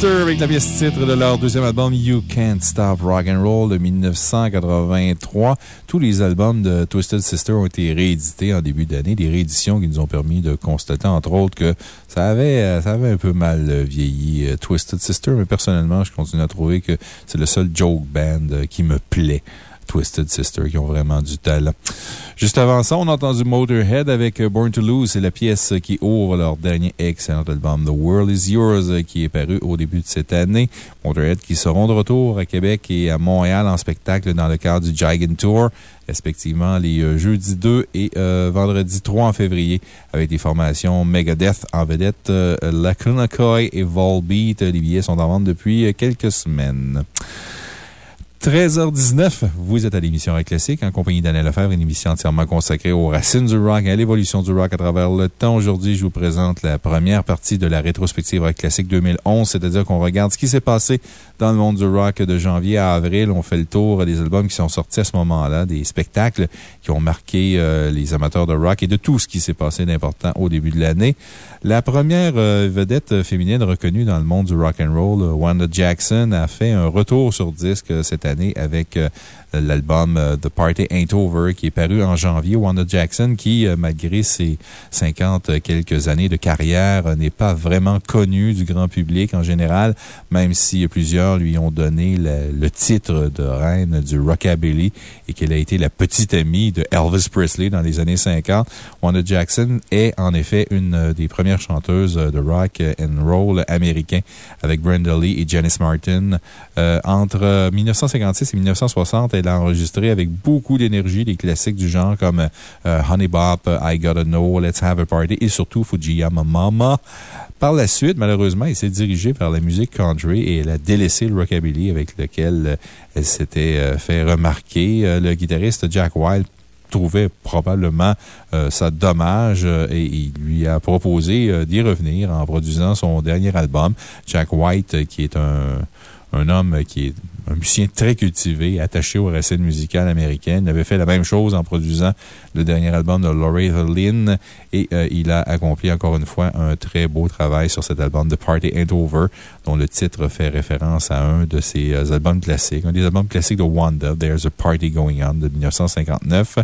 Avec la pièce titre de leur deuxième album You Can't Stop Rock and Roll de 1983. Tous les albums de Twisted Sister ont été réédités en début d'année, des rééditions qui nous ont permis de constater, entre autres, que ça avait, euh, ça avait un peu mal euh, vieilli, euh, Twisted Sister, mais personnellement, je continue à trouver que c'est le seul joke band qui me plaît. Twisted Sister, qui ont vraiment du talent. Juste avant ça, on a entendu Motorhead avec Born to Lose. C'est la pièce qui ouvre leur dernier excellent album, The World is Yours, qui est paru au début de cette année. Motorhead qui seront de retour à Québec et à Montréal en spectacle dans le cadre du Gigant Tour, respectivement les jeudis 2 et vendredi 3 en février, avec des formations Megadeth en vedette, La Kunakoi et Volbeat. Les billets sont en vente depuis quelques semaines. 13h19, vous êtes à l'émission Rock Classique en compagnie d'Anne Lefebvre, une émission entièrement consacrée aux racines du rock et à l'évolution du rock à travers le temps. Aujourd'hui, je vous présente la première partie de la rétrospective Rock Classique 2011, c'est-à-dire qu'on regarde ce qui s'est passé dans le monde du rock de janvier à avril. On fait le tour des albums qui sont sortis à ce moment-là, des spectacles qui ont marqué euh, les amateurs de rock et de tout ce qui s'est passé d'important au début de l'année. La première euh, vedette féminine reconnue dans le monde du rock and roll, Wanda Jackson, a fait un retour sur disque cette année avec euh, l'album The Party Ain't Over qui est paru en janvier. Wanda Jackson, qui, malgré ses 50 quelques années de carrière, n'est pas vraiment connue du grand public en général, même si plusieurs lui ont donné le, titre de reine du rockabilly et qu'elle a été la petite amie de Elvis Presley dans les années 50. Wanda Jackson est en effet une des premières chanteuse de rock and roll américain avec Brenda Lee et Janice Martin. Euh, entre 1956 et 1960, elle a enregistré avec beaucoup d'énergie des classiques du genre comme euh, Honey Bop, I Gotta Know, Let's Have a Party et surtout Fujiyama Mama. Par la suite, malheureusement, elle s'est dirigée vers la musique country et elle a délaissé le rockabilly avec lequel elle s'était fait remarquer. Le guitariste Jack Wild trouvait probablement euh, ça dommage euh, et il lui a proposé euh, d'y revenir en produisant son dernier album. Jack White, qui est un, un homme qui est un musicien très cultivé, attaché aux racines musicales américaines. Il avait fait la même chose en produisant le dernier album de Loretta Lynn et il a accompli encore une fois un très beau travail sur cet album The Party Ain't Over, dont le titre fait référence à un de ses albums classiques, un des albums classiques de Wanda, There's a Party Going On de 1959.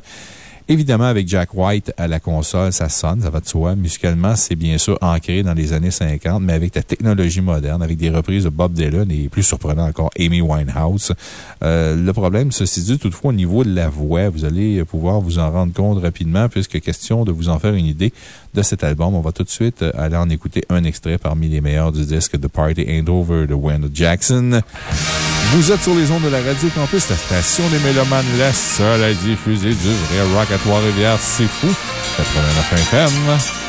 Évidemment, avec Jack White à la console, ça sonne, ça va de soi. Musicalement, c'est bien sûr ancré dans les années 50, mais avec la technologie moderne, avec des reprises de Bob Dylan et plus surprenant encore, Amy Winehouse. Euh, le problème se situe toutefois au niveau de la voix. Vous allez pouvoir vous en rendre compte rapidement, puisque question de vous en faire une idée de cet album. On va tout de suite aller en écouter un extrait parmi les meilleurs du disque The Party Ain't Over de Wendell Jackson. Vous êtes sur les ondes de la Radio Campus, la station des Mélomanes, la seule à diffuser du vrai rock à Trois-Rivières. C'est fou. 89 FM.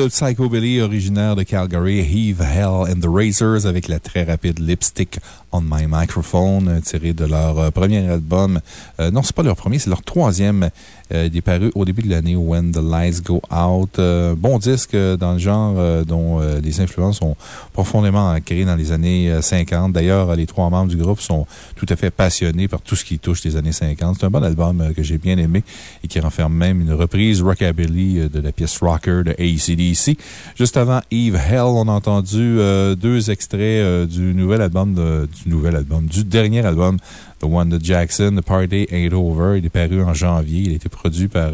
De psychobilly originaire de Calgary, Heave Hell and the Racers, avec la très rapide Lipstick on My Microphone, euh, tiré de leur euh, premier album. Euh, non, c'est pas leur premier, c'est leur troisième, euh, il est paru au début de l'année, When the Lights Go Out. Bon disque dans le genre dont les influences sont profondément ancrées dans les années euh, 50. D'ailleurs, les trois membres du groupe sont tout à fait passionnés par tout ce qui touche les années 50. C'est un bon album que j'ai bien aimé qui renferme même une reprise rockabilly euh, de la pièce Rocker de ACDC. Juste avant Eve Hell, on a entendu euh, deux extraits euh, du nouvel album, du nouvel album, du dernier album The One de Jackson, The Party Ain't Over. Il est paru en janvier. Il a été produit par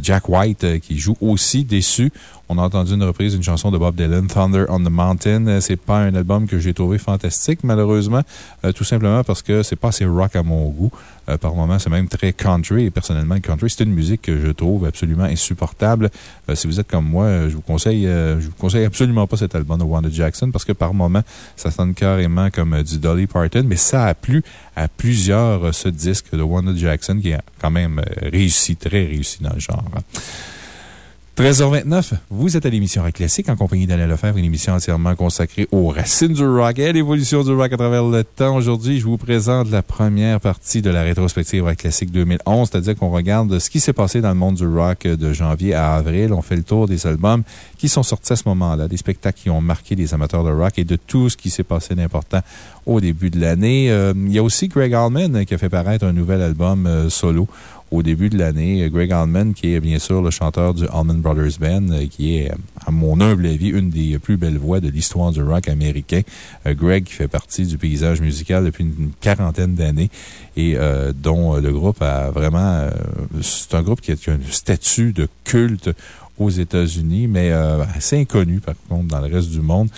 Jack White, qui joue aussi Déçu. On a entendu une reprise d'une chanson de Bob Dylan, Thunder on the Mountain. C'est pas un album que j'ai trouvé fantastique, malheureusement, euh, tout simplement parce que c'est pas assez rock à mon goût. Euh, par moments, c'est même très country. Et personnellement, le country, c'est une musique que je trouve absolument insupportable. Euh, si vous êtes comme moi, je vous conseille, je vous conseille absolument pas cet album de Wanda Jackson parce que par moments, ça sonne carrément comme du Dolly Parton, mais ça a plu à plusieurs ce disque de Wanda Jackson qui a quand même réussi, très réussi dans le genre. 13h29, vous êtes à l'émission Rock Classique en compagnie d'Alain Lefebvre, une émission entièrement consacrée aux racines du rock et à l'évolution du rock à travers le temps. Aujourd'hui, je vous présente la première partie de la rétrospective Rock Classique 2011, c'est-à-dire qu'on regarde ce qui s'est passé dans le monde du rock de janvier à avril. On fait le tour des albums qui sont sortis à ce moment-là, des spectacles qui ont marqué les amateurs de rock et de tout ce qui s'est passé d'important au début de l'année. Euh, il y a aussi Greg Allman qui a fait paraître un nouvel album euh, solo au début de l'année. Greg Allman, qui est bien sûr le chanteur du Allman Brothers Band, euh, qui est, à mon humble avis, une des plus belles voix de l'histoire du rock américain. Euh, Greg qui fait partie du paysage musical depuis une quarantaine d'années et euh, dont le groupe a vraiment... C'est un groupe qui a un statut de culte aux États-Unis, mais assez inconnu, par contre, dans le reste du monde.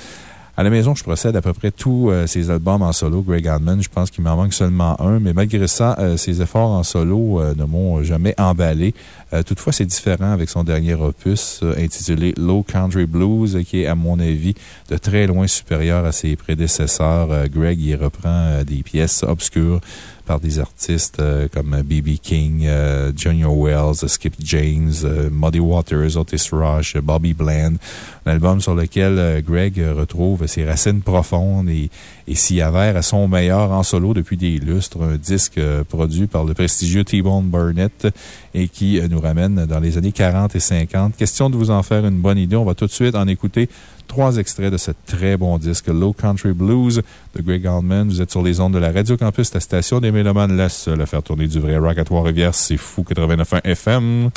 À la maison, je procède à peu près tous euh, ses albums en solo, Greg Allman. Je pense qu'il m'en manque seulement un, mais malgré ça, euh, ses efforts en solo euh, ne m'ont jamais emballé. toutefois, c'est différent avec son dernier opus intitulé Low Country Blues, qui est, à mon avis, de très loin supérieur à ses prédécesseurs. Greg y reprend des pièces obscures par des artistes euh, comme B.B. King, euh, Junior Wells, Skip James, euh, Muddy Waters, Otis Rush, Bobby Bland. Un album sur lequel Greg retrouve ses racines profondes et, s'y avère à son meilleur en solo depuis des lustres. Un disque produit par le prestigieux T-Bone Burnett et qui nous ramène dans les années 40 et 50. Question de vous en faire une bonne idée. On va tout de suite en écouter trois extraits de ce très bon disque Low Country Blues de Greg Allman. Vous êtes sur les ondes de la Radio Campus, la station des Mélomanes, la seule à faire tourner du vrai rock à Trois-Rivières. C'est fou 89.1 FM.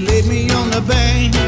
They laid me on the bank.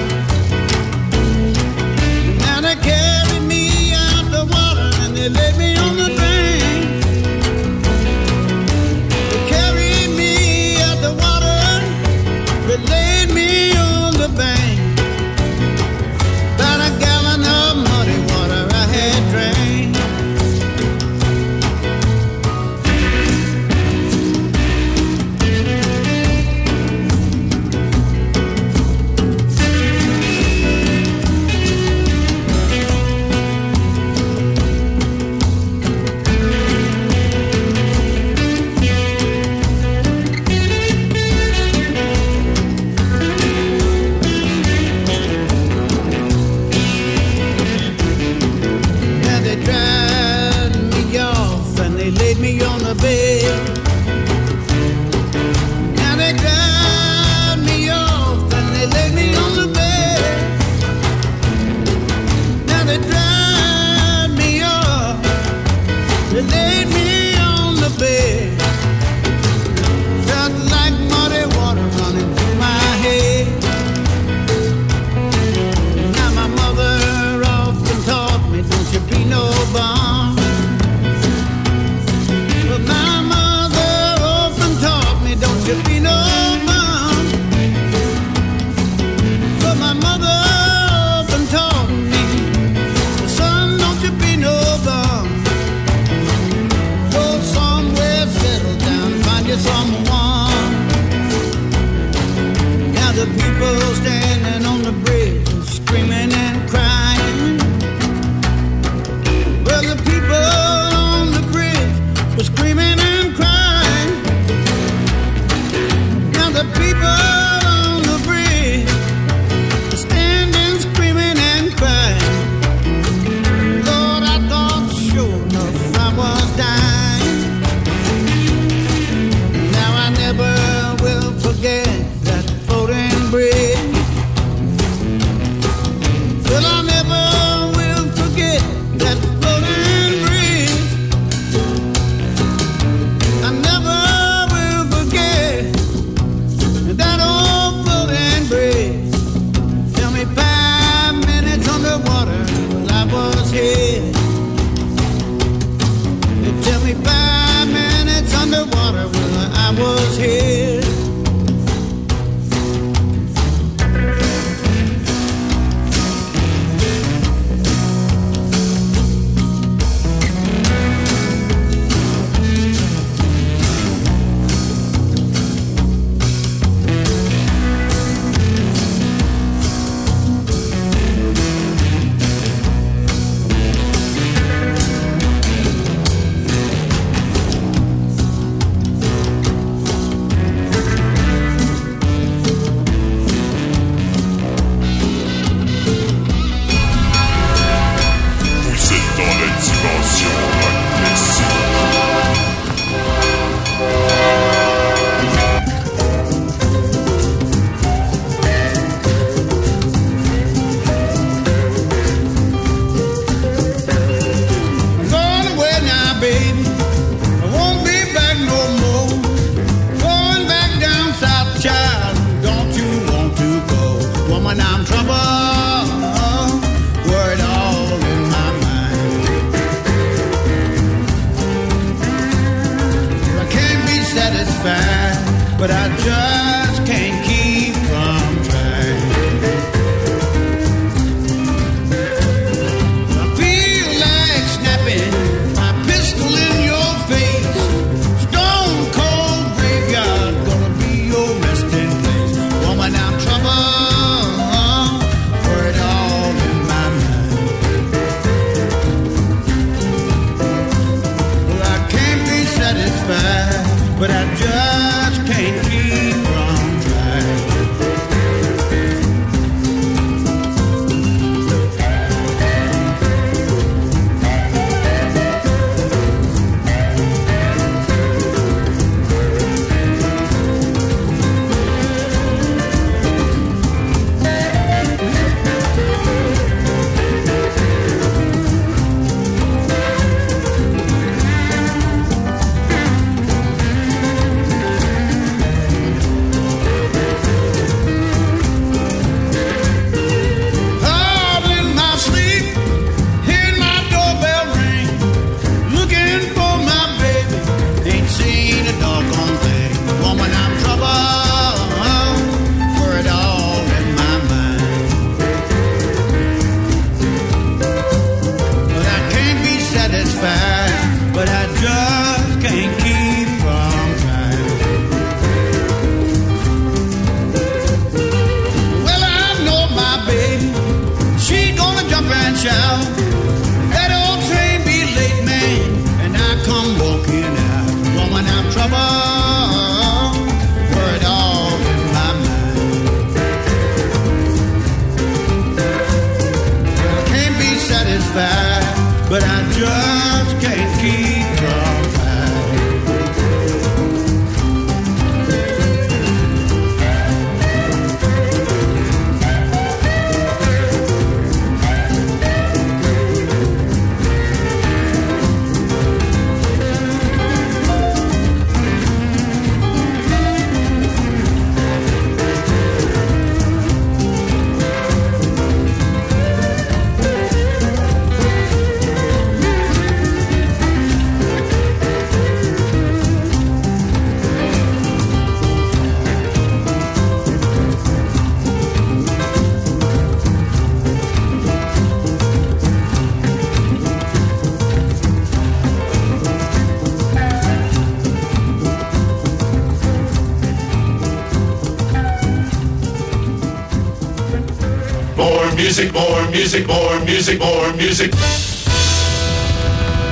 music, more music, more music, more music.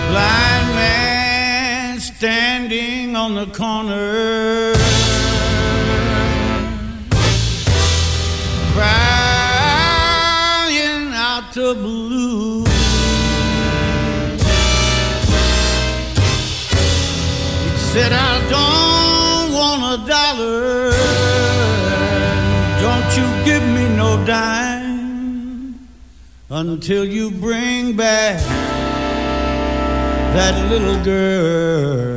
Blind man standing on the corner. Crying out to blue. until you bring back that little girl.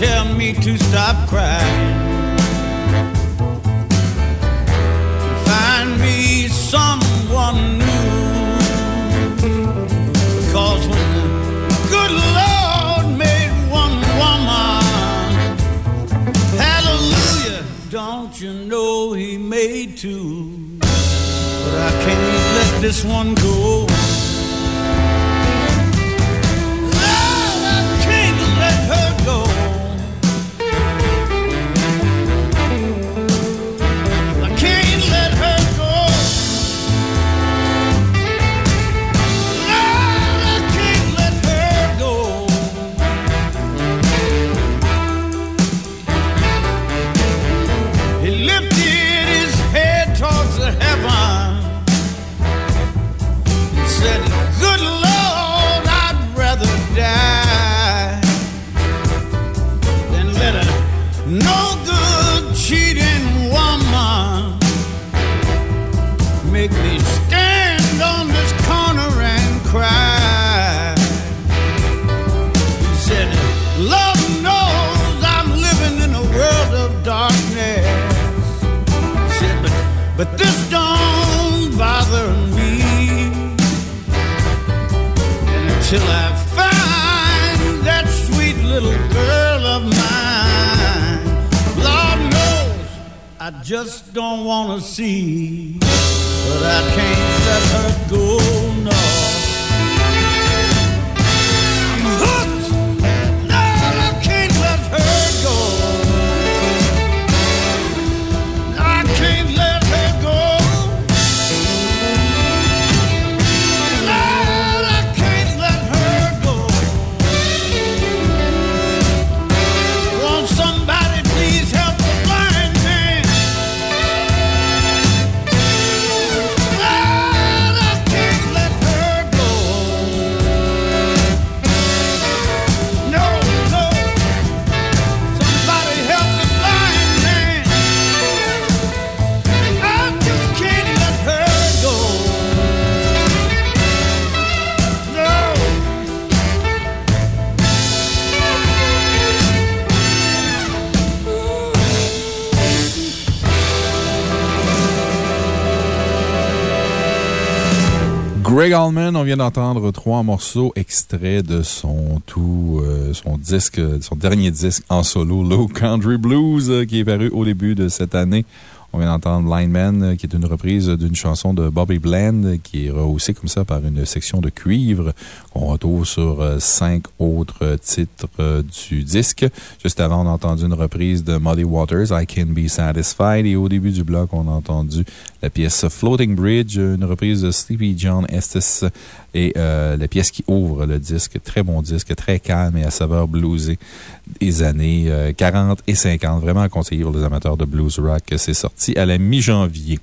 tell me to stop crying. Find me someone new. Cause when the good Lord made one woman, hallelujah, don't you know he made two? But I can't let this one go. On vient d'entendre trois morceaux extraits de son tout, euh, son disque, son dernier disque en solo, Low Country Blues, euh, qui est paru au début de cette année. On vient d'entendre Lineman, euh, qui est une reprise d'une chanson de Bobby Bland, qui est rehaussée comme ça par une section de cuivre qu'on retrouve sur cinq autres titres du disque. Juste avant, on a entendu une reprise de Muddy Waters, I Can Be Satisfied. Et au début du bloc, on a entendu la pièce Floating Bridge, une reprise de Sleepy John Estes et euh, la pièce qui ouvre le disque. Très bon disque, très calme et à saveur bluesée des années euh, 40 et 50. Vraiment conseillé pour les amateurs de blues rock. C'est sorti à la mi-janvier.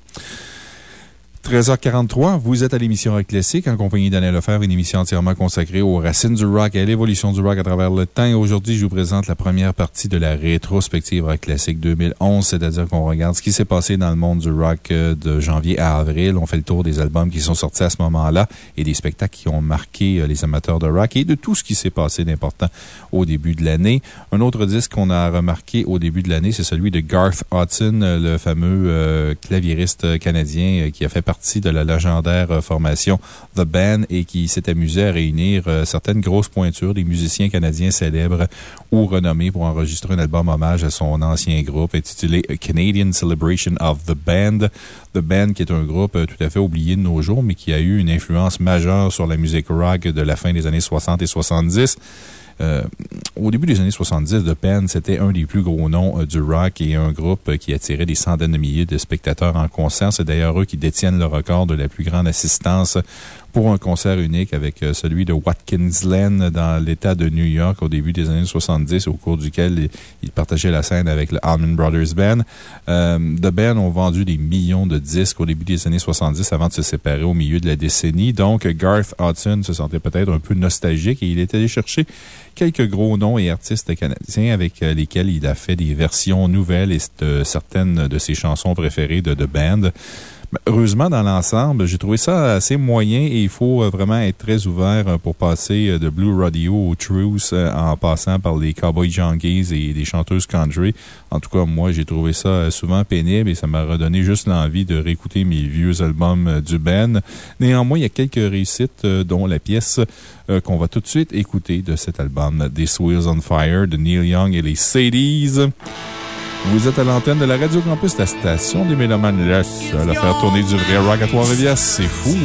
13h43, vous êtes à l'émission Rock Classique en compagnie d'Alain Lefebvre, une émission entièrement consacrée aux racines du rock et à l'évolution du rock à travers le temps. Aujourd'hui, je vous présente la première partie de la rétrospective Rock Classique 2011, c'est-à-dire qu'on regarde ce qui s'est passé dans le monde du rock euh, de janvier à avril. On fait le tour des albums qui sont sortis à ce moment-là et des spectacles qui ont marqué euh, les amateurs de rock et de tout ce qui s'est passé d'important au début de l'année. Un autre disque qu'on a remarqué au début de l'année, c'est celui de Garth Hudson, euh, le fameux euh, claviériste canadien qui a fait partie de la légendaire euh, formation The Band et qui s'est amusé à réunir euh, certaines grosses pointures des musiciens canadiens célèbres ou renommés pour enregistrer un album hommage à son ancien groupe intitulé Canadian Celebration of the Band. The Band, qui est un groupe euh, tout à fait oublié de nos jours, mais qui a eu une influence majeure sur la musique rock de la fin des années 60 et 70. Euh, au début des années 70, The Pen, c'était un des plus gros noms euh, du rock et un groupe euh, qui attirait des centaines de milliers de spectateurs en concert. C'est d'ailleurs eux qui détiennent le record de la plus grande assistance pour un concert unique avec euh, celui de Watkins Glen dans l'État de New York au début des années 70, au cours duquel il- partageait la scène avec le Allman Brothers Band. Euh, The Band ont vendu des millions de disques au début des années 70 avant de se séparer au milieu de la décennie. Donc, Garth Hudson se sentait peut-être un peu nostalgique et il est allé chercher quelques gros noms et artistes canadiens avec euh, lesquels il a fait des versions nouvelles et certaines de ses chansons préférées de The Band. Heureusement, dans l'ensemble, j'ai trouvé ça assez moyen et il faut euh, vraiment être très ouvert euh, pour passer euh, de Blue Radio au Truth euh, en passant par les Cowboy Junkies et des chanteuses country. En tout cas, moi, j'ai trouvé ça souvent pénible et ça m'a redonné juste l'envie de réécouter mes vieux albums du Ben. Néanmoins, il y a quelques réussites, dont la pièce qu'on va tout de suite écouter de cet album, This Wheels on Fire de Neil Young et les Sadies. Vous êtes à l'antenne de la Radio Campus, la station des Mélomanes. Laisse le faire tourner du vrai rock à Trois-Rivières. C'est fou!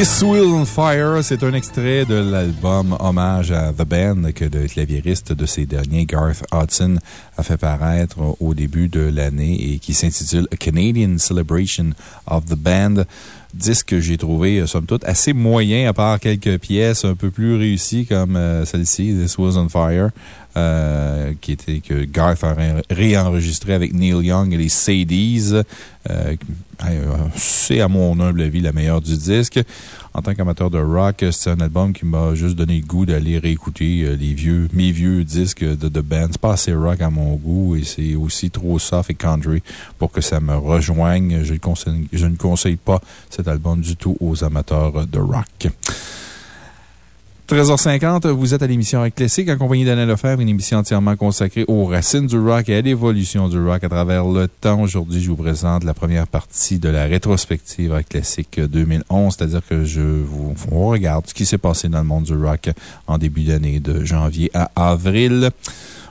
Wheel on Fire, c'est un extrait de l'album Hommage à The Band que le claviériste de ces derniers, Garth Hudson, a fait paraître au début de l'année et qui s'intitule A Canadian Celebration of the Band. Disque que j'ai trouvé, euh, somme toute, assez moyen, à part quelques pièces un peu plus réussies comme euh, celle-ci, This Was on Fire, euh, qui était que Garth a ré- réenregistré avec Neil Young et les Sadies. Euh, c'est, à mon humble avis, la meilleure du disque. En tant qu'amateur de rock, c'est un album qui m'a juste donné le goût d'aller réécouter euh, les vieux, mes vieux disques de The Band. C'est pas assez rock à mon goût et c'est aussi trop soft et country pour que ça me rejoigne. Je, ne conseille pas cet album du tout aux amateurs de rock. 13h50, vous êtes à l'émission Rock Classique en compagnie d'Anna Lefebvre, une émission entièrement consacrée aux racines du rock et à l'évolution du rock à travers le temps. Aujourd'hui, je vous présente la première partie de la rétrospective Rock Classique 2011, c'est-à-dire que je vous, regarde ce qui s'est passé dans le monde du rock en début d'année, de janvier à avril.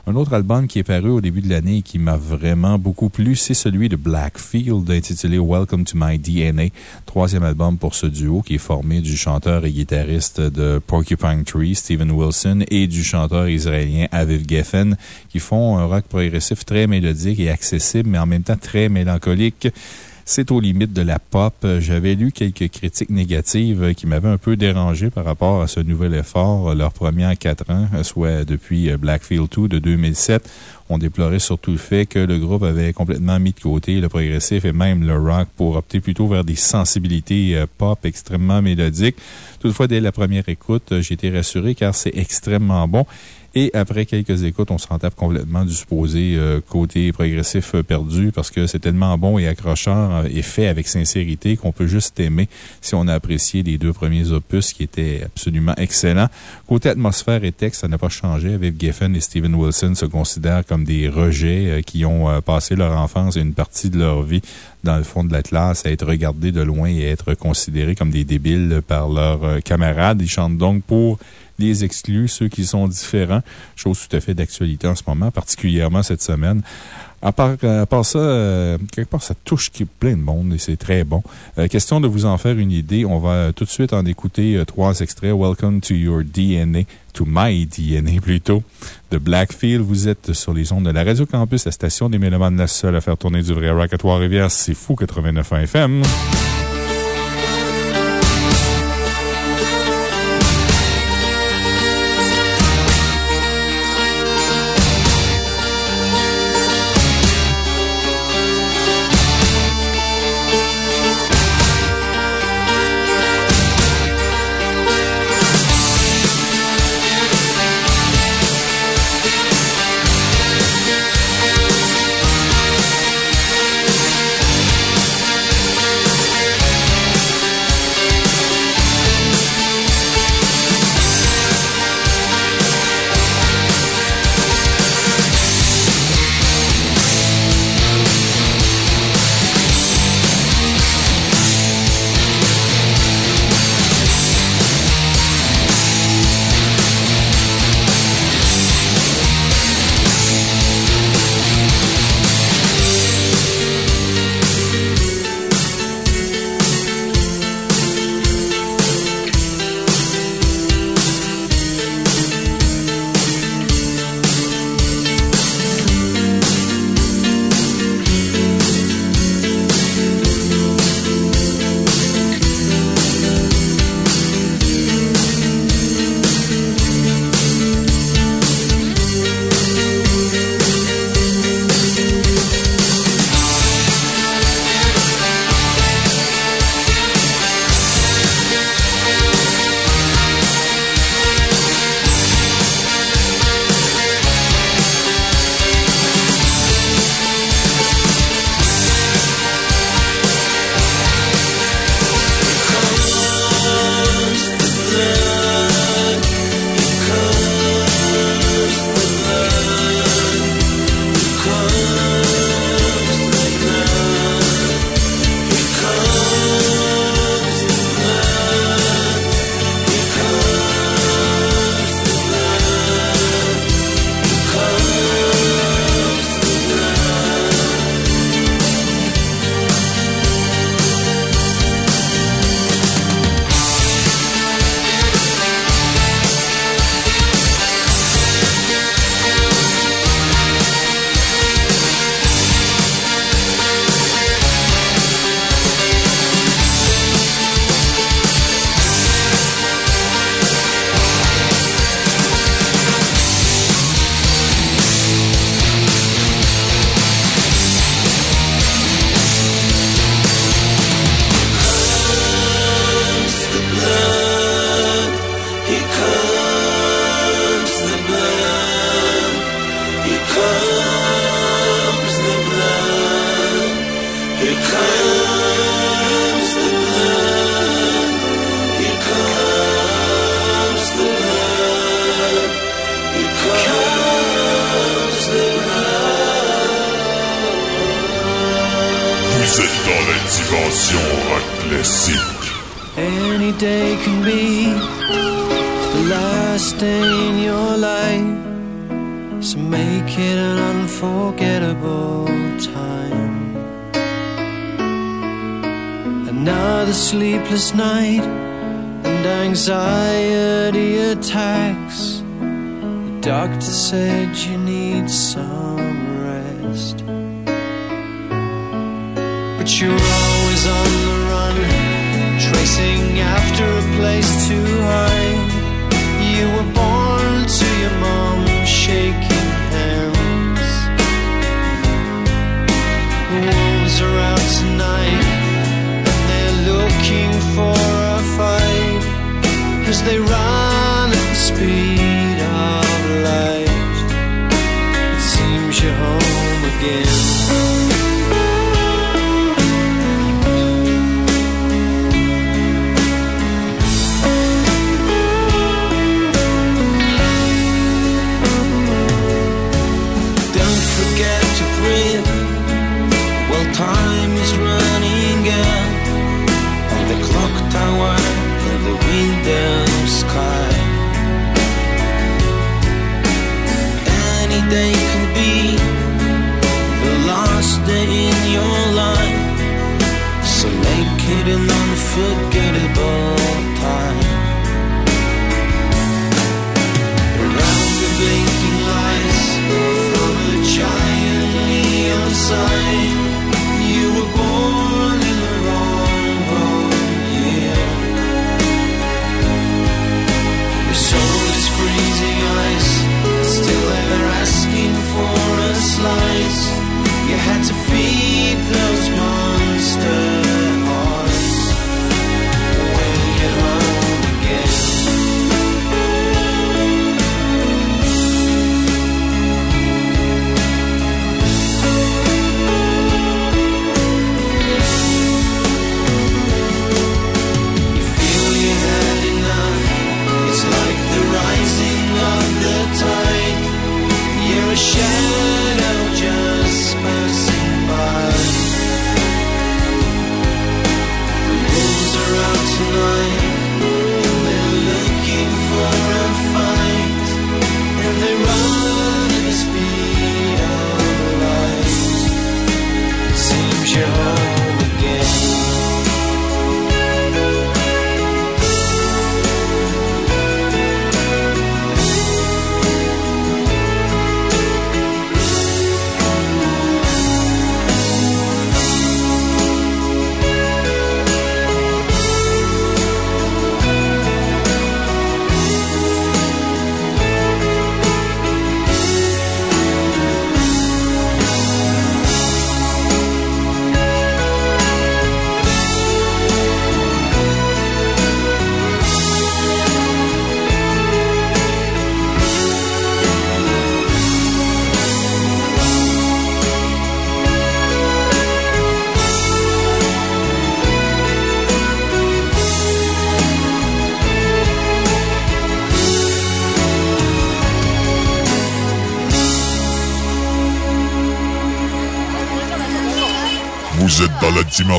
Un autre album qui est paru au début de l'année et qui m'a vraiment beaucoup plu, c'est celui de Blackfield, intitulé Welcome to My DNA. Troisième album pour ce duo qui est formé du chanteur et guitariste de Porcupine Tree, Steven Wilson, et du chanteur israélien Aviv Geffen, qui font un rock progressif très mélodique et accessible, mais en même temps très mélancolique. C'est aux limites de la pop. J'avais lu quelques critiques négatives qui m'avaient un peu dérangé par rapport à ce nouvel effort, leur premier en quatre ans, soit depuis Blackfield 2 de 2007. On déplorait surtout le fait que le groupe avait complètement mis de côté le progressif et même le rock pour opter plutôt vers des sensibilités euh, pop extrêmement mélodiques. Toutefois, dès la première écoute, j'ai été rassuré car c'est extrêmement bon. Et après quelques écoutes, on s'en tape complètement du supposé euh, côté progressif euh, perdu parce que c'est tellement bon et accrocheur euh, et fait avec sincérité qu'on peut juste aimer si on a apprécié les deux premiers opus qui étaient absolument excellents. Côté atmosphère et texte, ça n'a pas changé. Avec Geffen et Steven Wilson se considèrent comme des rejets qui ont passé leur enfance et une partie de leur vie dans le fond de la classe à être regardés de loin et à être considérés comme des débiles par leurs camarades. Ils chantent donc pour les exclus, ceux qui sont différents, chose tout à fait d'actualité en ce moment, particulièrement cette semaine. À part, part ça, euh, quelque part, ça touche plein de monde et c'est très bon. Euh, question de vous en faire une idée, on va euh, tout de suite en écouter euh, trois extraits. Welcome to your DNA, to my DNA plutôt, de Blackfield. Vous êtes sur les ondes de la Radio Campus, la station des Mélomanes, la seule à faire tourner du vrai rock à Trois-Rivières. C'est fou, 89 FM.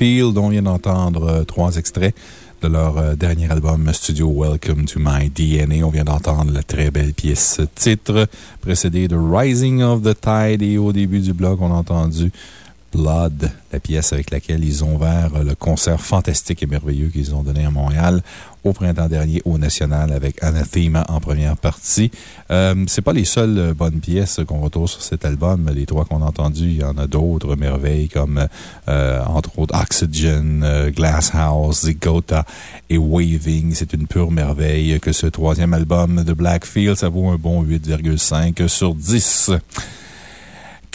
On vient d'entendre euh, trois extraits de leur euh, dernier album studio Welcome to My DNA. On vient d'entendre la très belle pièce titre, précédée de Rising of the Tide. Et au début du bloc, on a entendu La pièce avec laquelle ils ont ouvert le concert fantastique et merveilleux qu'ils ont donné à Montréal au printemps dernier au National avec Anathema en première partie. Euh, c'est pas les seules euh, bonnes pièces qu'on retrouve sur cet album. Les trois qu'on a entendus, il y en a d'autres merveilles comme, euh, entre autres, Oxygen, euh, Glass House, Zigota et Waving. C'est une pure merveille que ce troisième album de Blackfield, ça vaut un bon 8,5 sur 10.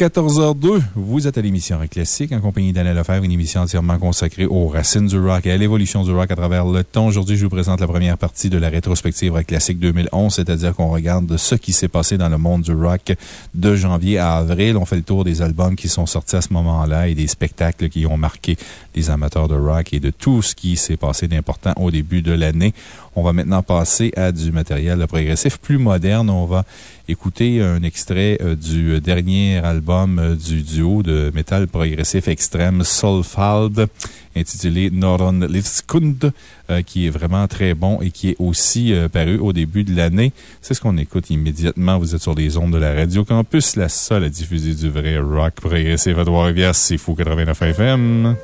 14h02, vous êtes à l'émission Rock Classique en compagnie d'Anna Lefebvre, une émission entièrement consacrée aux racines du rock et à l'évolution du rock à travers le temps. Aujourd'hui, je vous présente la première partie de la rétrospective Rock Classique 2011, c'est-à-dire qu'on regarde ce qui s'est passé dans le monde du rock de janvier à avril. On fait le tour des albums qui sont sortis à ce moment-là et des spectacles qui ont marqué les amateurs de rock et de tout ce qui s'est passé d'important au début de l'année. On va maintenant passer à du matériel progressif plus moderne. On va écouter un extrait euh, du dernier album euh, du duo de métal progressif extrême Solfald, intitulé Noron Livskund, euh, qui est vraiment très bon et qui est aussi paru au début de l'année. C'est ce qu'on écoute immédiatement. Vous êtes sur les ondes de la Radio Campus, la seule à diffuser du vrai rock progressif à Trois-Rivières. C'est fou 89 FM.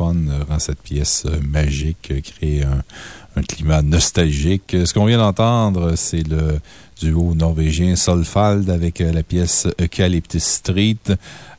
Euh, rend cette pièce euh, magique, euh, crée un, climat nostalgique. Ce qu'on vient d'entendre, c'est le duo norvégien Solfald avec la pièce Eucalyptus Street.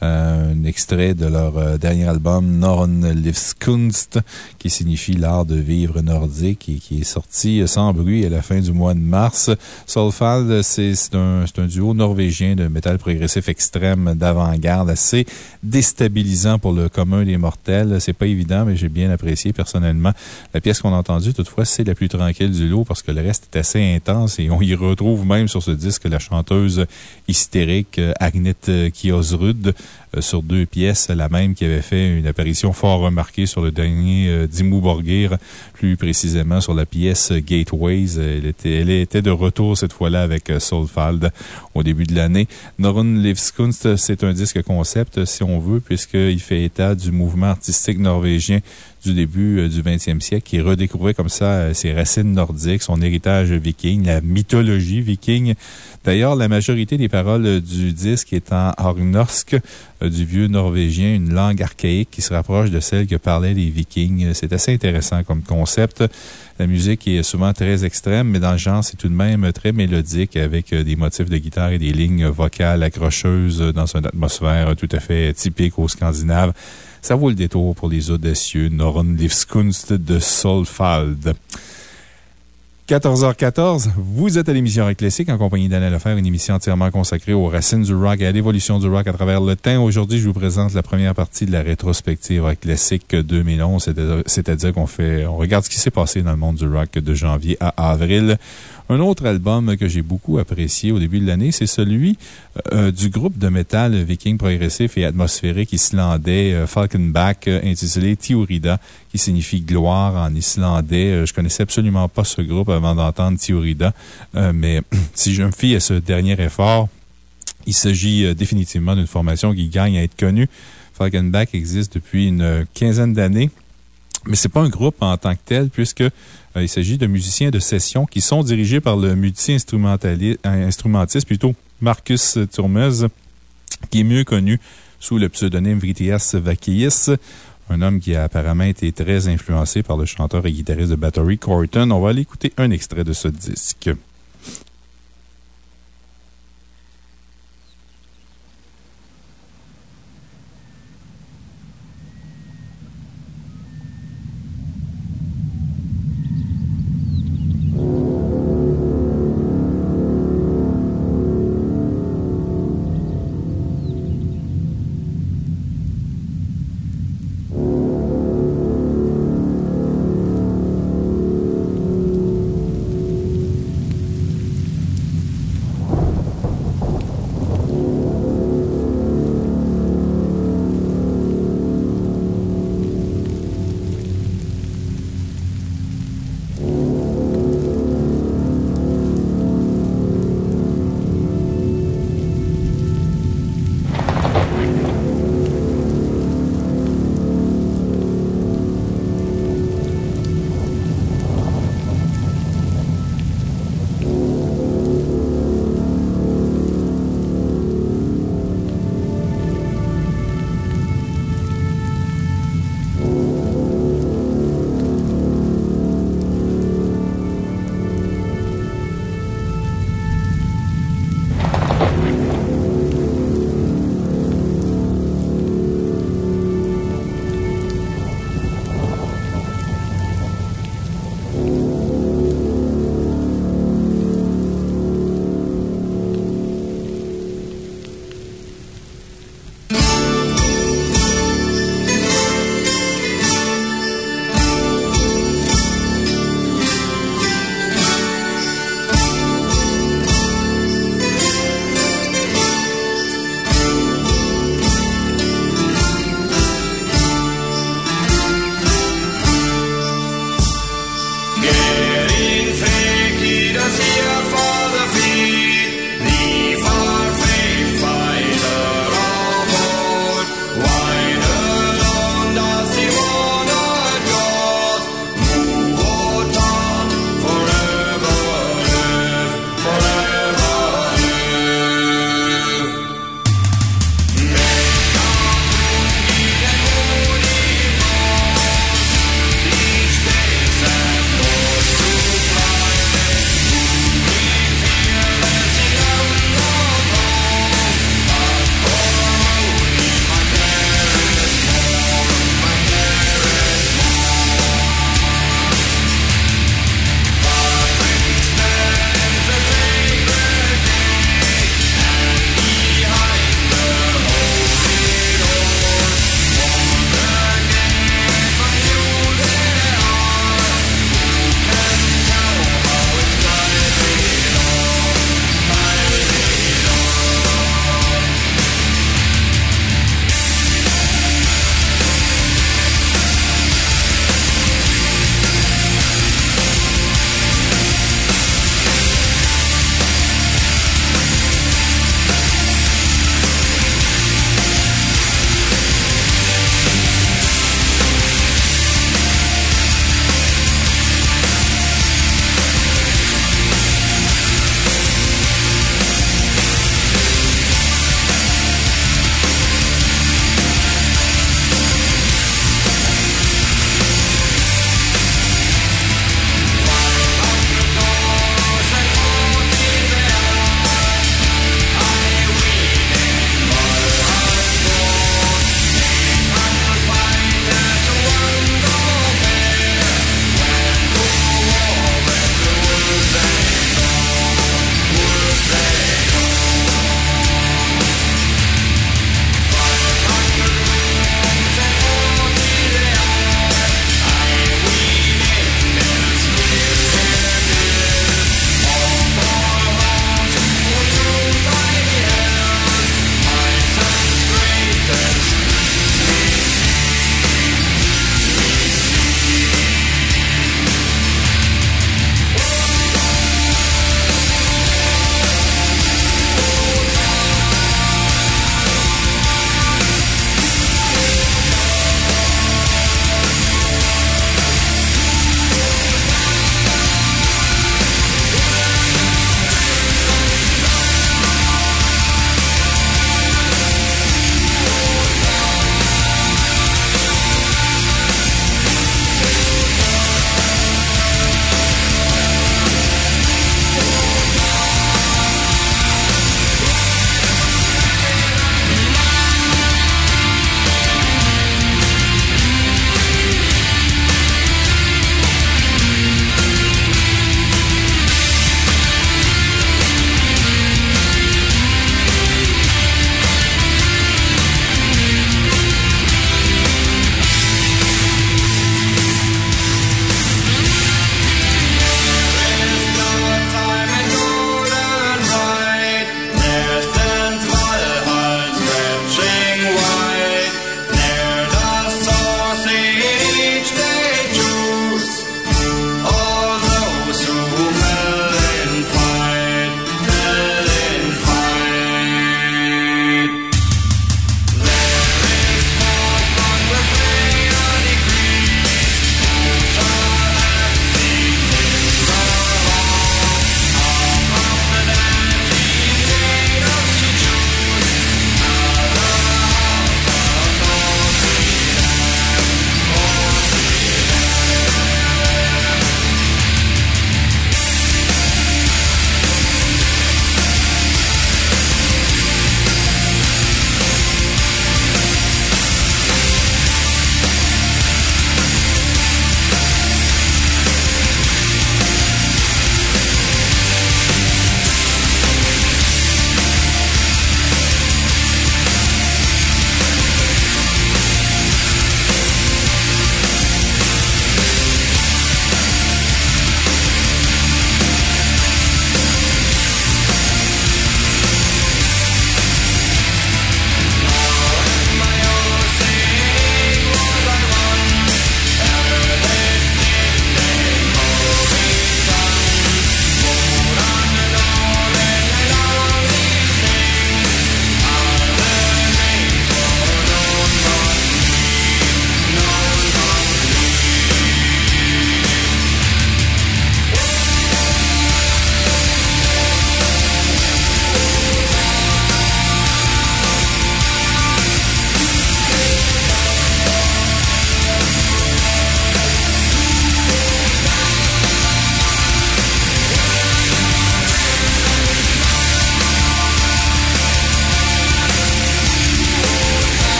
Un extrait de leur dernier album Norn Livskunst, qui signifie l'art de vivre nordique et qui est sorti sans bruit à la fin du mois de mars. Solfald, c'est un, un duo norvégien de métal progressif extrême d'avant-garde assez déstabilisant pour le commun des mortels. C'est pas évident, mais j'ai bien apprécié personnellement. La pièce qu'on a entendue, toutefois, c'est la plus tranquille du lot parce que le reste est assez intense et on y retrouve même sur ce disque la chanteuse hystérique euh, Agnet euh, Kiosrud sur deux pièces, la même qui avait fait une apparition fort remarquée sur le dernier euh, Dimmu Borgir, plus précisément sur la pièce Gateways. Elle était, elle était de retour cette fois-là avec euh, Soulfald au début de l'année. Norun Livskunst, c'est un disque concept, si on veut, puisqu'il fait état du mouvement artistique norvégien du début euh, du 20e siècle, qui redécouvrait comme ça euh, ses racines nordiques, son héritage viking, la mythologie viking. D'ailleurs, la majorité des paroles du disque est en hornorsk, euh, du vieux norvégien, une langue archaïque qui se rapproche de celle que parlaient les vikings. C'est assez intéressant comme concept. La musique est souvent très extrême, mais dans le genre, c'est tout de même très mélodique avec euh, des motifs de guitare et des lignes vocales accrocheuses dans une atmosphère tout à fait typique aux Scandinaves. Ça vaut le détour pour les audacieux Norren Livskunst de Solfald. 14h14, vous êtes à l'émission Rock Classique en compagnie d'Alain Lefer, une émission entièrement consacrée aux racines du rock et à l'évolution du rock à travers le temps. Aujourd'hui, je vous présente la première partie de la rétrospective Rock Classique 2011, c'est-à-dire- c'est-à-dire qu'on fait, on regarde ce qui s'est passé dans le monde du rock de janvier à avril. Un autre album que j'ai beaucoup apprécié au début de l'année, c'est celui euh, du groupe de métal viking progressif et atmosphérique islandais euh, Falkenbach, euh, intitulé Tiorida, qui signifie gloire en islandais. Euh, je connaissais absolument pas ce groupe avant d'entendre Tiorida, euh, mais si je me fie à ce dernier effort, il s'agit euh, définitivement d'une formation qui gagne à être connue. Falkenbach existe depuis une quinzaine d'années. Mais ce n'est pas un groupe en tant que tel, puisque euh, il s'agit de musiciens de session qui sont dirigés par le multi-instrumentiste, plutôt Marcus Turmez, qui est mieux connu sous le pseudonyme Vritias Vakiis. Un homme qui a apparemment été très influencé par le chanteur et guitariste de Battery Corton. On va aller écouter un extrait de ce disque.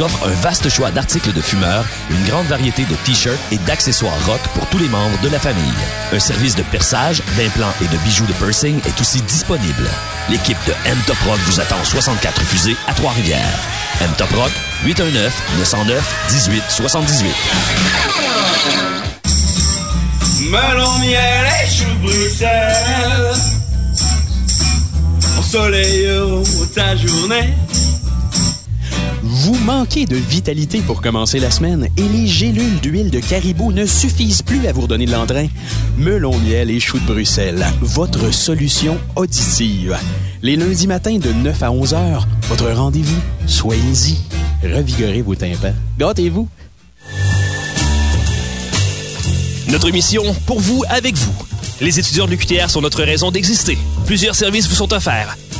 Offre un vaste choix d'articles de fumeurs, une grande variété de t-shirts et d'accessoires rock pour tous les membres de la famille. Un service de perçage, d'implants et de bijoux de piercing est aussi disponible. L'équipe de M Top Rock vous attend au 64 Fusée à Trois-Rivières. M Top Rock, 819-909-1878. Melon, miel et chou Bruxelles. Au soleil haut ta journée. Vous manquez de vitalité pour commencer la semaine et les gélules d'huile de caribou ne suffisent plus à vous redonner de l'entrain? Melon miel et choux de Bruxelles, votre solution auditive. Les lundis matins de 9 à 11 heures, votre rendez-vous, soyez-y. Revigorez vos tympans. Gâtez-vous. Notre mission, pour vous, avec vous. Les étudiants de l'UQTR sont notre raison d'exister. Plusieurs services vous sont offerts.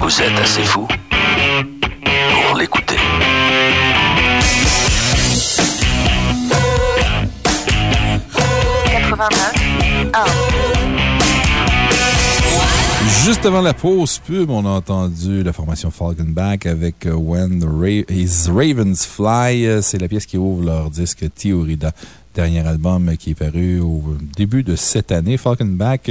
Vous êtes assez fou pour l'écouter. Juste avant la pause pub, on a entendu la formation Falconback avec euh, When the His Ravens Fly. Euh, C'est la pièce qui ouvre leur disque Theorida, dernier album qui est paru au début de cette année. Falconback,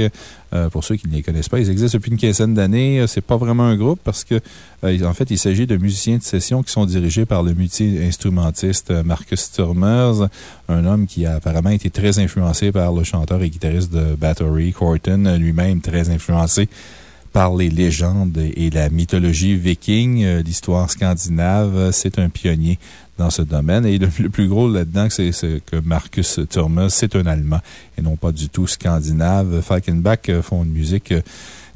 euh, pour ceux qui ne les connaissent pas, ils existent depuis une quinzaine d'années. Euh, C'est pas vraiment un groupe parce que, euh, en fait, il s'agit de musiciens de session qui sont dirigés par le multi-instrumentiste euh, Marcus Turmers, un homme qui a apparemment été très influencé par le chanteur et guitariste de Battery, Corton, lui-même très influencé par les légendes et la mythologie viking, l'histoire scandinave. C'est un pionnier dans ce domaine. Et le, le plus gros là-dedans, c'est que Marcus Turmes, c'est un Allemand et non pas du tout scandinave. Falkenbach font une musique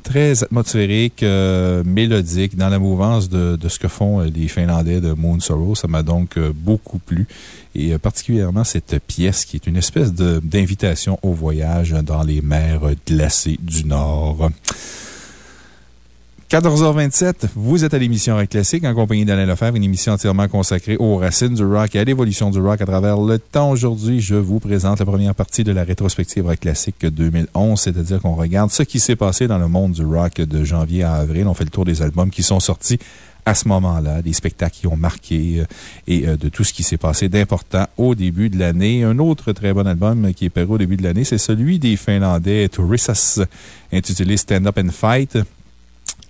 très atmosphérique, euh, mélodique, dans la mouvance de, ce que font euh, les Finlandais de Moon Sorrow. Ça m'a donc euh, beaucoup plu. Et particulièrement cette pièce qui est une espèce d'invitation au voyage dans les mers glacées du Nord. 14h27, vous êtes à l'émission Rock Classique en compagnie d'Alain Lefebvre, une émission entièrement consacrée aux racines du rock et à l'évolution du rock à travers le temps. Aujourd'hui, je vous présente la première partie de la rétrospective Rock Classique 2011, c'est-à-dire qu'on regarde ce qui s'est passé dans le monde du rock de janvier à avril. On fait le tour des albums qui sont sortis à ce moment-là, des spectacles qui ont marqué euh, et euh, de tout ce qui s'est passé d'important au début de l'année. Un autre très bon album qui est paru au début de l'année, c'est celui des Finlandais Turissas, intitulé Stand Up and Fight.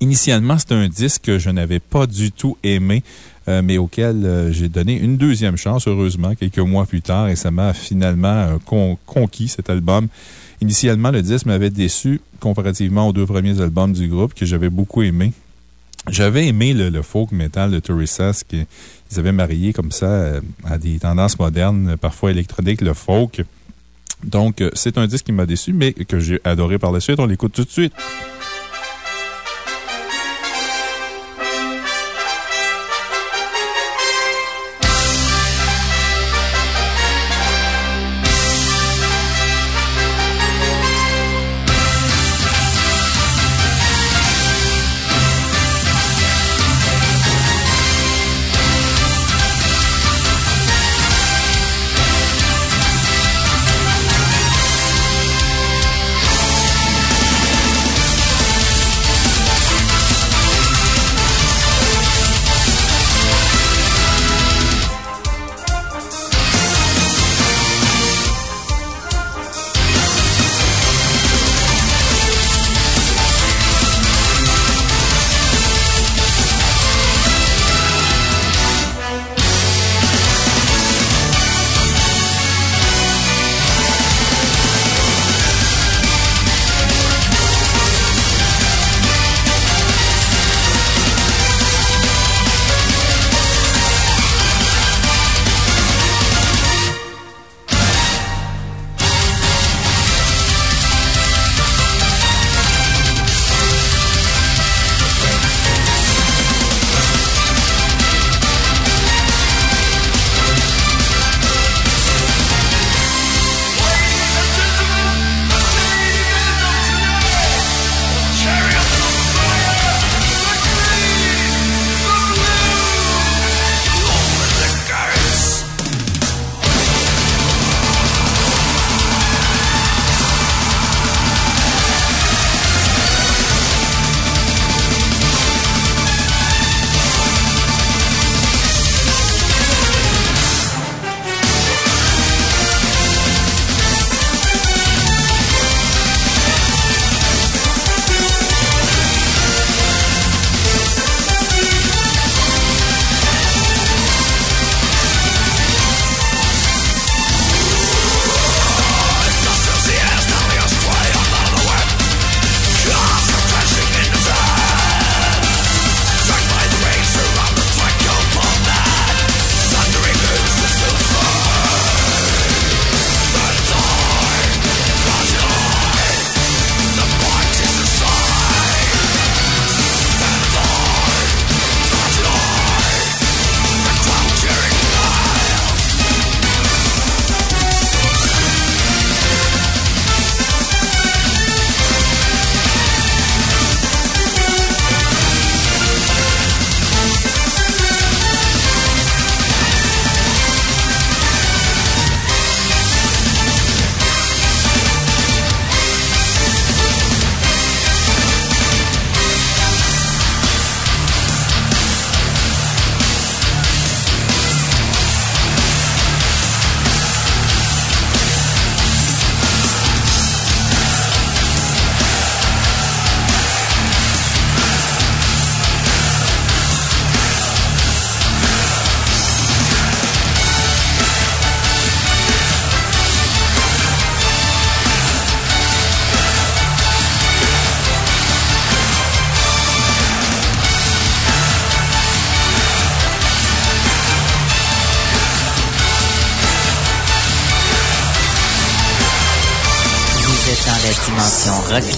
Initialement, c'était un disque que je n'avais pas du tout aimé, euh, mais auquel euh, j'ai donné une deuxième chance, heureusement, quelques mois plus tard, et ça m'a finalement euh, con- conquis cet album. Initialement, le disque m'avait déçu comparativement aux deux premiers albums du groupe que j'avais beaucoup aimé. J'avais aimé le, folk metal de Turissas, qui ils avaient marié comme ça à des tendances modernes, parfois électroniques, le folk. Donc, c'est un disque qui m'a déçu, mais que j'ai adoré par la suite. On l'écoute tout de suite.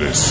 Rock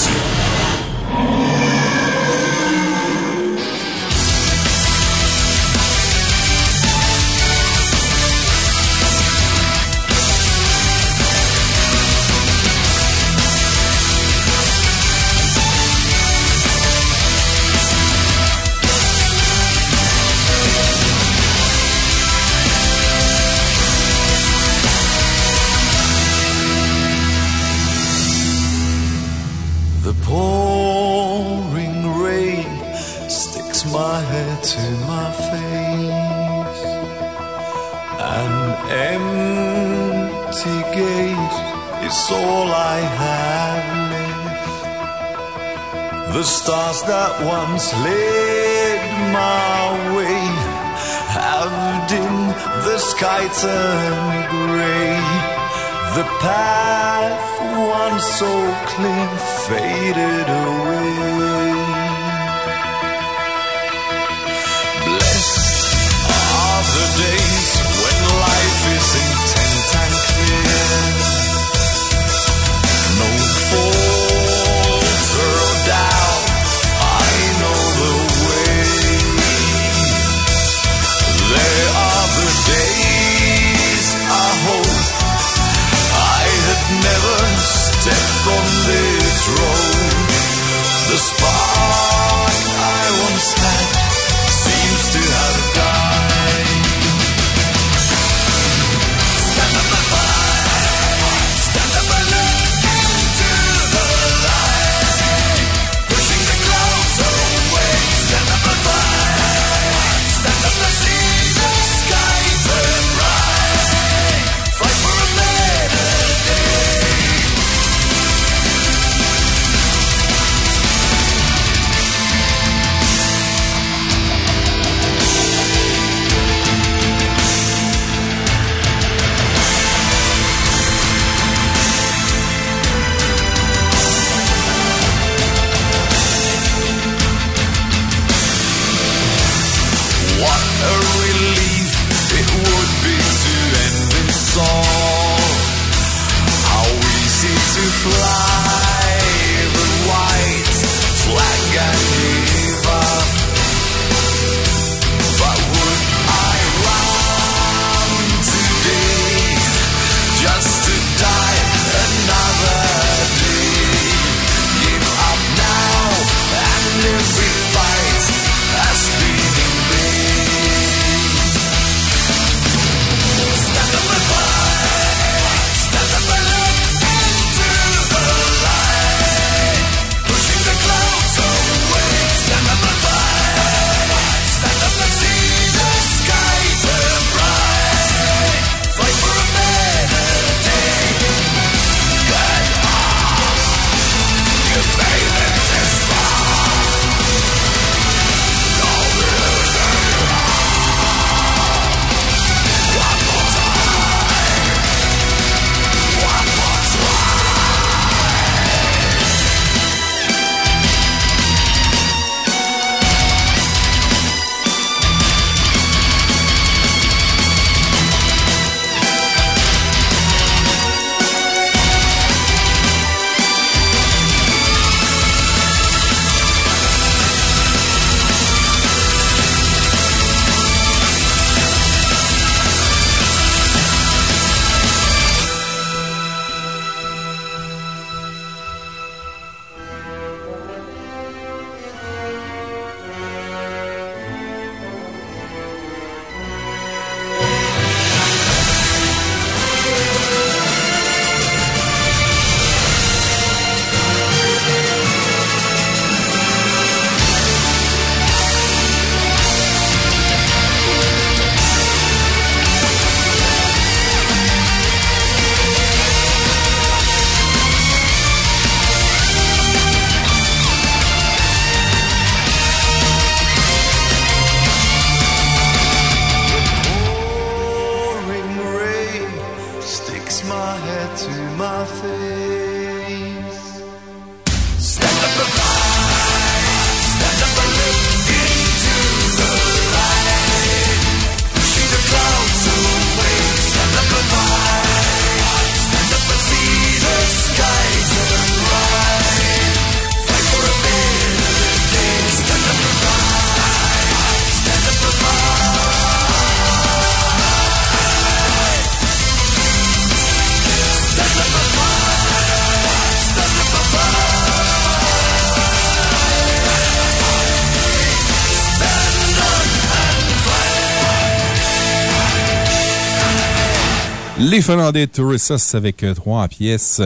Les Finlandais Tourissas avec euh, trois pièces.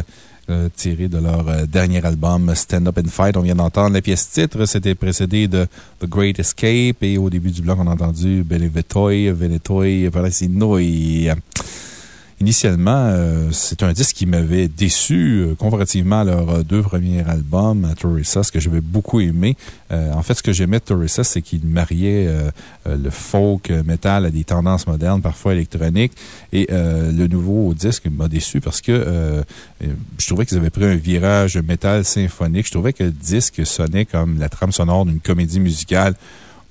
euh, tiré de leur euh, dernier album Stand Up and Fight. On vient d'entendre la pièce titre. C'était précédé de The Great Escape. Et au début du bloc, on a entendu Belevetoy, Venetoy, Parasinoi. Initialement, euh, c'est un disque qui m'avait déçu euh, comparativement à leurs euh, deux premiers albums, à Torissa, ce que j'avais beaucoup aimé. En fait, ce que j'aimais de Torissa, c'est qu'il mariait le folk metal à des tendances modernes, parfois électroniques. Et le nouveau disque m'a déçu parce que je trouvais qu'ils avaient pris un virage métal symphonique. Je trouvais que le disque sonnait comme la trame sonore d'une comédie musicale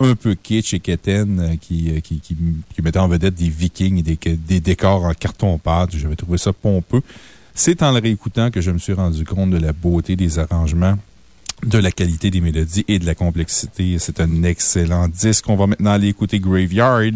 un peu kitsch et quétaine euh, qui, euh, qui, qui, qui mettait en vedette des vikings et des, des décors en carton-pâte. J'avais trouvé ça pompeux. C'est en le réécoutant que je me suis rendu compte de la beauté des arrangements de la qualité des mélodies et de la complexité. C'est un excellent disque. On va maintenant aller écouter Graveyard.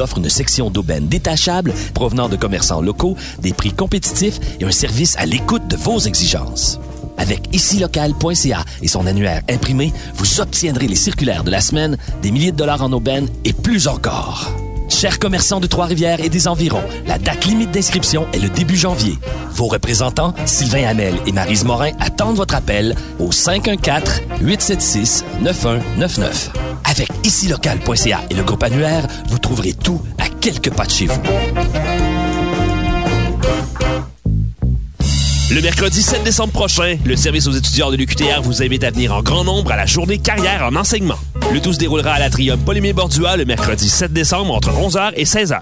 Offre une section d'aubaine détachable provenant de commerçants locaux, des prix compétitifs et un service à l'écoute de vos exigences. Avec icilocal.ca et son annuaire imprimé, vous obtiendrez les circulaires de la semaine, des milliers de dollars en aubaine et plus encore. Chers commerçants de Trois-Rivières et des environs, la date limite d'inscription est le début janvier. Vos représentants, Sylvain Hamel et Marise Morin, attendent votre appel au 514-876-9199. Avec icilocal.ca et le groupe annuaire, vous trouverez tout à quelques pas de chez vous. Le mercredi 7 décembre prochain, le service aux étudiants de l'UQTR vous invite à venir en grand nombre à la journée carrière en enseignement. Le tout se déroulera à l'atrium Polémier Bordua le mercredi 7 décembre entre 11h et 16h.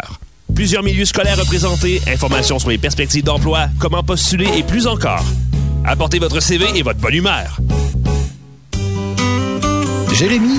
Plusieurs milieux scolaires représentés, informations sur les perspectives d'emploi, comment postuler et plus encore. Apportez votre CV et votre bonne humeur. Jérémy,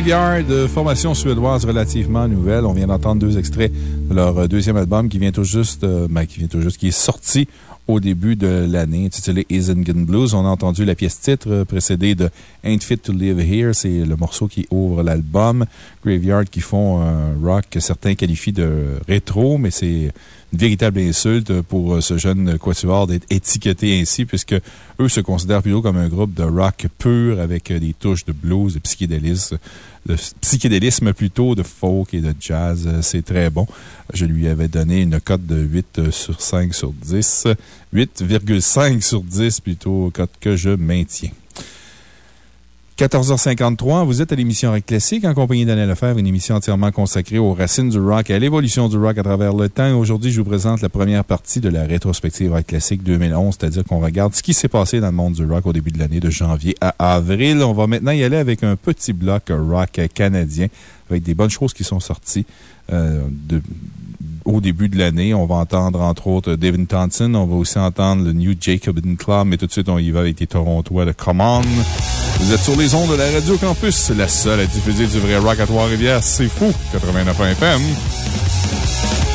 Graveyard, de formation suédoise relativement nouvelle. On vient d'entendre deux extraits de leur euh, deuxième album qui vient tout juste, euh, ben, qui vient tout juste, qui est sorti au début de l'année, intitulé Isingen Blues? On a entendu la pièce titre euh, précédée de Ain't Fit to Live Here. C'est le morceau qui ouvre l'album. Graveyard qui font un rock que certains qualifient de rétro, mais c'est une véritable insulte pour euh, ce jeune quatuor d'être étiqueté ainsi, puisque eux se considèrent plutôt comme un groupe de rock pur avec euh, des touches de blues, de psychédélisme, de psychédélisme plutôt, de folk et de jazz. C'est très bon. Je lui avais donné une cote de 8 sur 5 sur 10. 8,5 sur 10 plutôt, que je maintiens. 14h53, vous êtes à l'émission Rock Classique en compagnie d'Alain Lefebvre, une émission entièrement consacrée aux racines du rock et à l'évolution du rock à travers le temps. Aujourd'hui, je vous présente la première partie de la rétrospective Rock Classique 2011, c'est-à-dire qu'on regarde ce qui s'est passé dans le monde du rock au début de l'année, de janvier à avril. On va maintenant y aller avec un petit bloc rock canadien, avec des bonnes choses qui sont sorties euh, de, au début de l'année. On va entendre, entre autres, David Thompson. On va aussi entendre le New Jacobin Club, mais tout de suite, on y va avec les Torontois de Come On. Vous êtes sur les ondes de la Radio Campus, la seule à diffuser du vrai rock à Trois-Rivières. C'est fou! 89 FM.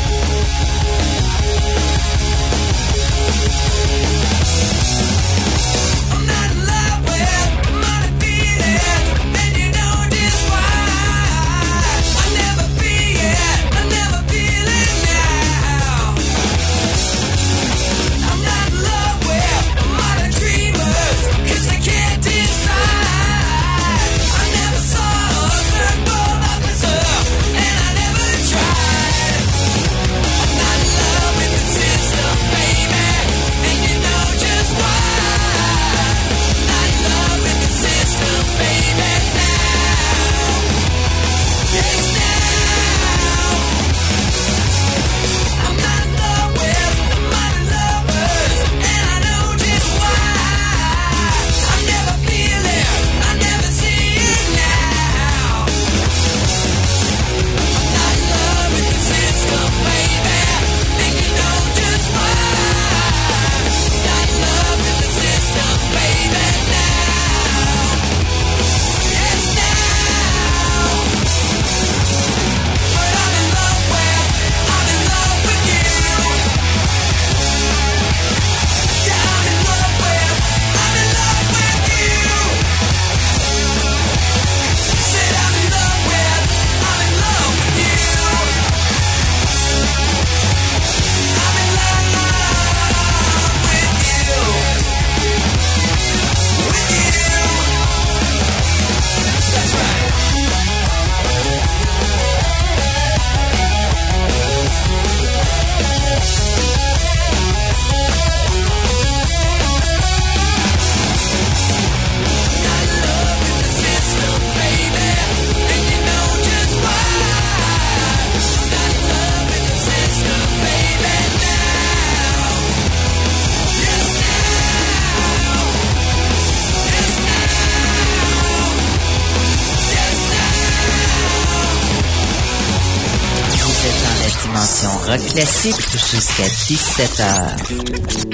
disquete 17.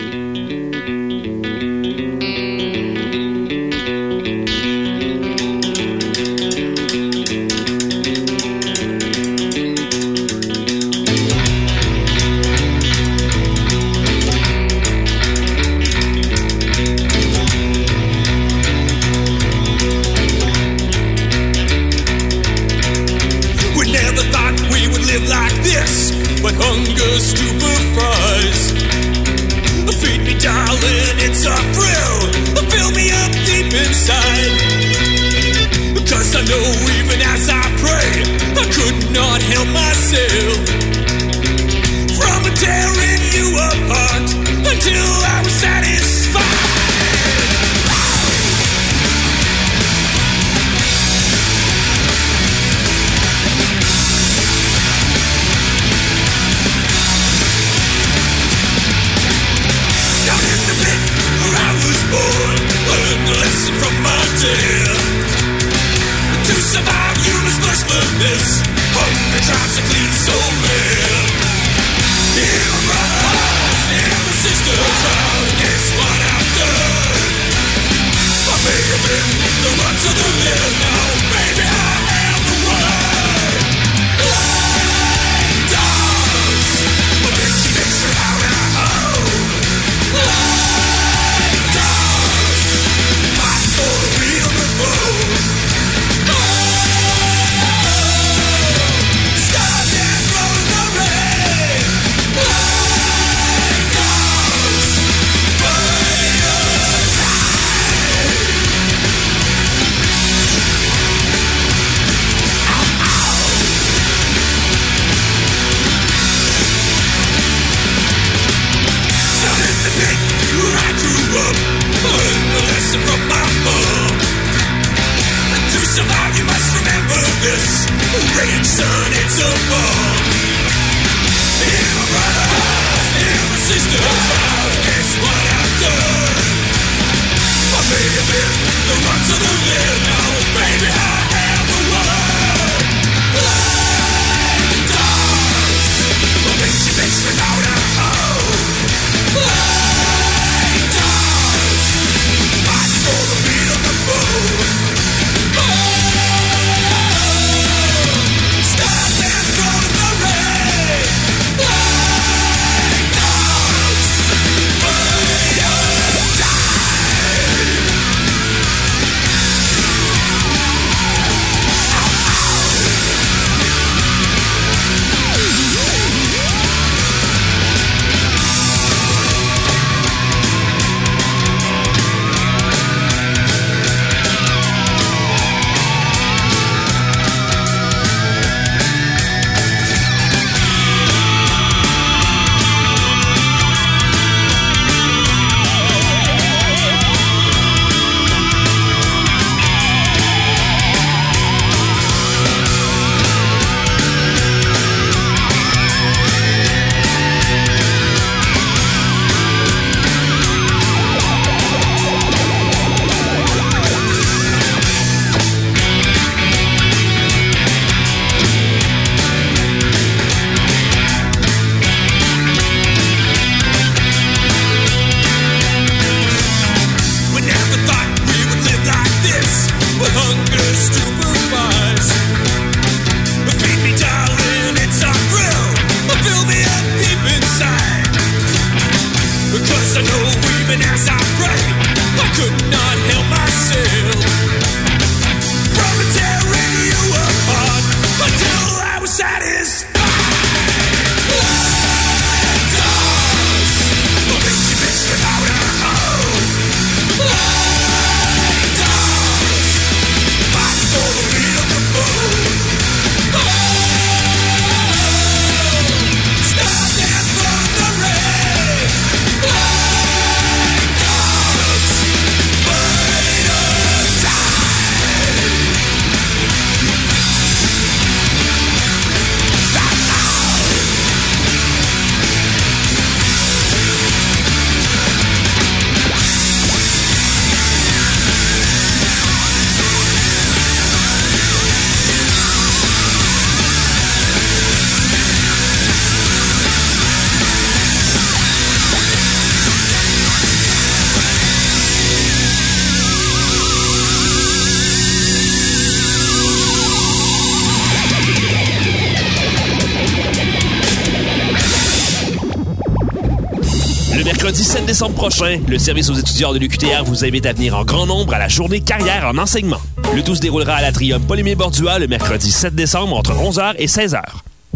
Le service aux étudiants de l'UQTR vous invite à venir en grand nombre à la journée carrière en enseignement. Le tout se déroulera à l'atrium Polémie Bordua le mercredi 7 décembre entre 11h et 16h.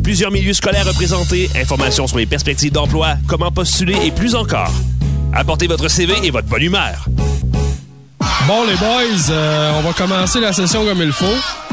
Plusieurs milieux scolaires représentés, informations sur les perspectives d'emploi, comment postuler et plus encore. Apportez votre CV et votre bonne humeur. Bon, les boys, euh, on va commencer la session comme il faut.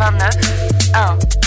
89 1.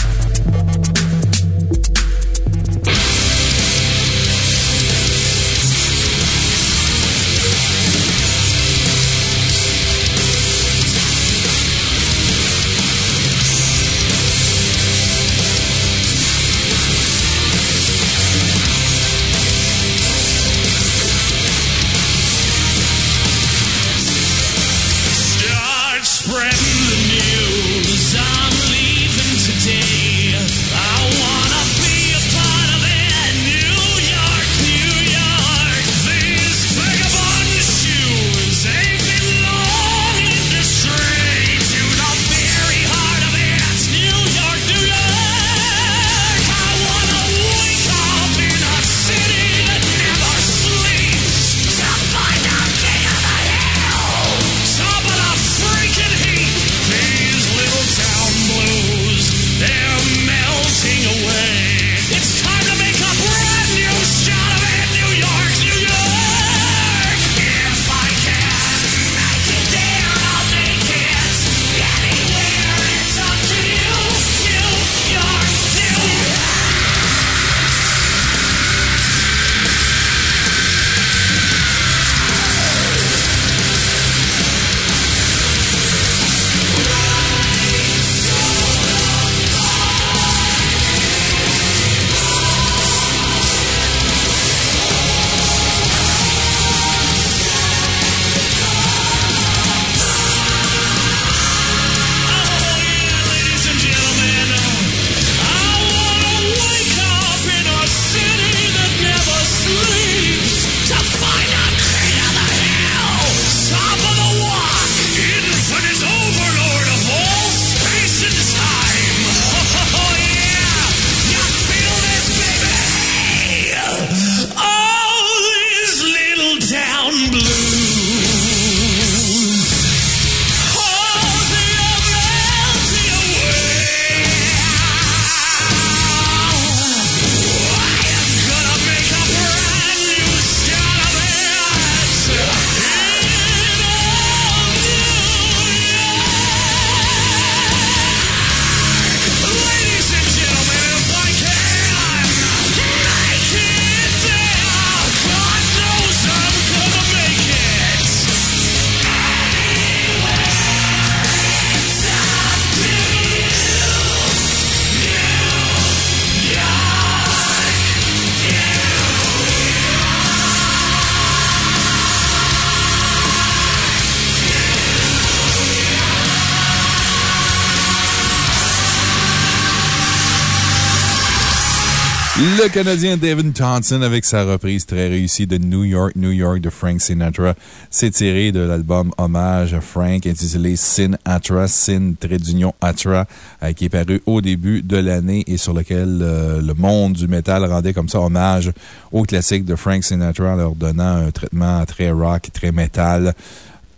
Le Canadien Devin Thompson avec sa reprise très réussie de New York, New York de Frank Sinatra. C'est tiré de l'album Hommage à Frank intitulé Sin Atra, Sin trait d'union Atra, euh, qui est paru au début de l'année et sur lequel euh, le monde du métal rendait comme ça hommage aux classiques de Frank Sinatra en leur donnant un traitement très rock, très métal.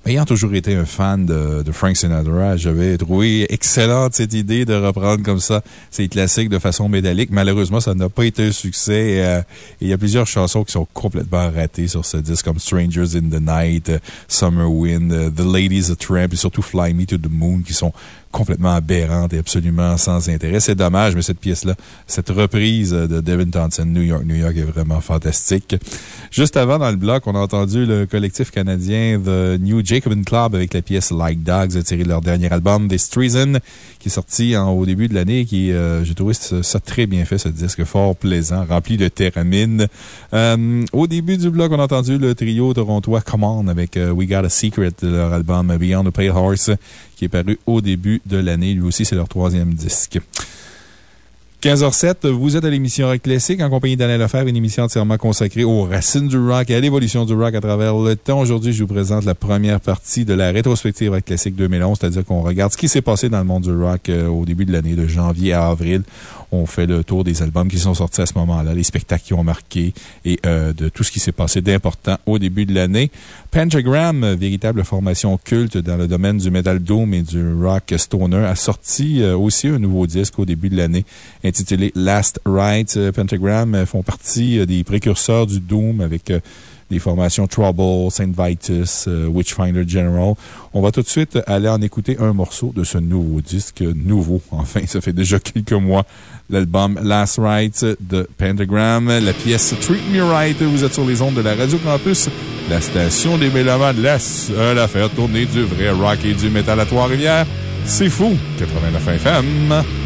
Ayant toujours été un fan de, Frank Sinatra, j'avais trouvé excellente cette idée de reprendre comme ça ces classiques de façon métallique. Malheureusement, ça n'a pas été un succès. euh, il y a plusieurs chansons qui sont complètement ratées sur ce disque, comme Strangers in the Night, Summer Wind, The Ladies a Tramp et surtout Fly Me to the Moon, qui sont complètement aberrantes et absolument sans intérêt. C'est dommage, mais cette pièce-là, cette reprise de Devin Townsend, New York, New York, est vraiment fantastique. Juste avant, dans le bloc, on a entendu le collectif canadien The New Jacobin Club avec la pièce Like Dogs, tirée de leur dernier album, This Treason, qui est sorti en- au début de l'année, qui, euh, j'ai trouvé ça, très bien fait, ce disque fort plaisant, rempli de théramine. Euh, au début du bloc, on a entendu le trio torontois Come On avec euh, We Got a Secret de leur album Beyond the Pale Horse, qui est paru au début de l'année. Lui aussi, c'est leur troisième disque. 15h07, vous êtes à l'émission Rock Classique en compagnie d'Alain Lefebvre, une émission entièrement consacrée aux racines du rock et à l'évolution du rock à travers le temps. Aujourd'hui, je vous présente la première partie de la rétrospective Rock Classique 2011, c'est-à-dire qu'on regarde ce qui s'est passé dans le monde du rock euh, au début de l'année, de janvier à avril. On fait le tour des albums qui sont sortis à ce moment-là, les spectacles qui ont marqué et euh, de tout ce qui s'est passé d'important au début de l'année. Pentagram, véritable formation culte dans le domaine du metal doom et du rock stoner, a sorti euh, aussi un nouveau disque au début de l'année intitulé Last Rites. Euh, Pentagram font partie euh, des précurseurs du doom avec des formations Trouble, Saint Vitus, euh, Witchfinder General. On va tout de suite aller en écouter un morceau de ce nouveau disque. Nouveau, enfin, ça fait déjà quelques mois. L'album Last Rites de Pentagram, la pièce Treat Me Right. Vous êtes sur les ondes de la Radio Campus, la station des Mélomanes, la seule à faire tourner du vrai rock et du métal à Trois-Rivières. C'est fou! 89 FM.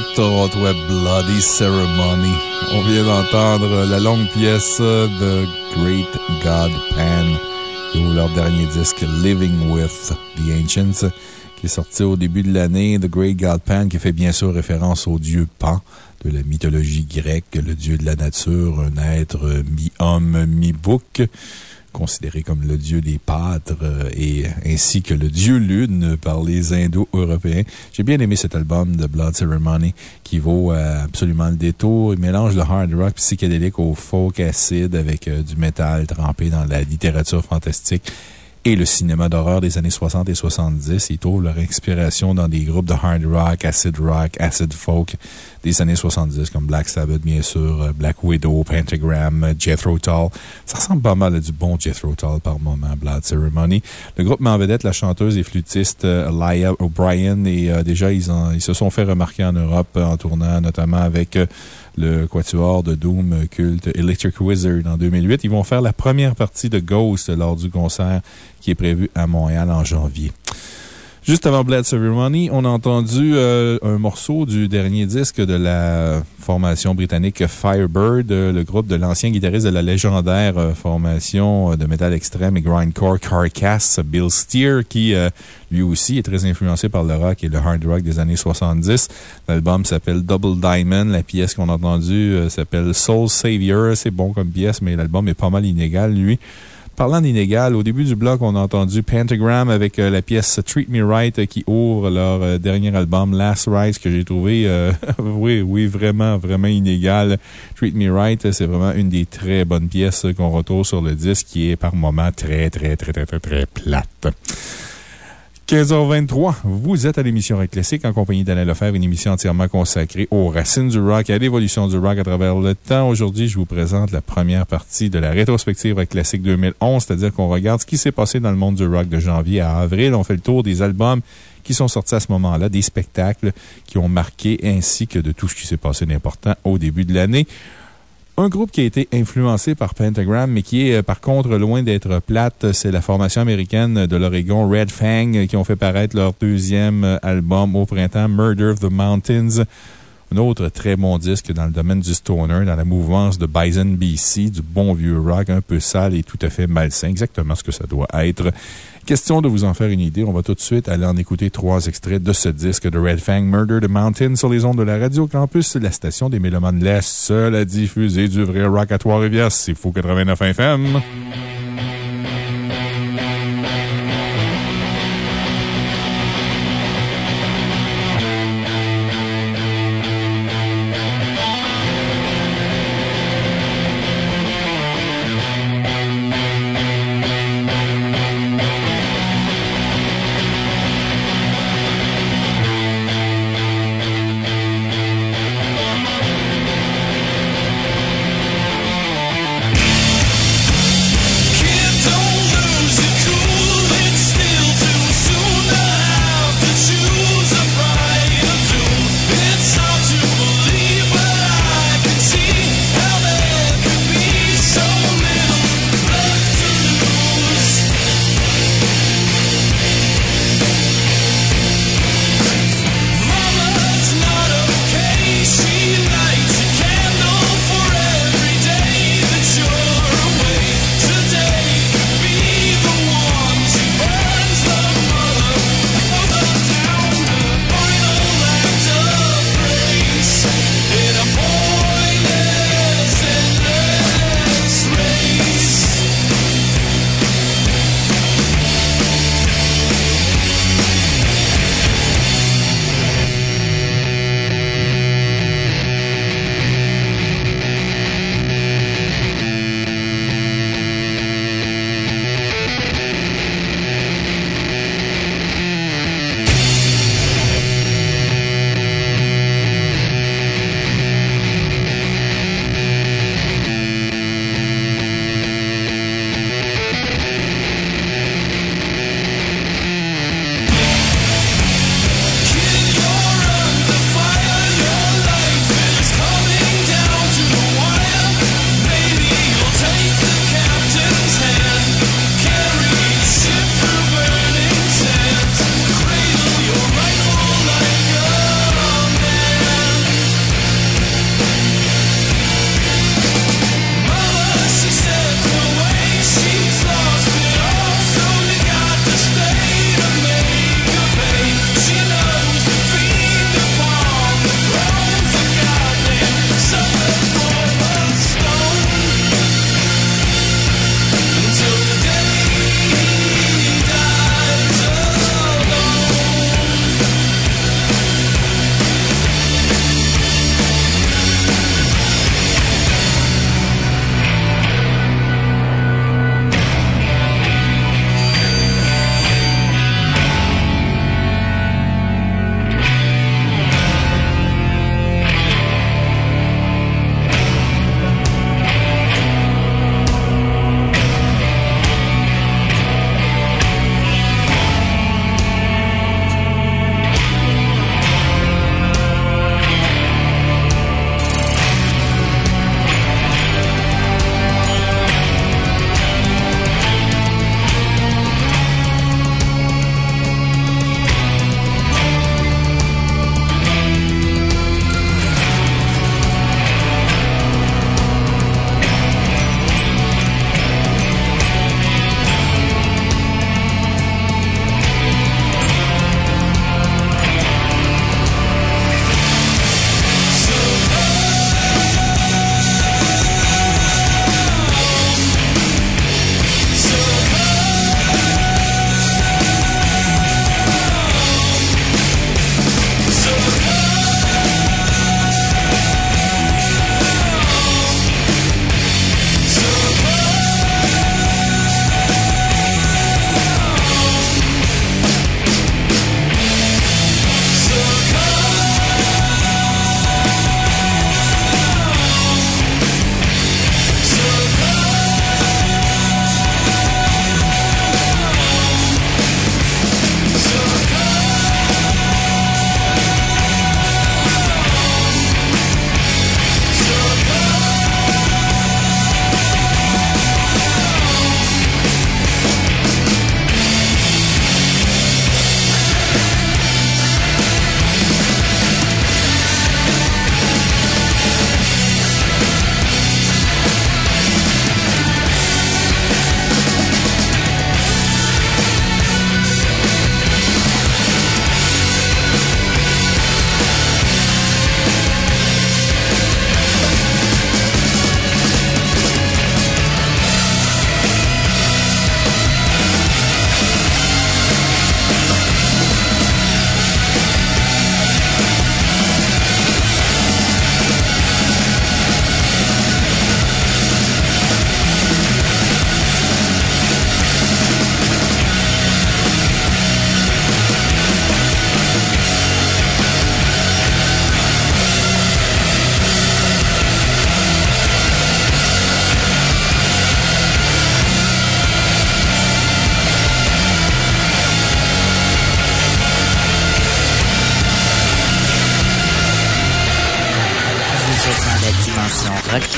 Groupe torontois Bloody Ceremony. On vient d'entendre la longue pièce de Great God Pan ou leur dernier disque Living with the Ancients qui est sorti au début de l'année. The Great God Pan qui fait bien sûr référence au dieu Pan de la mythologie grecque, le dieu de la nature, un être mi-homme, mi-bouc considéré comme le dieu des pâtres euh, et ainsi que le dieu lune par les Indo-Européens. J'ai bien aimé cet album de Blood Ceremony qui vaut euh, absolument le détour. Il mélange le hard rock psychédélique au folk acide avec euh, du métal trempé dans la littérature fantastique et le cinéma d'horreur des années 60 et 70. Ils trouvent leur inspiration dans des groupes de hard rock, acid rock, acid folk des années 70, comme Black Sabbath, bien sûr, euh, Black Widow, Pentagram, euh, Jethro Tull. Ça ressemble pas mal à du bon Jethro Tull par moment, Blood Ceremony. Le groupe met en vedette la chanteuse et flûtiste euh, Laia O'Brien et déjà, ils, ils se sont fait remarquer en Europe en tournant notamment avec le quatuor de Doom culte Electric Wizard en 2008. Ils vont faire la première partie de Ghost lors du concert qui est prévu à Montréal en janvier. Juste avant Blood Ceremony, on a entendu euh, un morceau du dernier disque de la formation britannique Firebird, euh, le groupe de l'ancien guitariste de la légendaire euh, formation de métal extrême et grindcore Carcass, Bill Steer, qui lui aussi est très influencé par le rock et le hard rock des années 70. L'album s'appelle Double Diamond. La pièce qu'on a entendue s'appelle Soul Savior. C'est bon comme pièce, mais l'album est pas mal inégal, lui. Parlant d'inégal, au début du bloc, on a entendu Pentagram avec euh, la pièce Treat Me Right euh, qui ouvre leur euh, dernier album Last Rise que j'ai trouvé, oui, oui, vraiment, vraiment inégal. Treat Me Right, c'est vraiment une des très bonnes pièces qu'on retrouve sur le disque qui est par moments très, très, très, très, très, très plate. 15h23, vous êtes à l'émission Rock en compagnie d'Alain Lefebvre, une émission entièrement consacrée aux racines du rock et à l'évolution du rock à travers le temps. Aujourd'hui, je vous présente la première partie de la rétrospective Rock Classique 2011, c'est-à-dire qu'on regarde ce qui s'est passé dans le monde du rock de janvier à avril. On fait le tour des albums qui sont sortis à ce moment-là, des spectacles qui ont marqué ainsi que de tout ce qui s'est passé d'important au début de l'année. Un groupe qui a été influencé par Pentagram, mais qui est euh, par contre loin d'être plate, c'est la formation américaine de l'Oregon Red Fang, qui ont fait paraître leur deuxième euh, album au printemps, Murder of the Mountains. Un autre très bon disque dans le domaine du stoner, dans la mouvance de Bison BC, du bon vieux rock un peu sale et tout à fait malsain, exactement ce que ça doit être. Question de vous en faire une idée, on va tout de suite aller en écouter trois extraits de ce disque de Red Fang Murder the Mountain sur les ondes de la Radio Campus, la station des Mélomanes, la seule à diffuser du vrai rock à Trois-Rivières. C'est Fou 89 FM.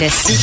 Márquez.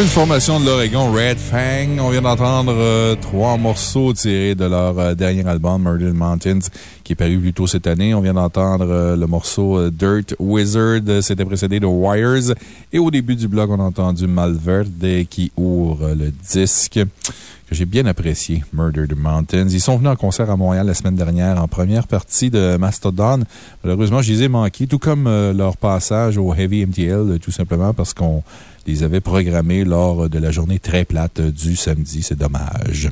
Une formation de l'Oregon, Red Fang. On vient d'entendre euh, trois morceaux tirés de leur euh, dernier album, Murdered Mountains, qui est paru plus tôt cette année. On vient d'entendre euh, le morceau Dirt Wizard. C'était précédé de Wires. Et au début du blog, on a entendu Malverde qui ouvre le disque que j'ai bien apprécié, Murdered Mountains. Ils sont venus en concert à Montréal la semaine dernière en première partie de Mastodon. Malheureusement, je les ai manqués, tout comme leur passage au Heavy MTL, tout simplement parce qu'on les avait programmés lors de la journée très plate du samedi. C'est dommage.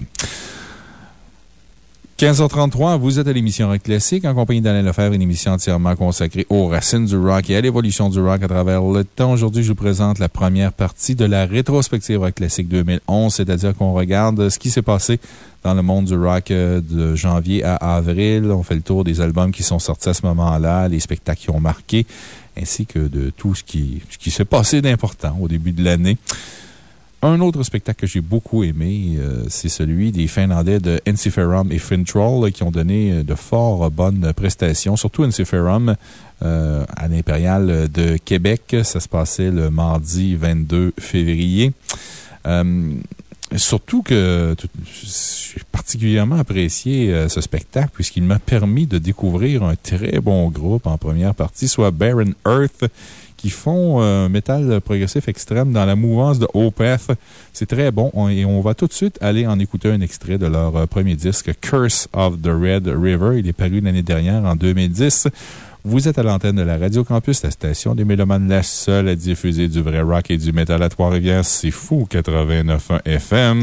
15h33, vous êtes à l'émission Rock Classique en compagnie d'Alain Lefebvre, une émission entièrement consacrée aux racines du rock et à l'évolution du rock à travers le temps. Aujourd'hui, je vous présente la première partie de la rétrospective Rock Classique 2011, c'est-à-dire qu'on regarde ce qui s'est passé dans le monde du rock euh, de janvier à avril. On fait le tour des albums qui sont sortis à ce moment-là, les spectacles qui ont marqué ainsi que de tout ce qui, ce qui s'est passé d'important au début de l'année. Un autre spectacle que j'ai beaucoup aimé, euh, c'est celui des Finlandais de Ensiferum et Fintroll qui ont donné euh, de fort bonnes prestations, surtout Ensiferum euh, à l'Impérial de Québec. Ça se passait le mardi 22 février. Surtout que j'ai particulièrement apprécié ce spectacle puisqu'il m'a permis de découvrir un très bon groupe en première partie, soit Barren Earth, qui font un métal progressif extrême dans la mouvance de Opeth. C'est très bon et on va tout de suite aller en écouter un extrait de leur premier disque, Curse of the Red River. Il est paru l'année dernière en 2010. Vous êtes à l'antenne de la Radio Campus, la station des Mélomanes, la seule à diffuser du vrai rock et du métal à Trois-Rivières. C'est fou, 89.1 FM.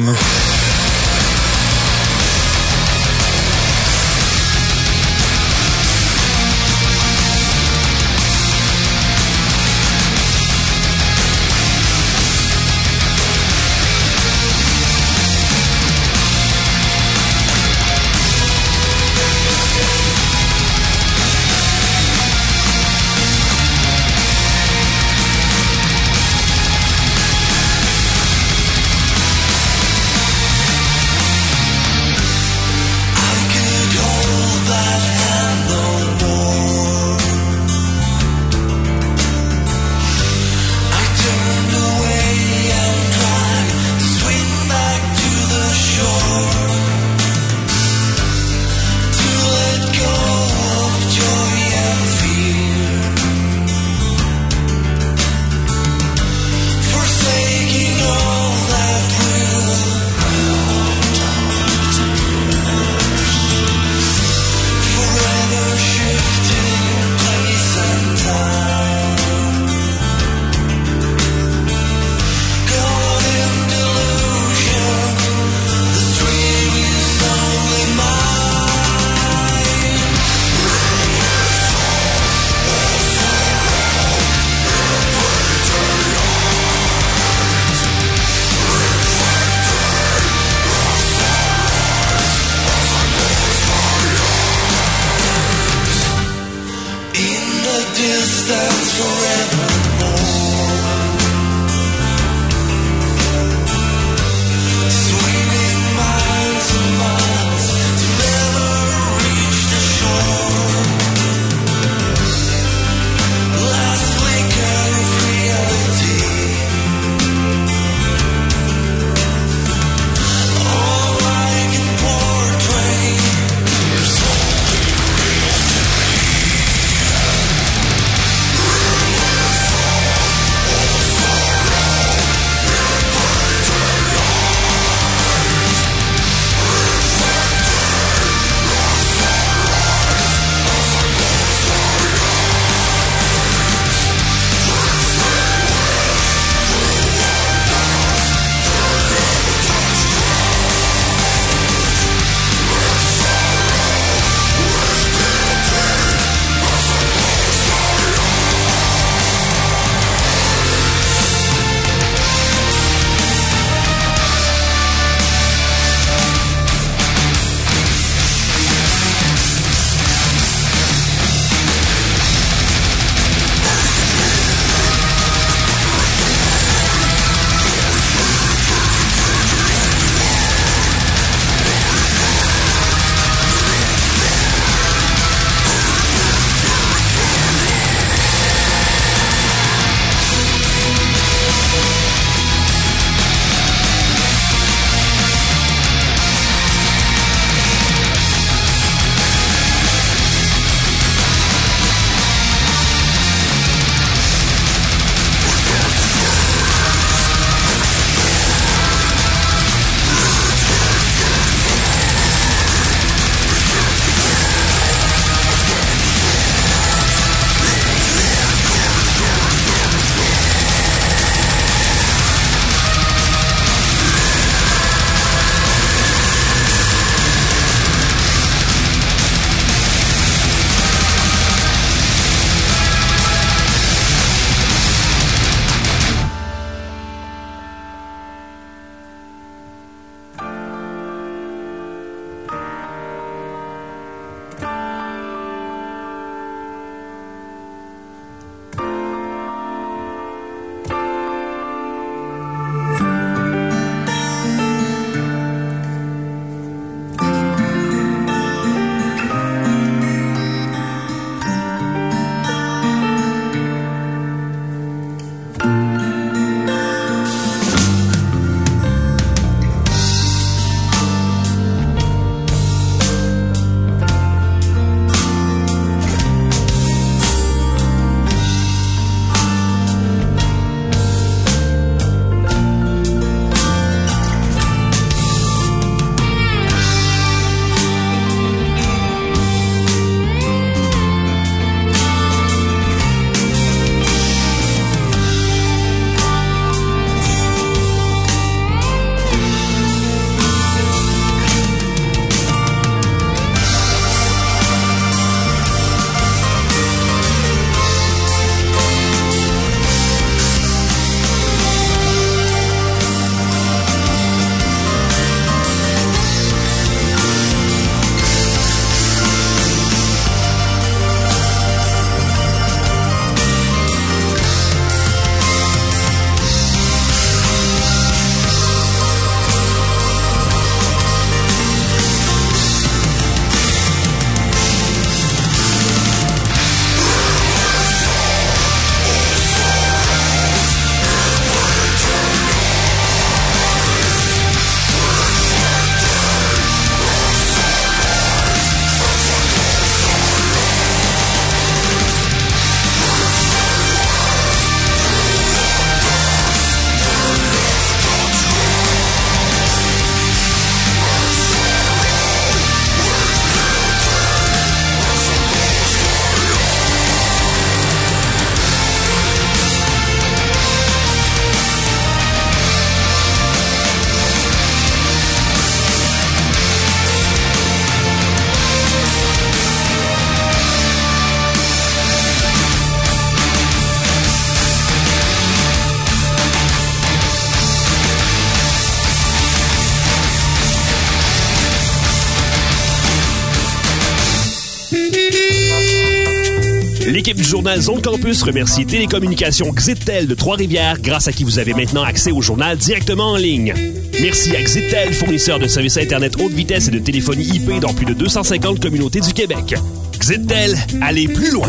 Remercie Télécommunications Xitel de Trois-Rivières, grâce à qui vous avez maintenant accès au journal directement en ligne. Merci à Xitel, fournisseur de services Internet haute vitesse et de téléphonie IP dans plus de 250 communautés du Québec. Xitel, allez plus loin!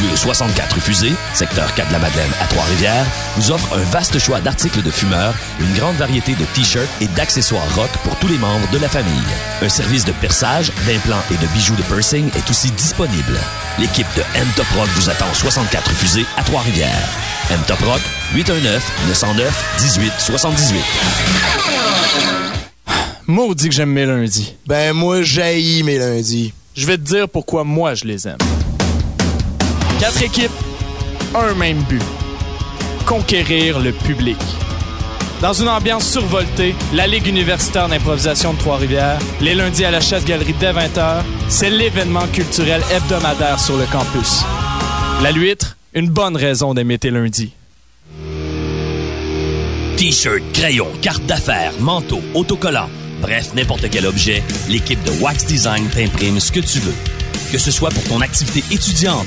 Rock, situé au 64 Fusée, secteur 4 de la Madeleine à Trois-Rivières, vous offre un vaste choix d'articles de fumeurs, une grande variété de t-shirts et d'accessoires rock pour tous les membres de la famille. Un service de perçage, d'implants et de bijoux de piercing est aussi disponible. L'équipe de M Top Rock vous attend au 64 Fusée à Trois-Rivières. M Top Rock, 819-909-1878. Maudit que j'aime mes lundis. Ben, moi, j'haïs mes lundis. Je vais te dire pourquoi moi je les aime. Quatre équipes, un même but. Conquérir le public. Dans une ambiance survoltée, la Ligue universitaire d'improvisation de Trois-Rivières, les lundis à la Chasse-Galerie dès 20h, c'est l'événement culturel hebdomadaire sur le campus. La Luître, une bonne raison d'aimer tes lundis. T-shirt, crayon, carte d'affaires, manteau, autocollant, bref, n'importe quel objet, l'équipe de Wax Design t'imprime ce que tu veux. Que ce soit pour ton activité étudiante,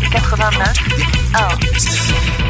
89 1.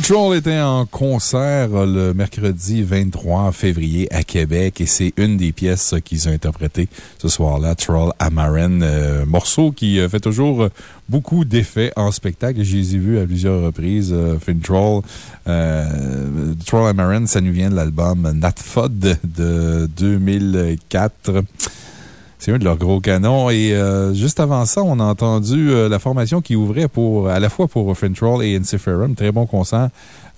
Troll était en concert le mercredi 23 février à Québec et c'est une des pièces qu'ils ont interprétées ce soir-là, Troll Amaran, euh, morceau qui euh, fait toujours beaucoup d'effets en spectacle. Je les ai vus à plusieurs reprises. Euh, Troll, euh, Troll ça nous vient de l'album Natfod de 2004. C'est un de leurs gros canons. Et euh, juste avant ça, on a entendu euh, la formation qui ouvrait pour, à la fois pour Fintroll et Inciferum. Très bon concert.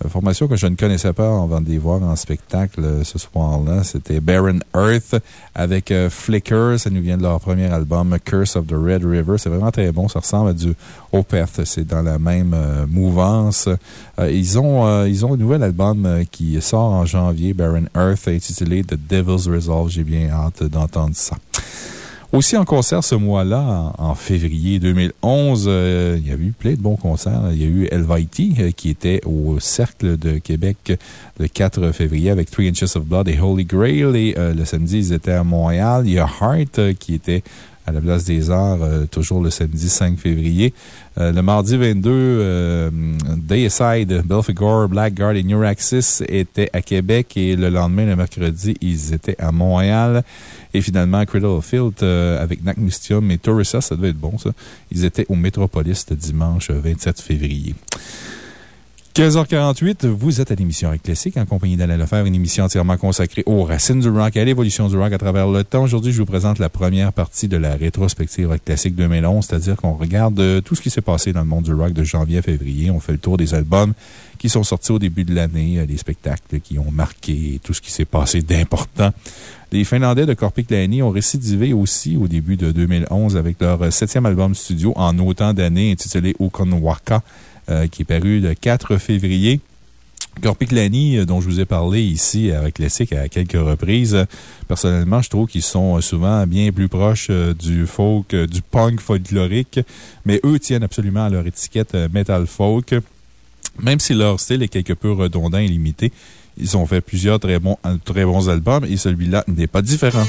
Euh, formation que je ne connaissais pas avant de les voir en spectacle ce soir-là. C'était Barren Earth avec Flicker. Ça nous vient de leur premier album, Curse of the Red River. C'est vraiment très bon. Ça ressemble à du Opeth. C'est dans la même mouvance. ils, ont, ils ont un nouvel album qui sort en janvier, Barren Earth, intitulé The Devil's Resolve. J'ai bien hâte d'entendre ça. Aussi en concert ce mois-là, en, février 2011, euh, il y a eu plein de bons concerts. Il y a eu Elvite euh, qui était au Cercle de Québec le 4 février avec Three Inches of Blood et Holy Grail. Et euh, le samedi, ils étaient à Montréal. Il y a Heart qui était à la place des Arts, toujours le samedi 5 février. le mardi 22, Dayside, Belfagor, Blackguard et New Axis étaient à Québec et le lendemain, le mercredi, ils étaient à Montréal. Et finalement, Cradle of euh, avec Nacmustium et Torissa, ça devait être bon, ça. Ils étaient au Métropolis dimanche 27 février. 15h48, vous êtes à l'émission Rock Classique en compagnie d'Alain Lefebvre, une émission entièrement consacrée aux racines du rock et à l'évolution du rock à travers le temps. Aujourd'hui, je vous présente la première partie de la rétrospective Rock Classique 2011, c'est-à-dire qu'on regarde euh, tout ce qui s'est passé dans le monde du rock de janvier à février. On fait le tour des albums qui sont sortis au début de l'année, euh, les spectacles qui ont marqué tout ce qui s'est passé d'important. Les Finlandais de Korpiklani ont récidivé aussi au début de 2011 avec leur septième album studio en autant d'années intitulé Okonwaka. Euh, qui est paru le 4 février. Corpic-Lani, euh, dont je vous ai parlé ici avec Classic à quelques reprises, personnellement, je trouve qu'ils sont souvent bien plus proches euh, du folk, du punk folklorique, mais eux tiennent absolument à leur étiquette metal folk. Même si leur style est quelque peu redondant et limité, ils ont fait plusieurs très bons, très bons albums et celui-là n'est pas différent.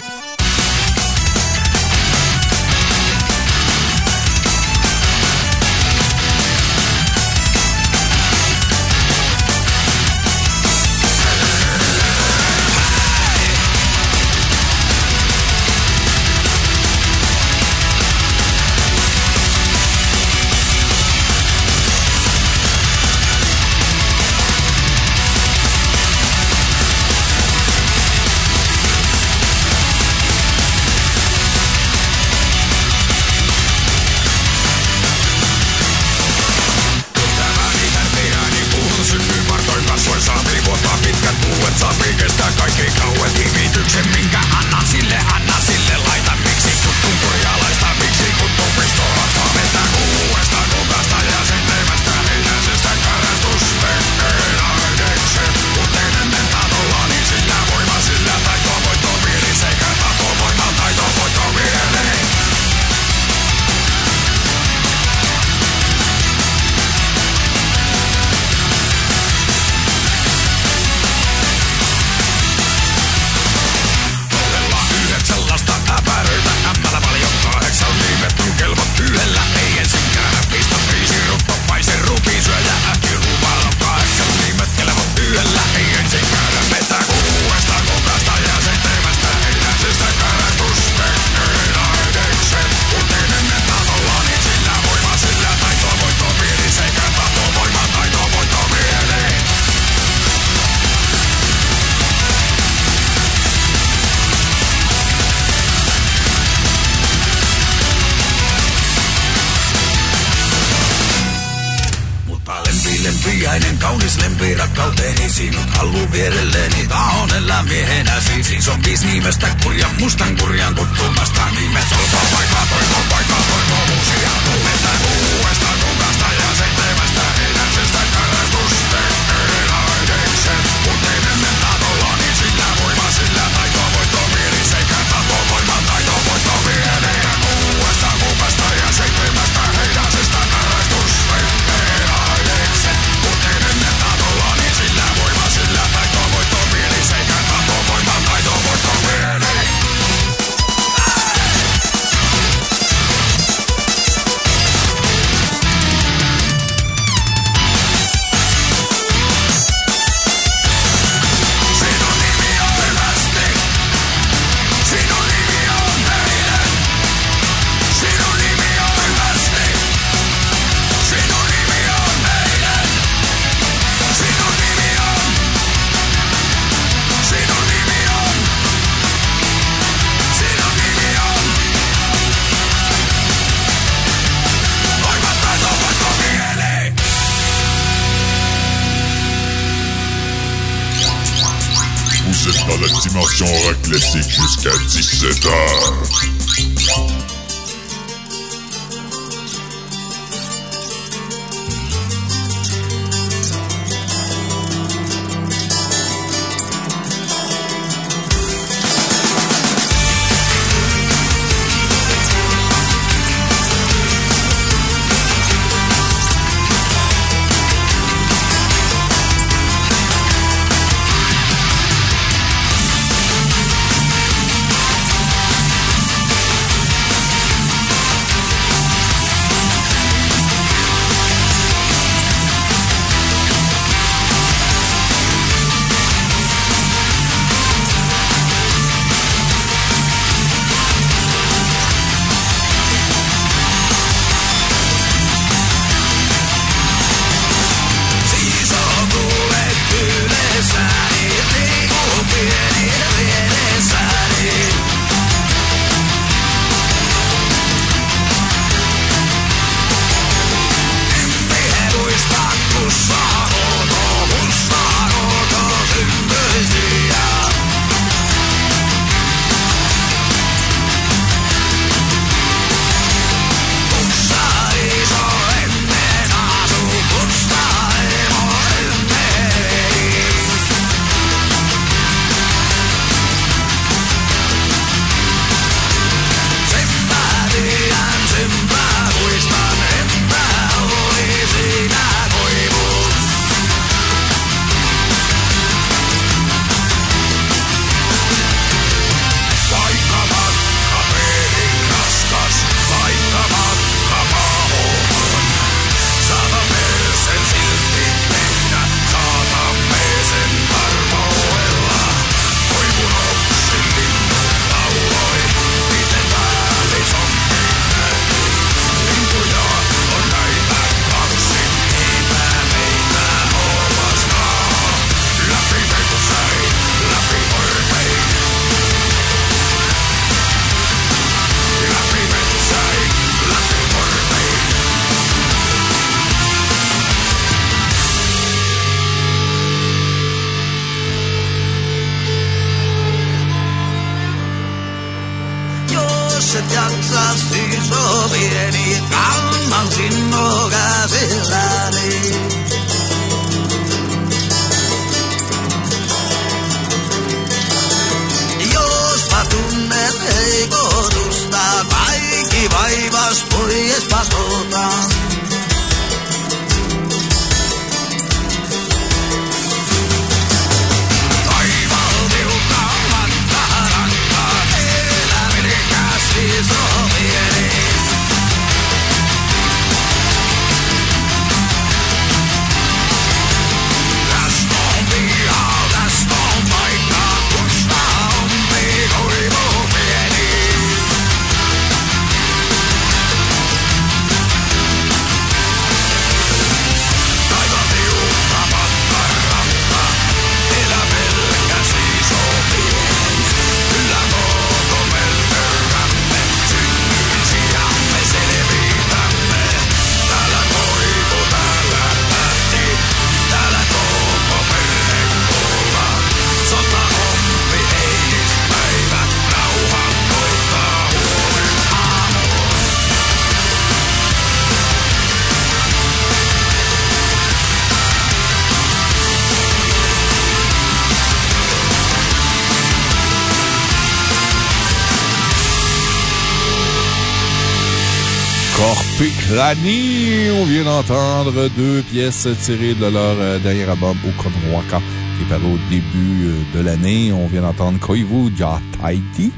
Corpiclani, on vient d'entendre deux pièces tirées de leur euh, dernier album Okonwaka, qui est paru au début euh, de l'année. On vient d'entendre Koivu Ja Taiti.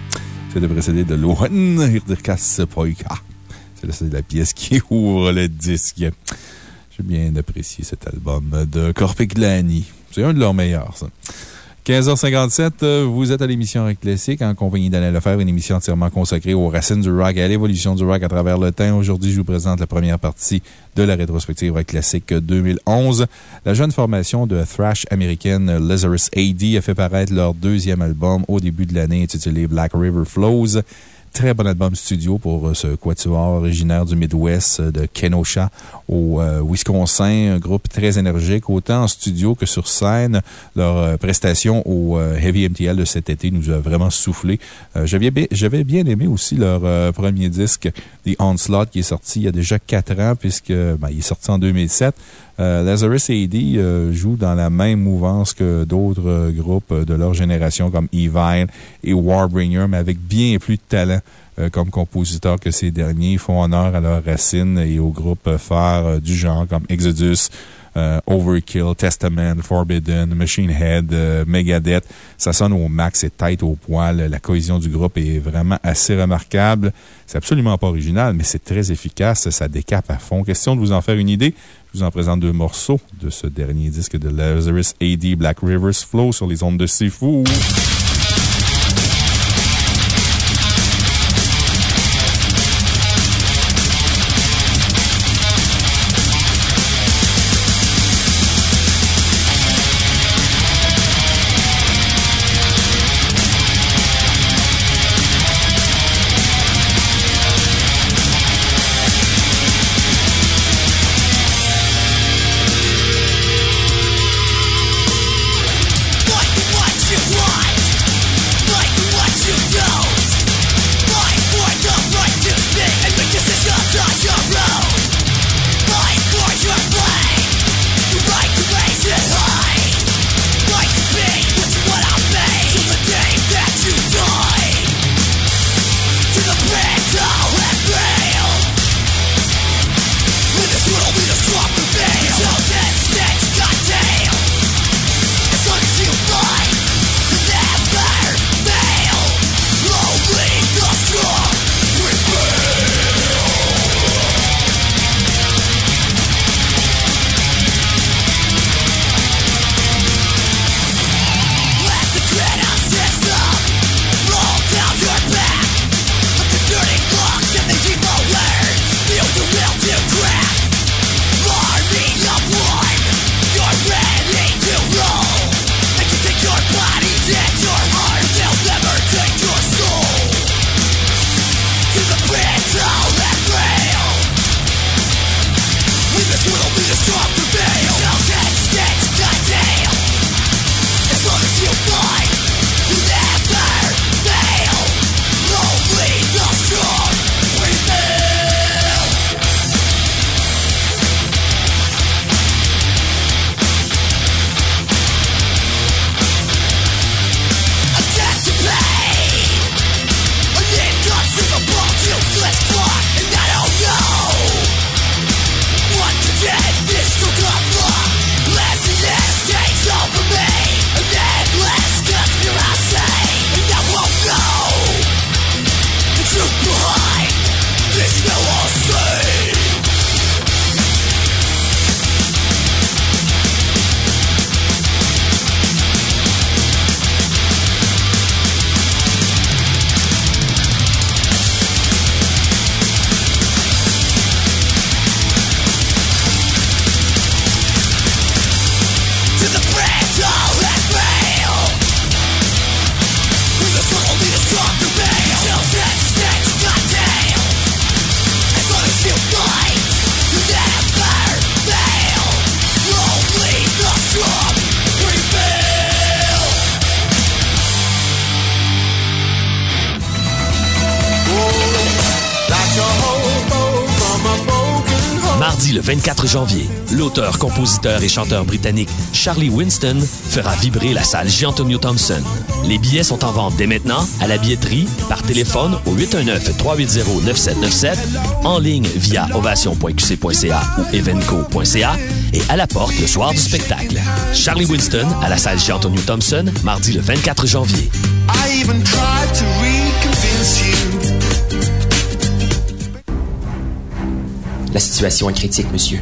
C'était précédé de Lohan Hirdekas Poika. C'est la- pièce qui ouvre le disque. J'ai bien apprécié cet album de Corpiclani. C'est un de leurs meilleurs, ça. 15h57, euh, vous êtes à l'émission Rock Classique en compagnie d'Alain Lefebvre, une émission entièrement consacrée aux racines du rock et à l'évolution du rock à travers le temps. Aujourd'hui, je vous présente la première partie de la rétrospective Rock Classique 2011. La jeune formation de thrash américaine Lazarus AD a fait paraître leur deuxième album au début de l'année intitulé Black River Flows. Très bon album studio pour euh, ce quatuor originaire du Midwest euh, de Kenosha au euh, Wisconsin. Un groupe très énergique, autant en studio que sur scène. Leur prestation au Heavy MTL de cet été nous a vraiment soufflé. J'avais bien, aimé aussi leur premier disque, The Onslaught, qui est sorti il y a déjà quatre ans, puisque ben, il est sorti en 2007. Euh, Lazarus AD euh, joue dans la même mouvance que d'autres euh, groupes de leur génération comme Evil et Warbringer, mais avec bien plus de talent comme compositeurs que ces derniers. Font honneur à leurs racines et aux groupes phares du genre comme Exodus, euh, Overkill, Testament, Forbidden, Machine Head, euh, Megadeth. Ça sonne au max, c'est tête au poil. La cohésion du groupe est vraiment assez remarquable. C'est absolument pas original, mais c'est très efficace. Ça décape à fond. Question de vous en faire une idée. Je vous en présente deux morceaux de ce dernier disque de Lazarus AD Black Rivers Flow sur les ondes de C'est 24 janvier, l'auteur, compositeur et chanteur britannique Charlie Winston fera vibrer la salle J-Antonio Thompson. Les billets sont en vente dès maintenant à la billetterie, par téléphone au 819-380-9797, en ligne via ovation.qc.ca ou evenco.ca et à la porte le soir du spectacle. Charlie Winston à la salle J-Antonio Thompson, mardi le 24 janvier. I even tried to reconvince you. La situation est critique, monsieur.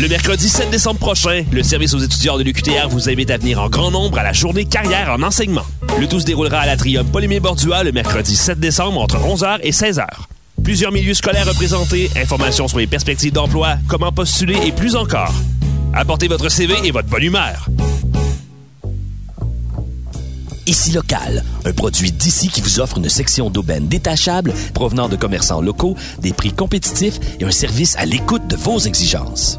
Le mercredi 7 décembre prochain, le service aux étudiants de l'UQTR vous invite à venir en grand nombre à la journée carrière en enseignement. Le tout se déroulera à l'atrium Polémie Bordua le mercredi 7 décembre entre 11h et 16h. Plusieurs milieux scolaires représentés, informations sur les perspectives d'emploi, comment postuler et plus encore. Apportez votre CV et votre bonne humeur. Ici Local, un produit d'ici qui vous offre une section d'aubaine détachable provenant de commerçants locaux, des prix compétitifs et un service à l'écoute de vos exigences.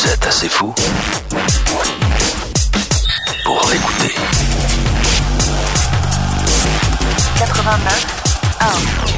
Vous êtes assez fou pour l'écouter. 89 1.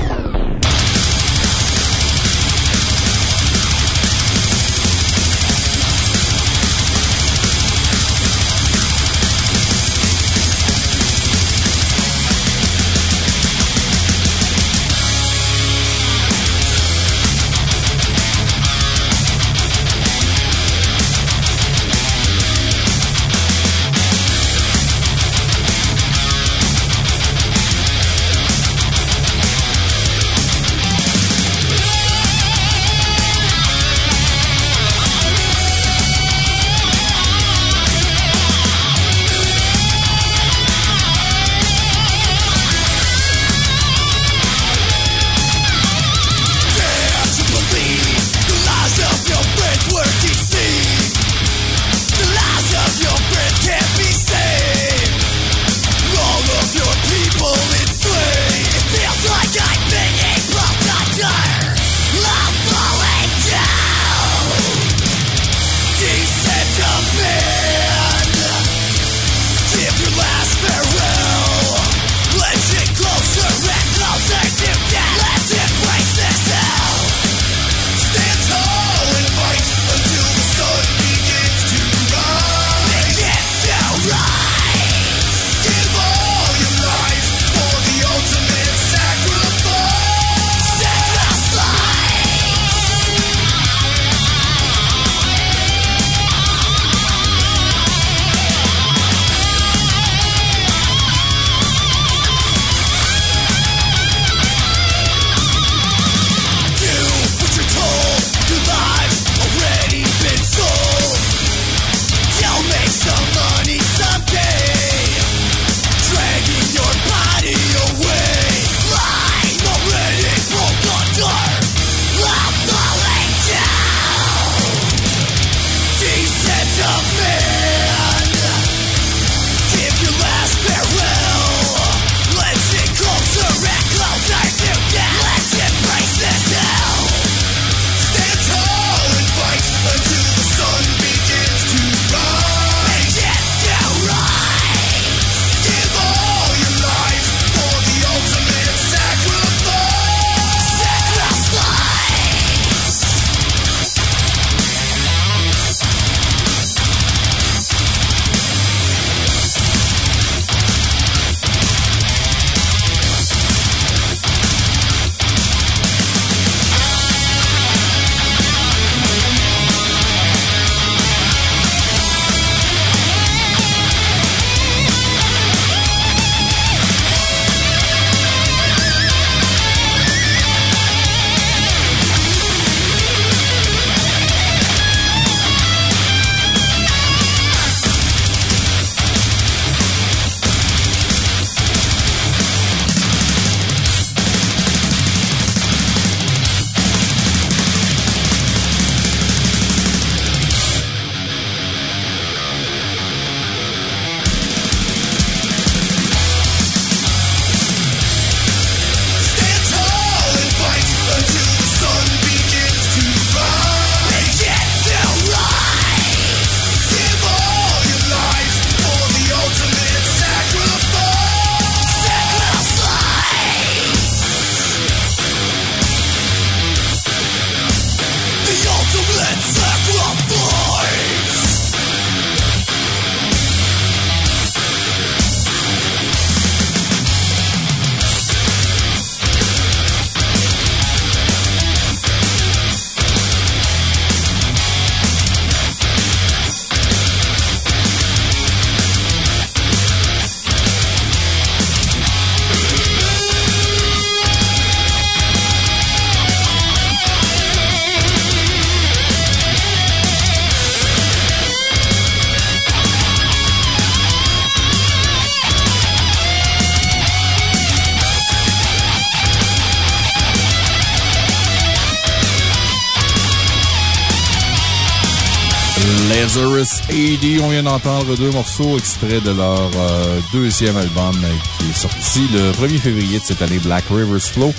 Vient d'entendre deux morceaux extraits de leur euh, deuxième album qui est sorti le 1er février de cette année, Black Rivers Flow.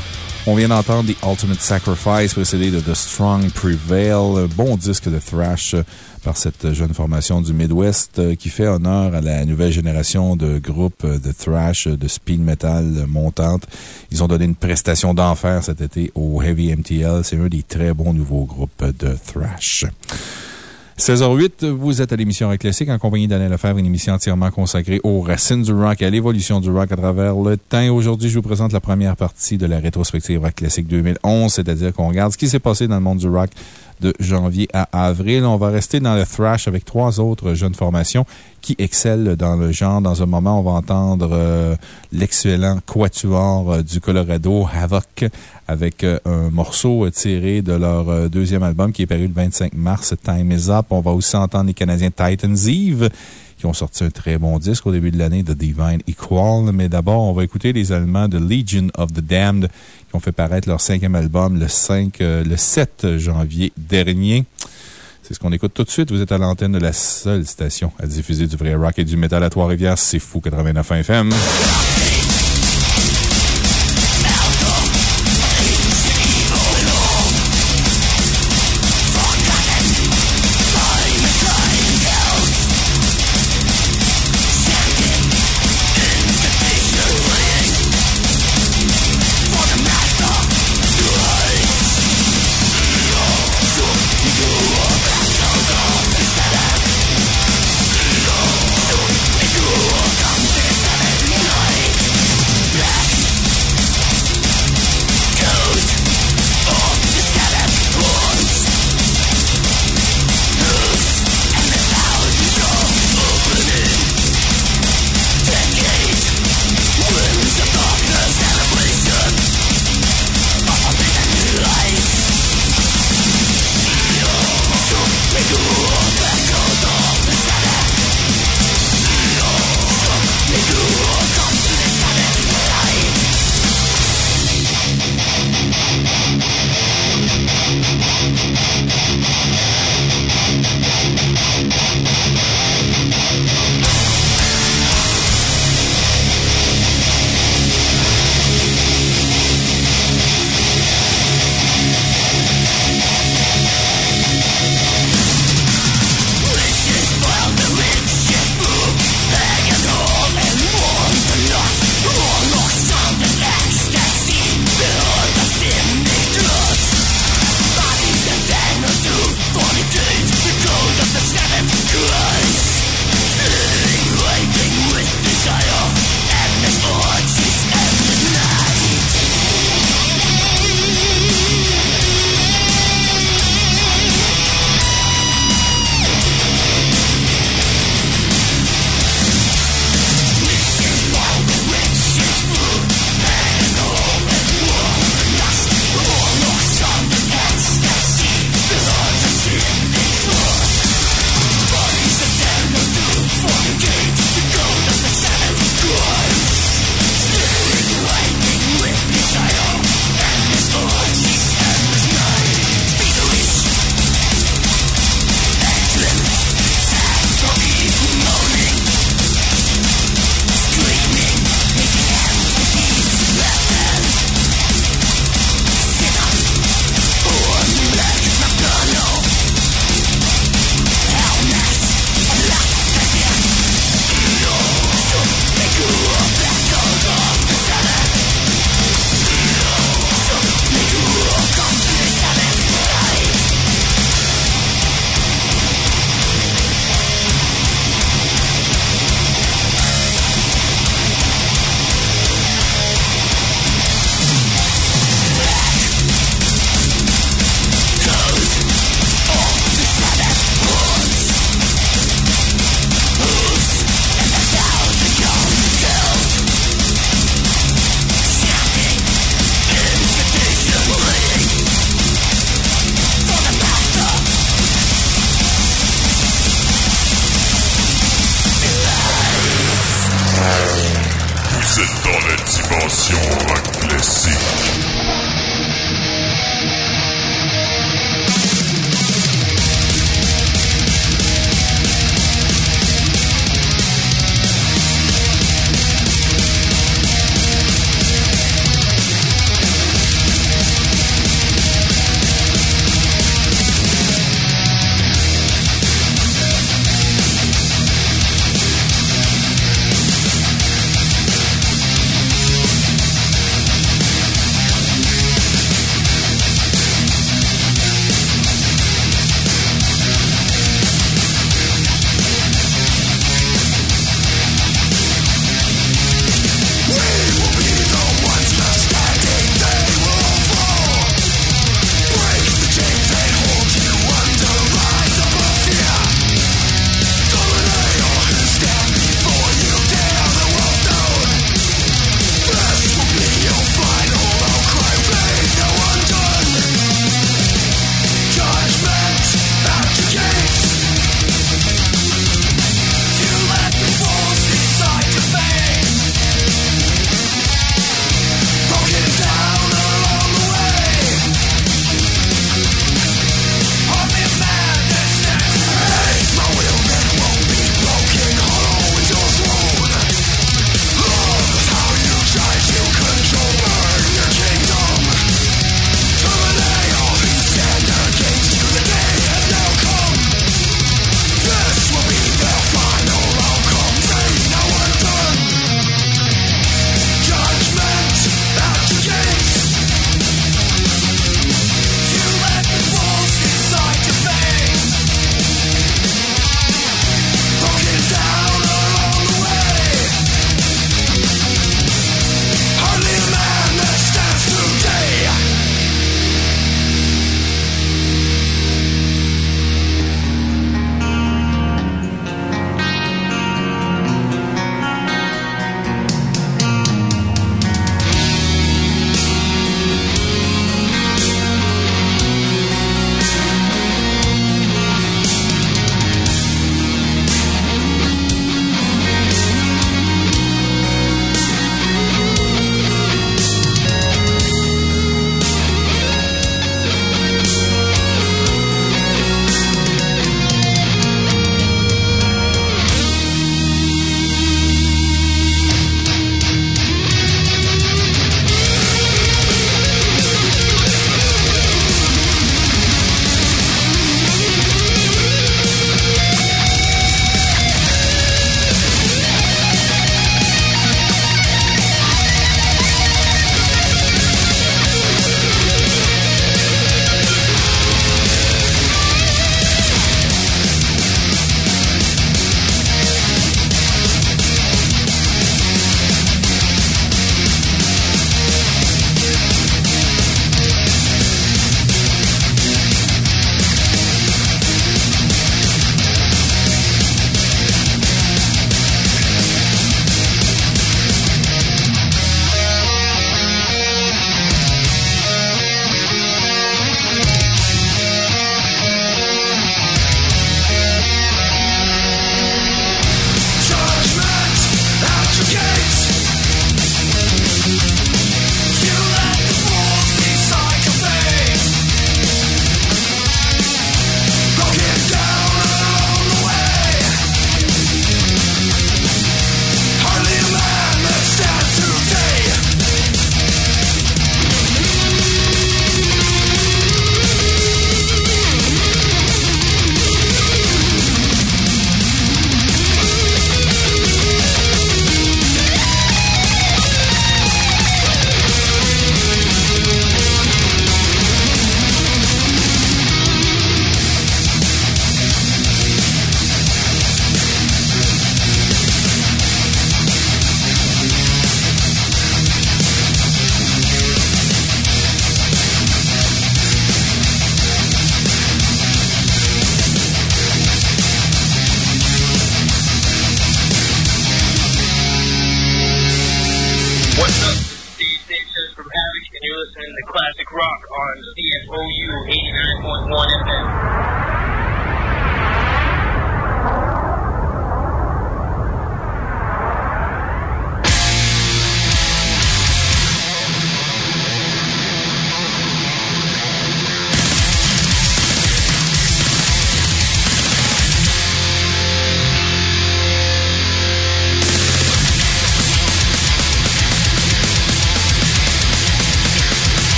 On vient d'entendre The Ultimate Sacrifice, précédé de The Strong Prevail, bon disque de thrash euh, par cette jeune formation du Midwest euh, qui fait honneur à la nouvelle génération de groupes de thrash, de speed metal montante. Ils ont donné une prestation d'enfer cet été au Heavy MTL. C'est un des très bons nouveaux groupes de thrash. 16h08, vous êtes à l'émission Rock Classique en compagnie d'Alain Lefebvre, une émission entièrement consacrée aux racines du rock et à l'évolution du rock à travers le temps. Aujourd'hui, je vous présente la première partie de la rétrospective Rock Classique 2011, c'est-à-dire qu'on regarde ce qui s'est passé dans le monde du rock de janvier à avril. On va rester dans le thrash avec trois autres jeunes formations qui excellent dans le genre. Dans un moment, on va entendre euh, l'excellent quatuor euh, du Colorado, Havoc, avec euh, un morceau tiré de leur deuxième album qui est paru le 25 mars, Time is Up. On va aussi entendre les Canadiens Titans Eve qui ont sorti un très bon disque au début de l'année, The Divine Equal. Mais d'abord, on va écouter les Allemands de Legion of the Damned qui ont fait paraître leur cinquième album le, 5, euh, le 7 janvier dernier. C'est ce qu'on écoute tout de suite. Vous êtes à l'antenne de la seule station à diffuser du vrai rock et du métal à Trois-Rivières. C'est fou 89 FM.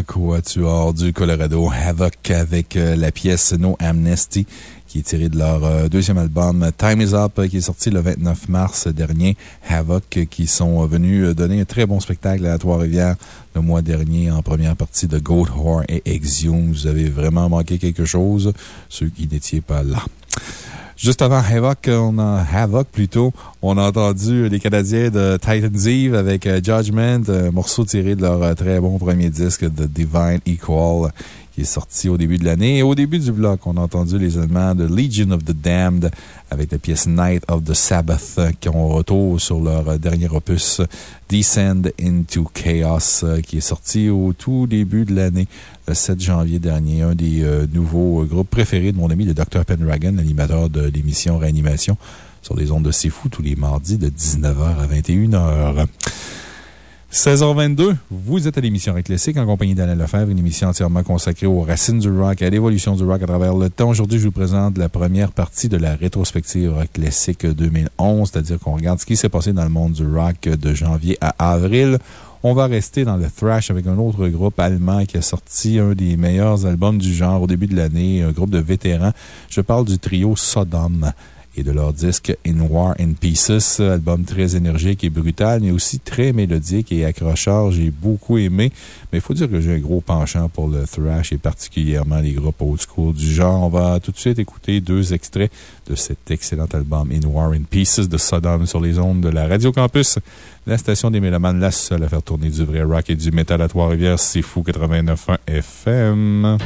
Excellent quatuor du Colorado, Havoc, avec euh, la pièce No Amnesty, qui est tirée de leur euh, deuxième album Time is Up, qui est sorti le 29 mars dernier. Havoc, euh, qui sont venus donner un très bon spectacle à Trois-Rivières le mois dernier en première partie de Goat Whore et Exhume. Vous avez vraiment manqué quelque chose, ceux qui n'étiez pas là. Juste avant Havoc, on a, Havoc plutôt, on a entendu les Canadiens de Titans Eve avec euh, Judgment, un morceau tiré de leur euh, très bon premier disque de Divine Equal qui est sorti au début de l'année. Et au début du bloc, on a entendu les Allemands de Legion of the Damned avec la pièce Night of the Sabbath qui ont retour sur leur dernier opus Descend into Chaos qui est sorti au tout début de l'année le 7 janvier dernier. Un des euh, nouveaux groupes préférés de mon ami, le Dr. Pendragon, animateur de l'émission Réanimation sur les ondes de C'est Fou tous les mardis de 19h à 21h. 16h22, vous êtes à l'émission Rock Classique en compagnie d'Alain Lefebvre, une émission entièrement consacrée aux racines du rock et à l'évolution du rock à travers le temps. Aujourd'hui, je vous présente la première partie de la rétrospective Rock Classique 2011, c'est-à-dire qu'on regarde ce qui s'est passé dans le monde du rock de janvier à avril. On va rester dans le thrash avec un autre groupe allemand qui a sorti un des meilleurs albums du genre au début de l'année, un groupe de vétérans. Je parle du trio Sodom. Et de leur disque In War in Pieces, album très énergique et brutal, mais aussi très mélodique et accrocheur. J'ai beaucoup aimé, mais il faut dire que j'ai un gros penchant pour le thrash et particulièrement les groupes old school du genre. On va tout de suite écouter deux extraits de cet excellent album In War in Pieces de Sodom sur les ondes de la Radio Campus. La station des Mélomanes, la seule à faire tourner du vrai rock et du métal à Trois-Rivières, c'est fou 89.1 FM.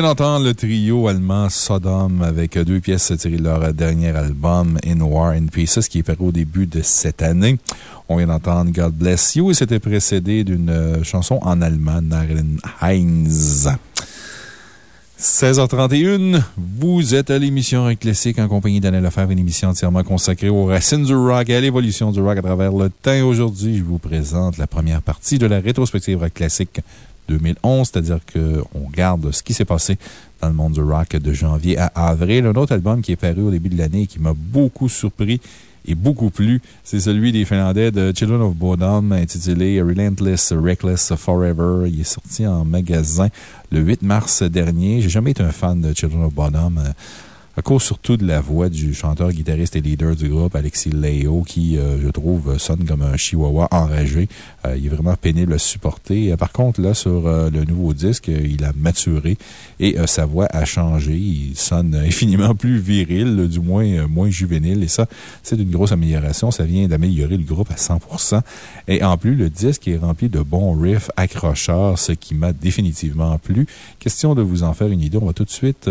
Vient d'entendre le trio allemand Sodom avec deux pièces tirées de leur dernier album In War and Pieces qui est paru au début de cette année. On vient d'entendre God Bless You et c'était précédé d'une euh, chanson en allemand, Narren Heinz. 16h31, vous êtes à l'émission Rock Classique en compagnie d'Anna Lefebvre, une émission entièrement consacrée aux racines du rock et à l'évolution du rock à travers le temps. Aujourd'hui, je vous présente la première partie de la rétrospective Rock Classique 2011, c'est-à-dire qu'on garde ce qui s'est passé dans le monde du rock de janvier à avril. Un autre album qui est paru au début de l'année et qui m'a beaucoup surpris et beaucoup plu, c'est celui des Finlandais de Children of Bodom, intitulé Relentless, Reckless Forever. Il est sorti en magasin le 8 mars dernier. J'ai jamais été un fan de Children of Bodom. euh, à cause surtout de la voix du chanteur, guitariste et leader du groupe, Alexis Leo, qui, euh, je trouve, sonne comme un chihuahua enragé. Euh, il est vraiment pénible à supporter. Euh, Par contre, là, sur euh, le nouveau disque, il a maturé et sa voix a changé. Il sonne infiniment plus viril, du moins moins juvénile. Et ça, c'est une grosse amélioration. Ça vient d'améliorer le groupe à 100% Et en plus, le disque est rempli de bons riffs accrocheurs, ce qui m'a définitivement plu. Question de vous en faire une idée. On va tout de suite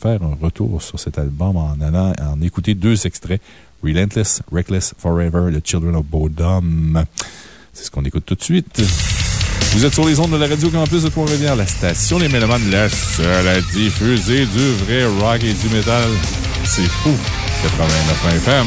faire un retour sur cet album en allant en écouter deux extraits. Relentless, Reckless Forever, The Children of Bodom. C'est ce qu'on écoute tout de suite. Vous êtes sur les ondes de la Radio Campus de Trois-Rivières, la station Les Mélomanes, la seule à diffuser du vrai rock et du métal. C'est fou. 89 FM.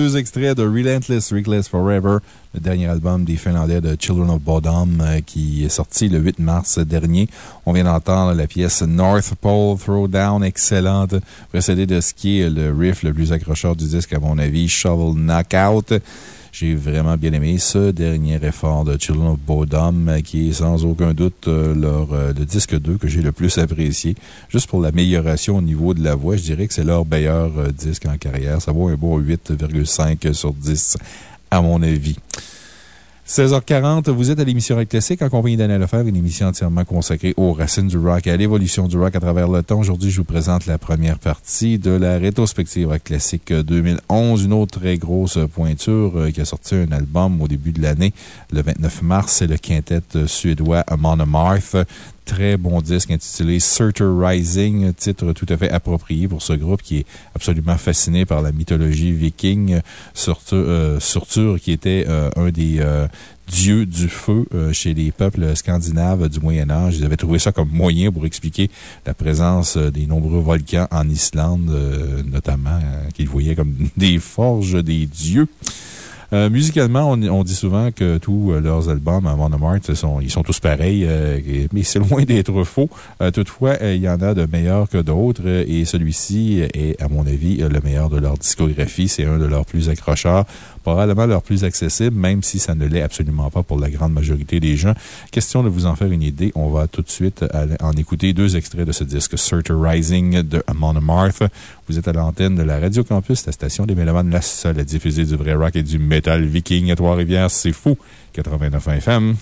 Deux extraits de Relentless, Reckless Forever, le dernier album des Finlandais de Children of Bodom euh, qui est sorti le 8 mars dernier. On vient d'entendre la pièce North Pole Throwdown, excellente, précédée de ce qui est le riff le plus accrocheur du disque, à mon avis, Shovel Knockout. J'ai vraiment bien aimé ce dernier effort de Children of Bodom, euh, qui est sans aucun doute euh, leur, euh, le disque 2 que j'ai le plus apprécié. Juste pour l'amélioration au niveau de la voix, je dirais que c'est leur meilleur disque en carrière. Ça vaut un beau 8,5 sur 10, à mon avis. 16h40, vous êtes à l'émission Rock Classique en compagnie d'Anna Lefebvre, une émission entièrement consacrée aux racines du rock et à l'évolution du rock à travers le temps. Aujourd'hui, je vous présente la première partie de la rétrospective Rock Classique 2011. Une autre très grosse pointure euh, qui a sorti un album au début de l'année, le 29 mars. C'est le quintet suédois Monomarth très bon disque intitulé Surtur Rising, titre tout à fait approprié pour ce groupe qui est absolument fasciné par la mythologie viking. Surtur, euh, Surtur qui était euh, un des euh, dieux du feu chez les peuples scandinaves du Moyen-Âge. Ils avaient trouvé ça comme moyen pour expliquer la présence des nombreux volcans en Islande, notamment, qu'ils voyaient comme des forges des dieux. Euh, musicalement, on, on dit souvent que tous euh, leurs albums à Monomart, sont, ils sont tous pareils, euh, mais c'est loin d'être faux. Euh, toutefois, il y en a de meilleurs que d'autres, et celui-ci est, à mon avis, le meilleur de leur discographie. C'est un de leurs plus accrocheurs, probablement leur plus accessible, même si ça ne l'est absolument pas pour la grande majorité des gens. Question de vous en faire une idée, on va tout de suite en écouter deux extraits de ce disque, Surtur Rising de Monomarth. Vous êtes à l'antenne de la Radio Campus, la station des Mélomanes, la seule à diffuser du vrai rock et du métal viking à Trois-Rivières. C'est fou! 89 FM.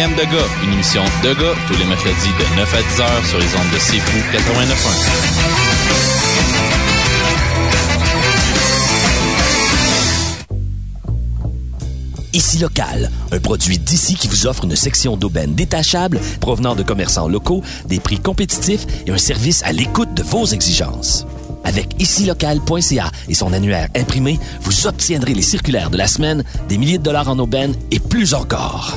De gars, une émission de gars tous les mercredis de 9 à 10 heures sur les ondes de C'est Fou 89.1. Ici Local, un produit d'ici qui vous offre une section d'aubaine détachable provenant de commerçants locaux, des prix compétitifs et un service à l'écoute de vos exigences. Avec icilocal.ca et son annuaire imprimé, vous obtiendrez les circulaires de la semaine, des milliers de dollars en aubaine et plus encore.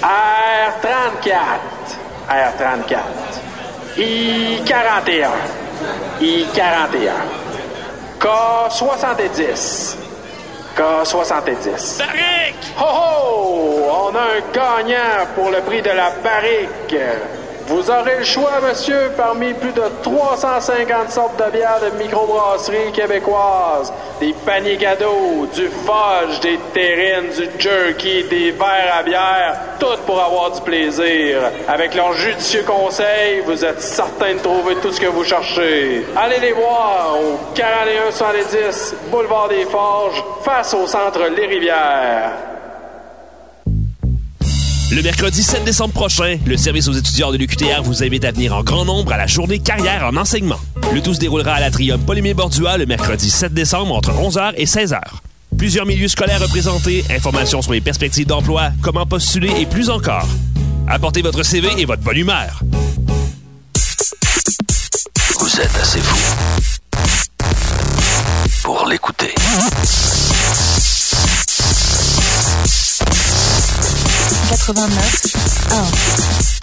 R34. R34. I41. I41. K70. K70. Barrique! Ho ho! On a un gagnant pour le prix de la barrique. Vous aurez le choix, monsieur, parmi plus de 350 sortes de bières de microbrasserie québécoises. Des paniers cadeaux, du fudge, des terrines, du jerky, des verres à bière, tout pour avoir du plaisir. Avec leurs judicieux conseils, vous êtes certain de trouver tout ce que vous cherchez. Allez les voir au 4170 Boulevard des Forges, face au centre Les Rivières. Le mercredi 7 décembre prochain, le service aux étudiants de l'UQTR vous invite à venir en grand nombre à la journée carrière en enseignement. Le tout se déroulera à l'atrium Polymier Bordua le mercredi 7 décembre entre 11h et 16h. Plusieurs milieux scolaires représentés, informations sur les perspectives d'emploi, comment postuler et plus encore. Apportez votre CV et votre bonne humeur. Vous êtes assez fou pour l'écouter. 89 1.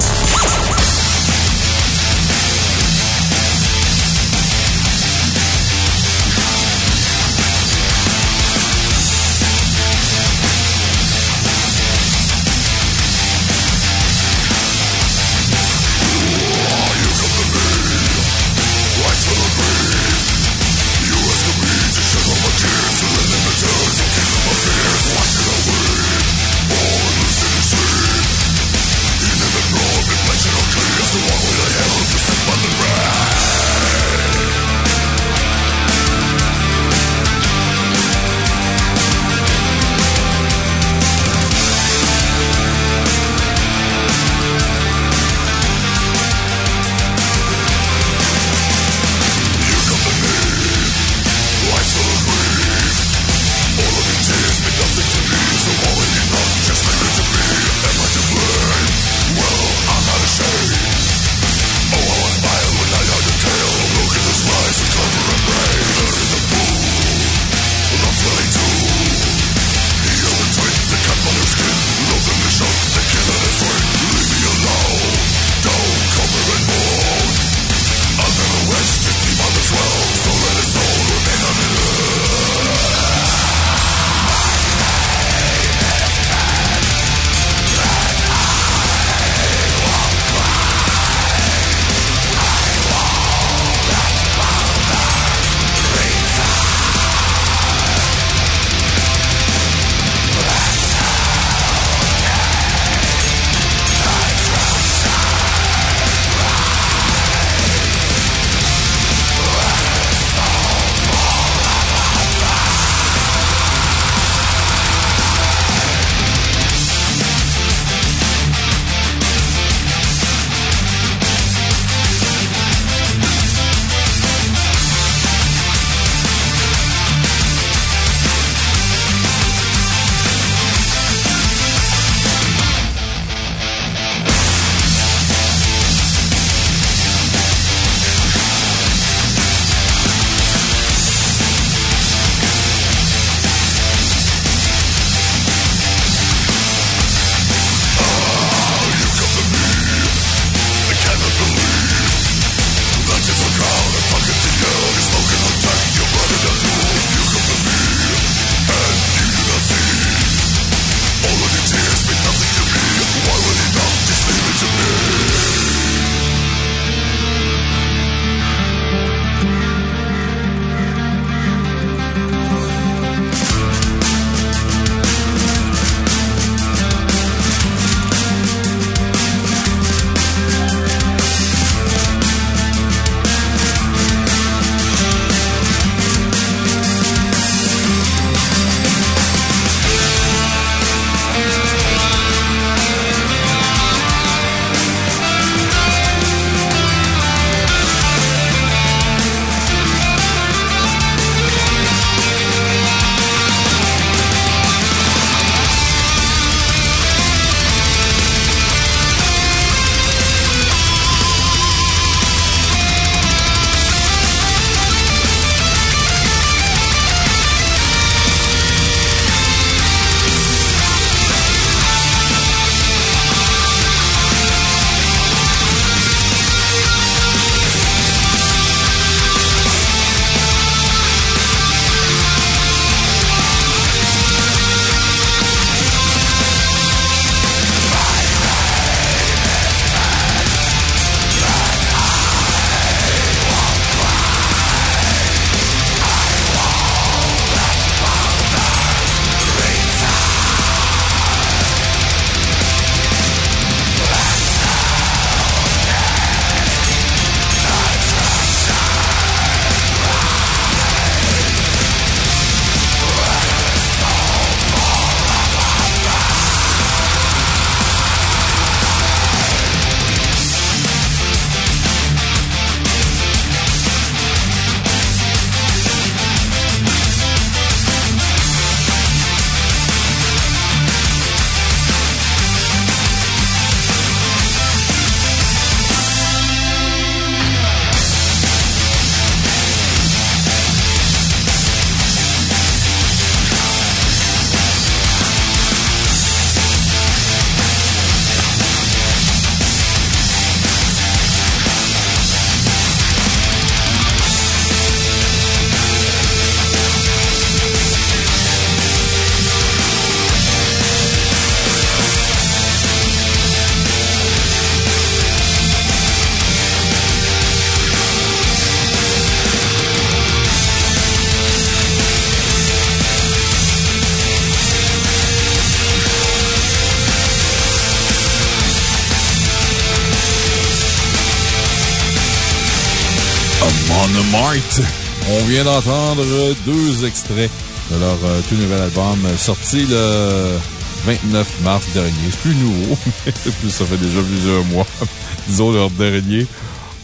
Vient d'entendre deux extraits de leur euh, tout nouvel album euh, sorti le 29 mars dernier. C'est plus nouveau, mais ça fait déjà plusieurs mois. Disons leur dernier.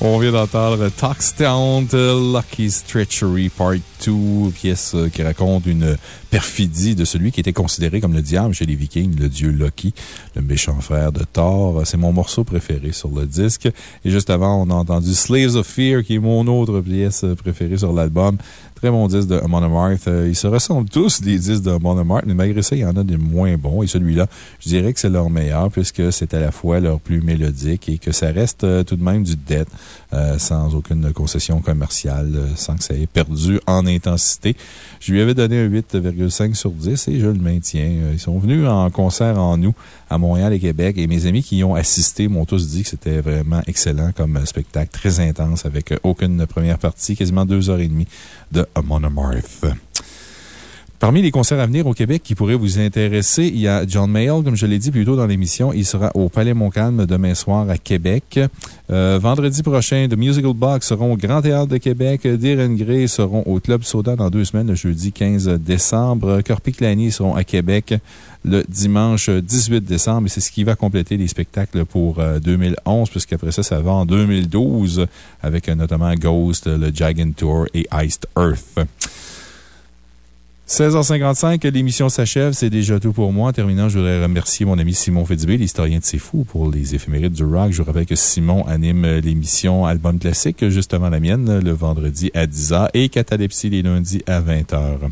On vient d'entendre Toxtown Lucky's Treachery Part 2, pièce euh, qui raconte une perfidie de celui qui était considéré comme le diable chez les Vikings, le dieu Loki, le méchant frère de Thor. C'est mon morceau préféré sur le disque. Et juste avant, on a entendu Slaves of Fear, qui est mon autre pièce préférée sur l'album. Très bon disque de Amon Amarth. Euh, Ils se ressemblent tous, les disques de Amon Amarth, mais malgré ça, il y en a des moins bons. Et celui-là, je dirais que c'est leur meilleur, puisque c'est à la fois leur plus mélodique et que ça reste euh, tout de même du dead, euh, sans aucune concession commerciale, euh, sans que ça ait perdu en intensité. Je lui avais donné un 8,5 sur 10 et je le maintiens. Euh, Ils sont venus en concert en nous à Montréal et Québec et mes amis qui ont assisté m'ont tous dit que c'était vraiment excellent comme spectacle, très intense avec aucune première partie, quasiment deux heures et demie de Amon Amarth. Parmi les concerts à venir au Québec qui pourraient vous intéresser, il y a John Mayall, comme je l'ai dit plus tôt dans l'émission. Il sera au Palais Montcalm demain soir à Québec. Euh, vendredi prochain, The Musical Box seront au Grand Théâtre de Québec. Deer and Grey seront au Club Soda dans deux semaines, le jeudi 15 décembre. Corpiclani seront à Québec le dimanche 18 décembre. Et c'est ce qui va compléter les spectacles pour euh, 2011, puisqu'après ça, ça va en 2012 avec euh, notamment Ghost, le Giant Tour et Iced Earth. 16h55, l'émission s'achève. C'est déjà tout pour moi. En terminant, je voudrais remercier mon ami Simon Fitzbé, l'historien de C'est Fou, pour les éphémérides du rock. Je vous rappelle que Simon anime l'émission Album Classique, juste avant la mienne, le vendredi à 10h et Catalepsie les lundis à 20h.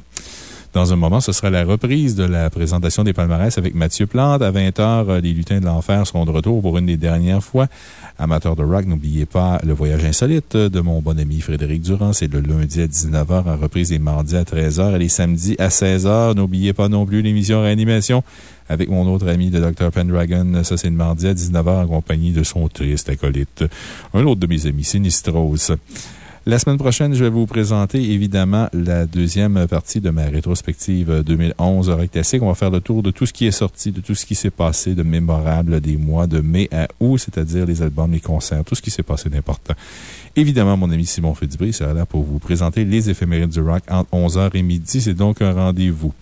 Dans un moment, ce sera la reprise de la présentation des palmarès avec Mathieu Plante. À 20h, les lutins de l'enfer seront de retour pour une des dernières fois. Amateurs de rock, n'oubliez pas le voyage insolite de mon bon ami Frédéric Durand. C'est le lundi à 19h, en reprise les mardis à 13h et les samedis à 16h. N'oubliez pas non plus l'émission Réanimation avec mon autre ami de Dr. Pendragon. Ça, c'est le mardi à 19h en compagnie de son triste acolyte. Un autre de mes amis, Sinistros. La semaine prochaine, je vais vous présenter évidemment la deuxième partie de ma rétrospective 2011 Rock. On va faire le tour de tout ce qui est sorti, de tout ce qui s'est passé de mémorable des mois de mai à août, c'est-à-dire les albums, les concerts, tout ce qui s'est passé d'important. Évidemment, mon ami Simon Fitzbé sera là pour vous présenter les éphémérides du rock entre 11h et midi. C'est donc un rendez-vous.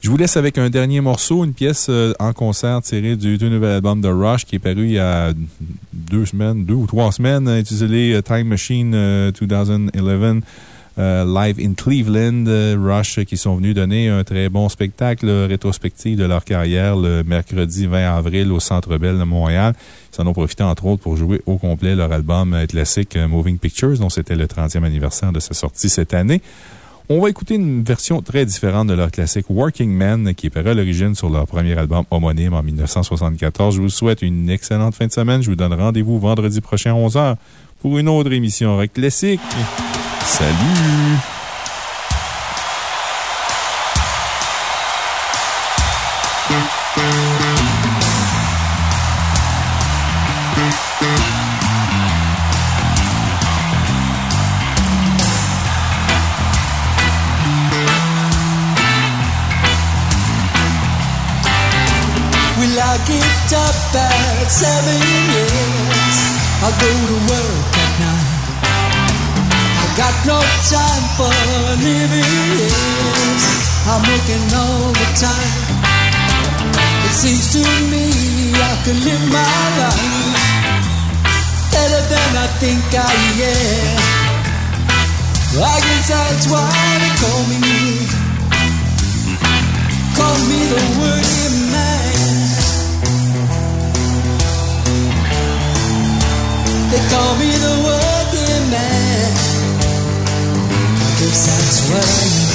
Je vous laisse avec un dernier morceau, une pièce euh, en concert tirée du tout nouvel album de Rush qui est paru il y a deux semaines, deux ou trois semaines, intitulé euh, Time Machine euh, 2011. euh, live in Cleveland, Rush qui sont venus donner un très bon spectacle rétrospectif de leur carrière le mercredi 20 avril au Centre Bell de Montréal. Ils en ont profité entre autres pour jouer au complet leur album classique Moving Pictures, dont c'était le 30e anniversaire de sa sortie cette année. On va écouter une version très différente de leur classique Working Man, qui est paru à l'origine sur leur premier album homonyme en 1974. Je vous souhaite une excellente fin de semaine. Je vous donne rendez-vous vendredi prochain à 11h pour une autre émission Rock Classique. Salut! At seven? Yes. I go to work at nine. I got no time for living. Yes. I'm working all the time. It seems to me I can live my life better than I think I am. I guess that's why they call me, call me the working They call me the working man. Guess that's what I am.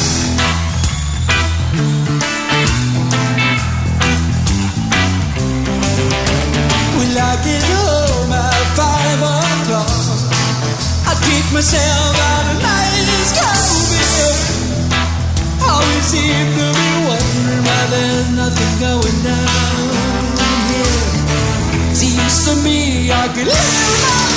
Will I get home at five o'clock? I kick myself out of nice coffee. Always seem to be wondering why there's nothing going down. Seems to me I could live my